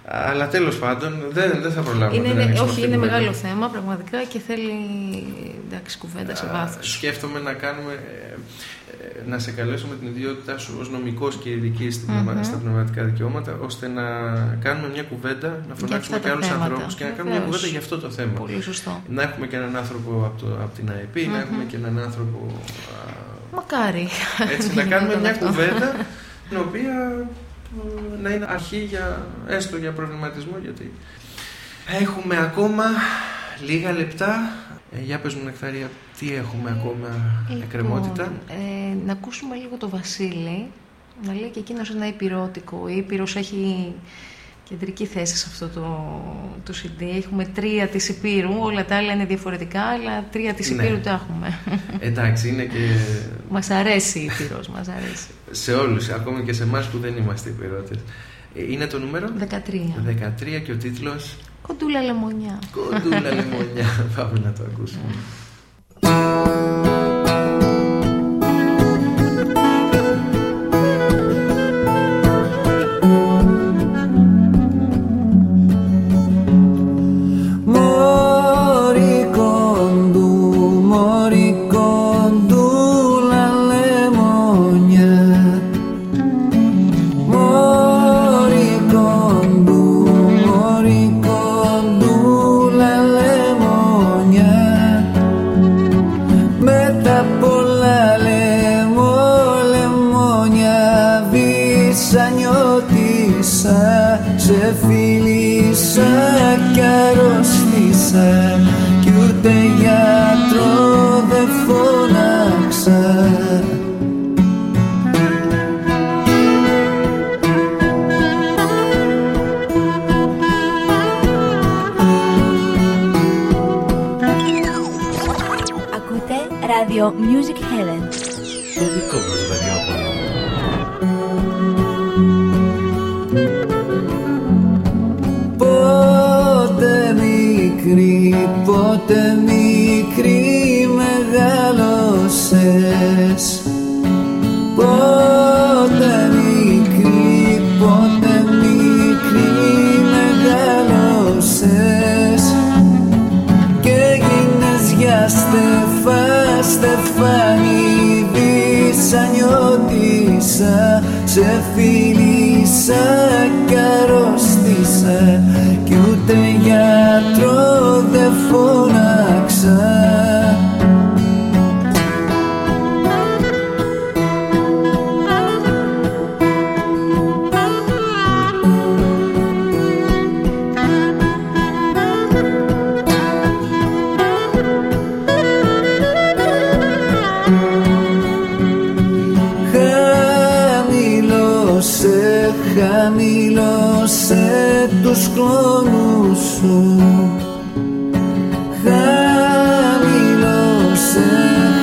Αλλά τέλος πάντων δεν, δεν θα προλάβουμε Είναι, να είναι, ανοίξουμε όχι, αυτή είναι την μεγάλο κουβέντα. θέμα πραγματικά και θέλει εντάξει, κουβέντα σε Α, βάθος. Σκέφτομαι να κάνουμε. ε, ε, να σε καλέσω με την ιδιότητά σου ως νομικός και ειδικής στην πνευμα- Μμμ. στα πνευματικά δικαιώματα ώστε να κάνουμε μια κουβέντα, να φωνάξουμε αυτά και τα άλλους θέματα. ανθρώπους και να κάνουμε μια Βεβαίως. κουβέντα για αυτό το θέμα. Πολύ σωστό. Να έχουμε και έναν άνθρωπο από, το, από την ΑΕΠ, να έχουμε και έναν άνθρωπο α, Μακάρι. Έτσι, να κάνουμε Γινόταν μια αυτό. κουβέντα την οποία ε, να είναι αρχή για, έστω για προβληματισμό γιατί έχουμε ακόμα λίγα λεπτά ε, για πες μου Νεκταρία τι έχουμε ακόμα εκκρεμότητα; Λοιπόν, ε, να ακούσουμε λίγο το Βασίλη να λέει και εκείνος ένα υπηρώτικο. Ο Ήπειρος έχει κεντρική θέση σε αυτό το, το CD. Έχουμε τρία της Υπήρου, όλα τα άλλα είναι διαφορετικά, αλλά τρία της Ναι. Υπήρου τα έχουμε. εντάξει είναι και μας αρέσει η Ήπειρος, μας αρέσει. σε όλους ακόμη και σε εμάς που δεν είμαστε υπηρώτες Ε, είναι το νούμερο; 13. 13 και ο τίτλος; Κοντούλα λεμονιά. Κοντούλα λεμονιά πάμε να το ακούσουμε ράδιο Music Heaven. Το Σε φίλησα κι αρρώστησα Κι ούτε γιατρό δεν φώναξα τους κλόνους σου. Χαμηλώσε,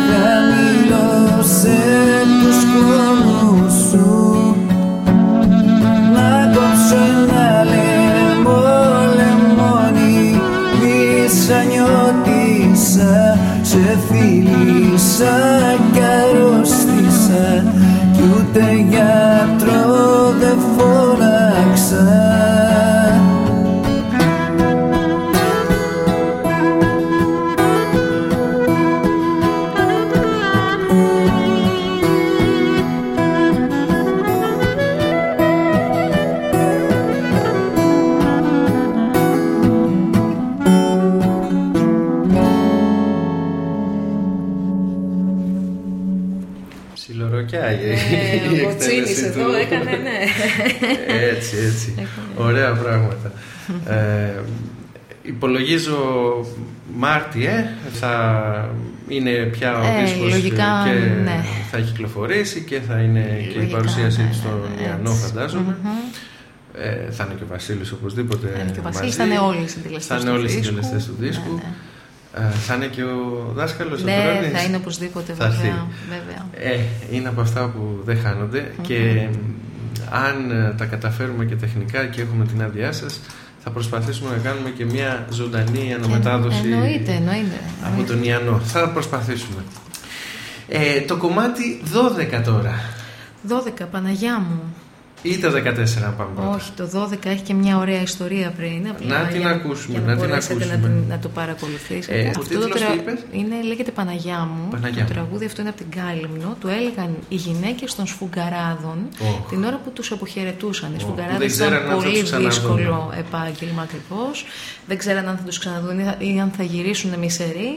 χαμηλώσε τους κλόνους σου. Να κόψω ένα λαιμό, λεμόνι Μίσα νιώτησα, σε φίλησα έτσι, έτσι. Ωραία πράγματα. ε, υπολογίζω Μάρτι, ε, θα είναι πια ο Ε, δίσκος λογικά, και ναι. θα έχει κυκλοφορήσει και θα είναι και η Λογικά, παρουσίασή ναι, του ναι, στον ναι, Ιαννό έτσι. φαντάζομαι. Μμμ. Ε, θα είναι και ο Βασίλης οπωσδήποτε Θα είναι και ο Βασίλης, μαζί. θα είναι όλοι οι συντελεστές Θα είναι του όλοι οι δίσκου. συντελεστές του Ναι, δίσκου. ναι. Ε, θα είναι και ο δάσκαλος ο Ναι, Θρόνης. θα είναι οπωσδήποτε Θα έρθει. βέβαια. βέβαια. Ε, είναι από αυτά που δεν χάνονται και μ, αν ε, τα καταφέρουμε και τεχνικά και έχουμε την άδειά σας, θα προσπαθήσουμε να κάνουμε και μια ζωντανή αναμετάδοση Εννοείται, εννοείται. από τον Ιαννό. Θα προσπαθήσουμε. Ε, το κομμάτι 12 τώρα. 12, Παναγιά μου. Ή τα 14 να πάμε πρώτα. Όχι, το 12 έχει και μια ωραία ιστορία πριν. απλά Να την για- ακούσουμε, για να την μπορέσετε ακούσουμε. Να, την- να το παρακολουθήσετε. Ε, ο τίτλος τι είπες; είναι, λέγεται Παναγιά μου. Παναγιά το μου. τραγούδι αυτό είναι από την Κάλυμνο. Το έλεγαν οι γυναίκες των Σφουγγαράδων Οχ. την ώρα που τους αποχαιρετούσαν. Οι Οχ, Σφουγγαράδες δεν ξέραν ήταν αν θα πολύ τους ξαναδούν. δύσκολο επάγγελμα ακριβώς. Δεν ξέραν αν θα τους ξαναδούν ή θα- ή αν θα γυρίσουν μισεροί.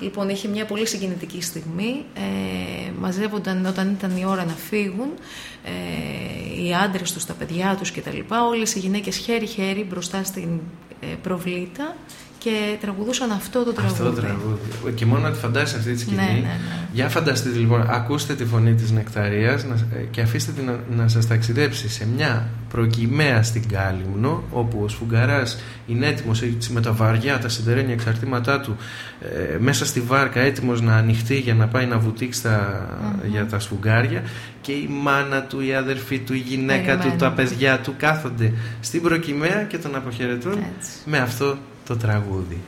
Λοιπόν, είχε μια πολύ συγκινητική στιγμή. Ε, μαζεύονταν όταν ήταν η ώρα να φύγουν ε, οι άντρες τους, τα παιδιά τους κτλ. Όλες οι γυναίκες χέρι-χέρι μπροστά στην ε, προβλήτα και τραγουδούσαν αυτό το τραγούδι. Αυτό το τραγούδι. Και μόνο να τη φαντάσει αυτή τη σκηνή. Ναι, ναι, ναι. Για φανταστείτε λοιπόν, ακούστε τη φωνή της Νεκταρίας να- ε, και αφήστε την να, να σας ταξιδέψει σε μια προκυμαία στην Κάλυμνο όπου ο Σφουγγαράς είναι έτοιμος έτσι, με τα βαριά, τα σιδερένια εξαρτήματά του ε, μέσα στη βάρκα έτοιμος να ανοιχτεί για να πάει να βουτήξει τα, για τα σφουγγάρια και η μάνα του, η αδερφή του, η γυναίκα του, Περιμένουν. τα παιδιά του κάθονται στην προκυμαία και τον αποχαιρετούν Έτσι. Με αυτό το τραγούδι.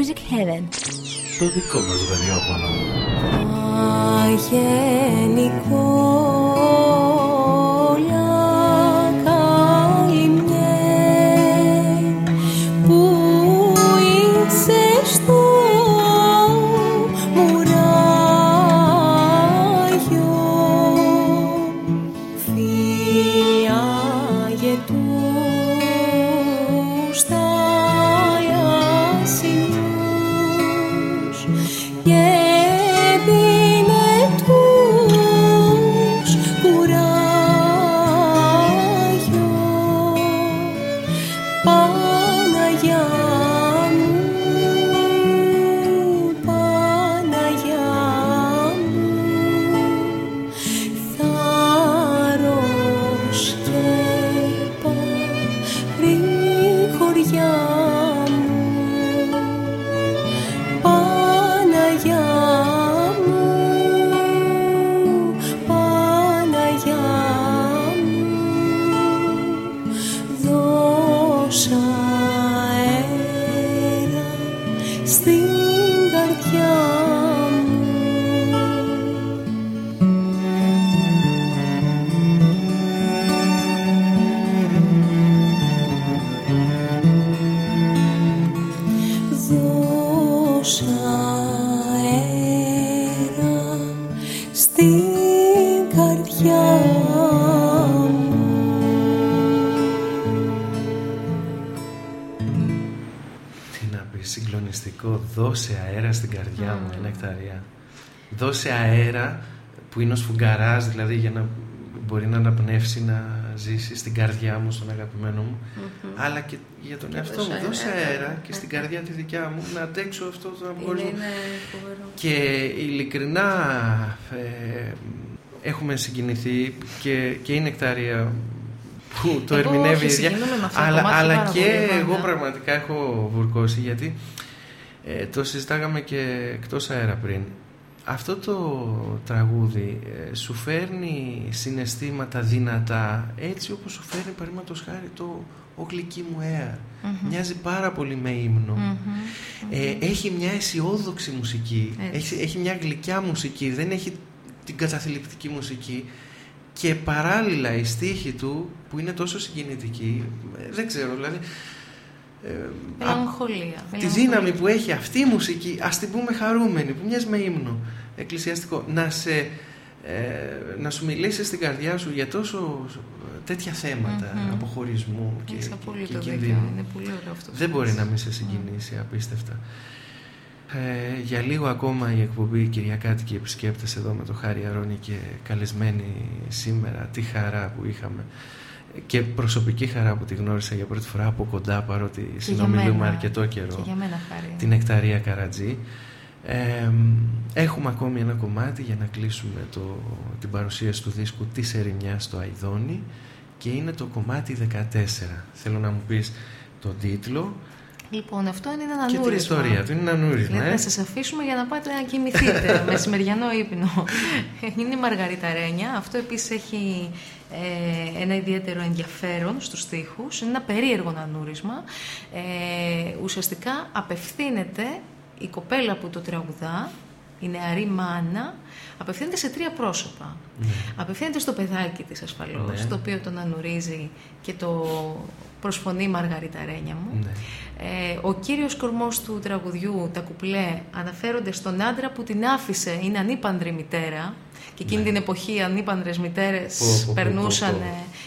Music Heaven. Το δικό μας ραδιόφωνο. Αγενικό δώσε αέρα που είναι ο σφουγγαράς, δηλαδή για να μπορεί να αναπνεύσει, να ζήσει στην καρδιά μου, στον αγαπημένο μου, αλλά και για τον εαυτό μου. Δώσε αέρα και στην καρδιά τη δικιά μου να αντέξω αυτό το απογορισμό. Και ειλικρινά ε, έχουμε συγκινηθεί και, και η νεκτάρια που το εγώ ερμηνεύει η ίδια, αλλά, αλλά και εγώ πραγματικά έχω βουρκώσει γιατί ε, το συζητάγαμε και εκτός αέρα πριν. Αυτό το τραγούδι ε, σου φέρνει συναισθήματα δυνατά έτσι όπως σου φέρνει παραδείγματος χάρη το «Ο γλυκή μου αir». Μοιάζει πάρα πολύ με υμνο Ε, έχει μια αισιόδοξη μουσική, έχει, έχει μια γλυκιά μουσική, δεν έχει την καταθλιπτική μουσική και παράλληλα η στίχη του που είναι τόσο συγκινητική, ε, δεν ξέρω δηλαδή... Ε, Μελαγχολία. Τη δύναμη που έχει αυτή η μουσική, ας την πούμε χαρούμενη, που μοιάζει με ύμνο εκκλησιαστικό να, σε, ε, να σου μιλήσει στην καρδιά σου για τόσο τέτοια θέματα mm-hmm. αποχωρισμού και, και, και κινδύνου. Είναι πολύ ωραίο αυτό. Δεν μπορεί να μην σε συγκινήσει απίστευτα. Ε, για λίγο ακόμα η εκπομπή Κυριακάτικη επισκέπτες εδώ με το Χάρη Αρώνη και καλεσμένη σήμερα. Τη χαρά που είχαμε. Και προσωπική χαρά που τη γνώρισα για πρώτη φορά από κοντά παρότι συνομιλούμε αρκετό καιρό. Και για μένα την Εκταρία Καρατζή. Έχουμε ακόμη ένα κομμάτι για να κλείσουμε το, την παρουσίαση του δίσκου της Ερημιάς στο Αϊδόνι και είναι το κομμάτι 14. Θέλω να μου πεις τον τίτλο Λοιπόν, αυτό είναι ένα ανούρισμα. Και την ιστορία του, είναι ένα ανούρισμα. Δηλαδή, ε; θα σας αφήσουμε για να πάτε να κοιμηθείτε μεσημεριανό ύπνο. είναι η Μαργαρίτα Ρένια. Αυτό επίσης έχει ε, ένα ιδιαίτερο ενδιαφέρον στους στίχους. Είναι ένα περίεργο ανούρισμα. Ε, ουσιαστικά απευθύνεται η κοπέλα που το τραγουδά, η νεαρή μάνα, απευθύνεται σε τρία πρόσωπα. Ναι. Απευθύνεται στο παιδάκι της ασφαλώς, ναι. το οποίο τον ανουρίζει και το προσφωνεί η Μαργαρίτα Ρένια μου. Ναι. Ε, ο κύριος κορμός του τραγουδιού, τα κουπλέ, αναφέρονται στον άντρα που την άφησε, είναι ανήπαντρη μητέρα, και εκείνη ναι. την εποχή οι ανήπανδρες μητέρες περνούσαν.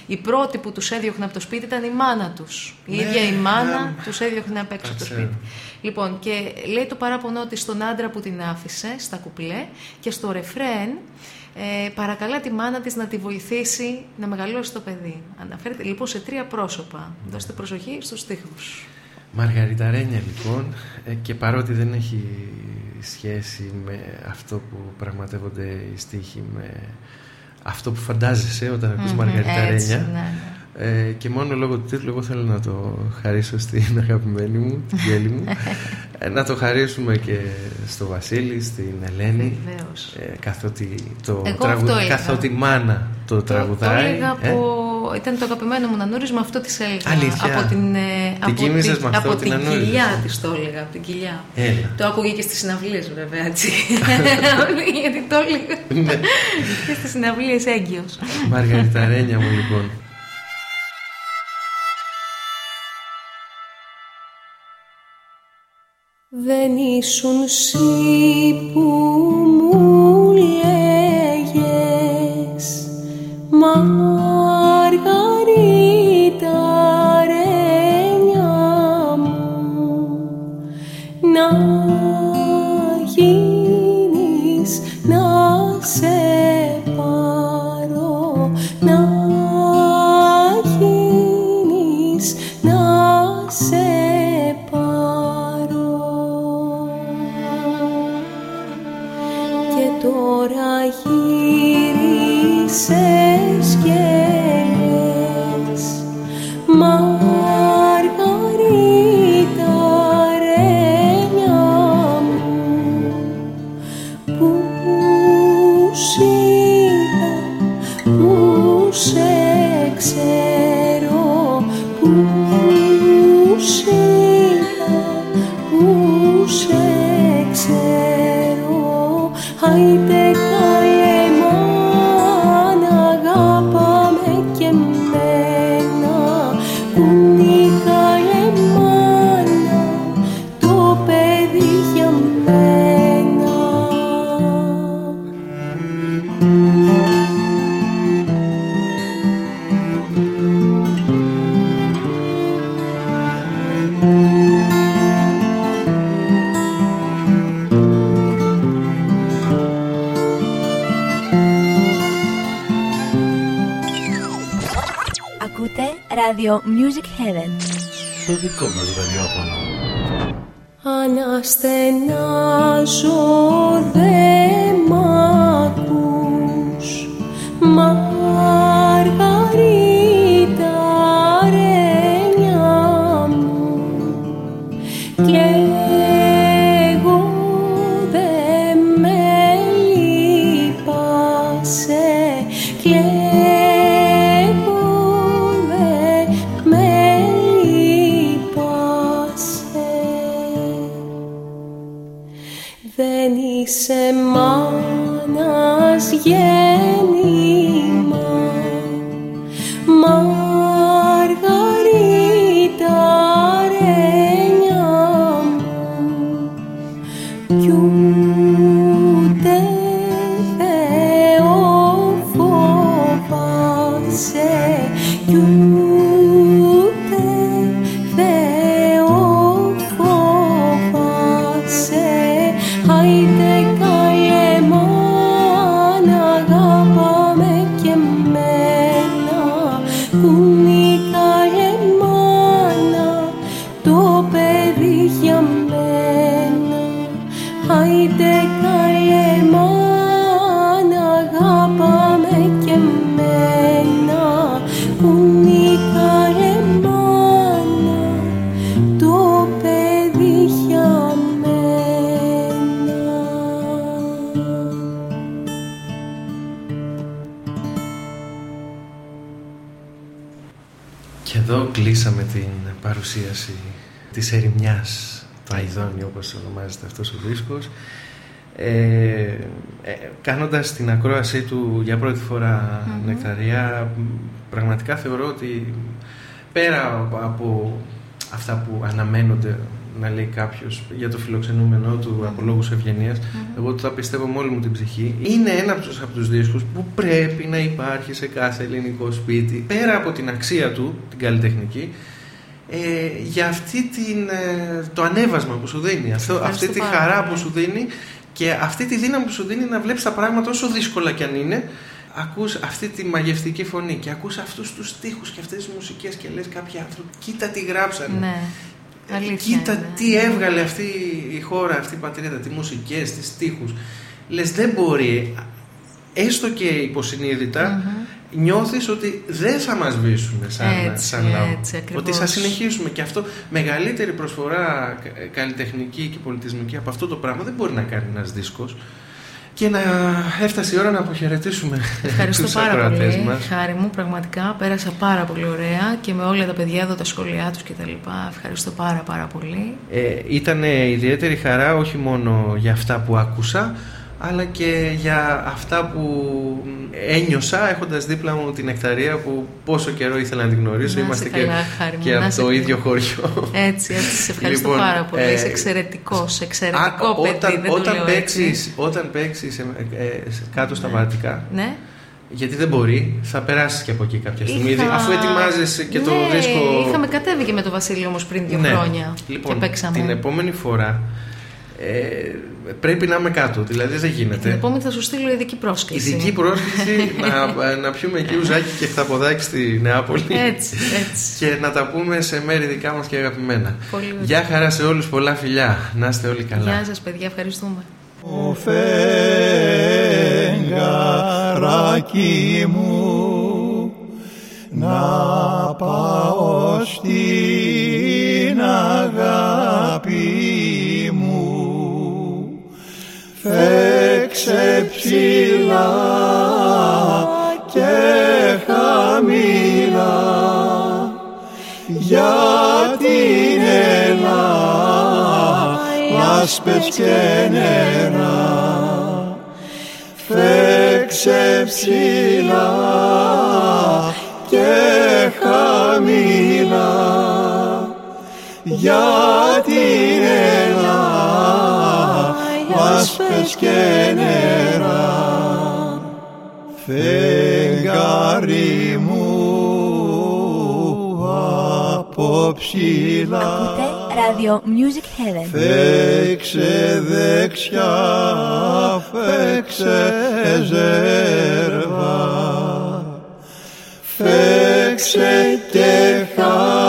Οι πρώτοι που τους έδιωχναν από το σπίτι ήταν η μάνα τους. Η ναι, ίδια η μάνα ναι. τους έδιωχνε απ' έξω από το σπίτι. Λοιπόν, και λέει το παράπονο της στον άντρα που την άφησε, στα κουπλέ, και στο ρεφρέν ε, παρακαλά τη μάνα της να τη βοηθήσει να μεγαλώσει το παιδί. Αναφέρεται λοιπόν σε τρία πρόσωπα. Δώστε προσοχή στους στίχους. Μαργαριταρένια λοιπόν ε, και παρότι δεν έχει σχέση με αυτό που πραγματεύονται οι στίχοι με αυτό που φαντάζεσαι όταν ακούς mm-hmm, Μαργαριταρένια ναι, ναι. Ε, και μόνο λόγω του τίτλου εγώ θέλω να το χαρίσω στην αγαπημένη μου, την γέλη μου ε, να το χαρίσουμε και στο Βασίλη, στην Ελένη ε, καθότι, το τραγου... καθότι μάνα το, το τραγουδάει το έλεγα ε; από ήταν το αγαπημένο μου Νανούρης, με αυτό της έλεγα. Αλήθεια. Από την, ε, Την από κοίμησες με αυτό, από την την Νανούρη. κοιλιά της το έλεγα, από την κοιλιά. Έλα. Το άκουγε και στις συναυλίες βέβαια, έτσι. Γιατί το έλεγα. Ναι. και στις συναυλίες έγκυος. Μαργαριταρένια μου λοιπόν. Δεν ήσουν εσύ που μου λέγες. Μαργαρίτα Το παρουσίαση της ερημιάς του Αιδόνι όπως ονομάζεται αυτός ο δίσκος. Ε, ε, κάνοντας την ακρόασή του για πρώτη φορά νεκταρία πραγματικά θεωρώ ότι πέρα από- από αυτά που αναμένονται να λέει κάποιος για το φιλοξενούμενό του από λόγους ευγενίας εγώ το πιστεύω με όλη μου την ψυχή. Είναι ένα από τους, από τους δίσκους που πρέπει να υπάρχει σε κάθε ελληνικό σπίτι πέρα από την αξία του, την καλλιτεχνική ε, για αυτή την, ε, το ανέβασμα που σου δίνει αυτό, Ευχαριστώ αυτή τη πάρα χαρά πολύ. που σου δίνει και αυτή τη δύναμη που σου δίνει να βλέπεις τα πράγματα όσο δύσκολα κι αν είναι ακούς αυτή τη μαγευτική φωνή και ακούς αυτούς τους στίχους και αυτές τις μουσικές και λες κάποιοι άνθρωποι κοίτα τι γράψανε Ναι. Ε, Αλήθεια Κοίτα είναι. τι έβγαλε αυτή η χώρα, αυτή η πατρίδα, τι μουσικές, τις στίχους. Λες δεν μπορεί, έστω και υποσυνείδητα, νιώθεις ότι δεν θα μας σβήσουν σαν, Έτσι, σαν λαό. έτσι, ακριβώς. ότι θα συνεχίσουμε και αυτό μεγαλύτερη προσφορά κα- καλλιτεχνική και πολιτισμική από αυτό το πράγμα δεν μπορεί να κάνει ένας δίσκος. και να έφτασε η ώρα να αποχαιρετήσουμε Ευχαριστώ τους πάρα ακροατές πολύ. μας. Χάρη μου, πραγματικά πέρασα πάρα πολύ ωραία και με όλα τα παιδιά εδώ, τα σχόλιά τους και τα λοιπά. Ευχαριστώ πάρα πάρα πολύ. Ε, ήταν ιδιαίτερη χαρά όχι μόνο για αυτά που άκουσα αλλά και για αυτά που ένιωσα έχοντας δίπλα μου την Εκταρία που πόσο καιρό ήθελα να την γνωρίσω. Να είσαι Είμαστε καλά, και, Χάρη μου, και να από είσαι το καλά. ίδιο χωριό. Έτσι, έτσι. Σε ευχαριστώ Λοιπόν, πάρα πολύ. ε, Είσαι εξαιρετικός, Α, εξαιρετικό παιδί. όταν, δεν το όταν, λέω παίξεις, έτσι. όταν παίξεις ε, ε, κάτω στα Βατικά Ναι. γιατί δεν μπορεί, θα περάσεις και από εκεί κάποια στιγμή. Είχα- Αφού ετοιμάζεσαι και το ναι, δίσκο. Είχαμε κατέβει και με τον Βασίλειο όμως πριν δύο Ναι. χρόνια. Λοιπόν, και παίξαμε. την επόμενη φορά ε, πρέπει να είμαι κάτω. Δηλαδή δεν γίνεται. Την επόμενη θα σου στείλω ειδική πρόσκληση. Ειδική πρόσκληση να, να πιούμε εκεί ουζάκι και χταποδάκι στη Νεάπολη. Έτσι, έτσι. Και να τα πούμε σε μέρη δικά μας και αγαπημένα. Πολύ ωραία. Γεια χαρά σε όλους, πολλά φιλιά. Να είστε όλοι καλά. Γεια σας παιδιά, ευχαριστούμε. Ο φεγγαράκι μου να πάω στην αγάπη φέξε ψηλά και χαμηλά για την Ελλάδα λάσπες και νερά. Φέξε ψηλά και χαμηλά για την Ελλάδα λάσπες και νερά. Φεγγάρι μου από ψηλά Ακούτε ράδιο Music Heaven. Φέξε δεξιά, φέξε ζέρβα Φέξε και χαμηλότερα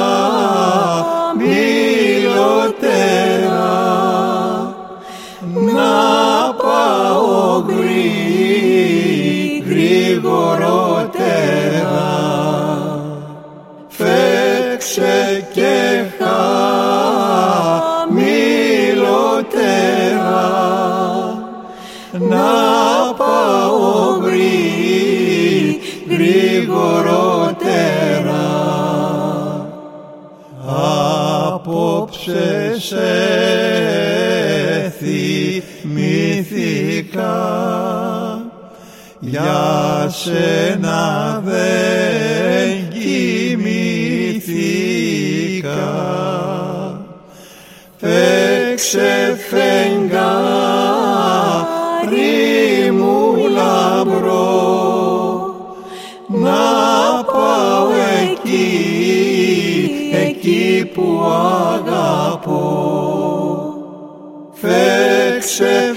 σε θυμήθηκα για σένα δεν κοιμήθηκα. Φέξε φεγγάρι μου λαμπρό να πάω εκεί, εκεί που αγαπώ Φέξε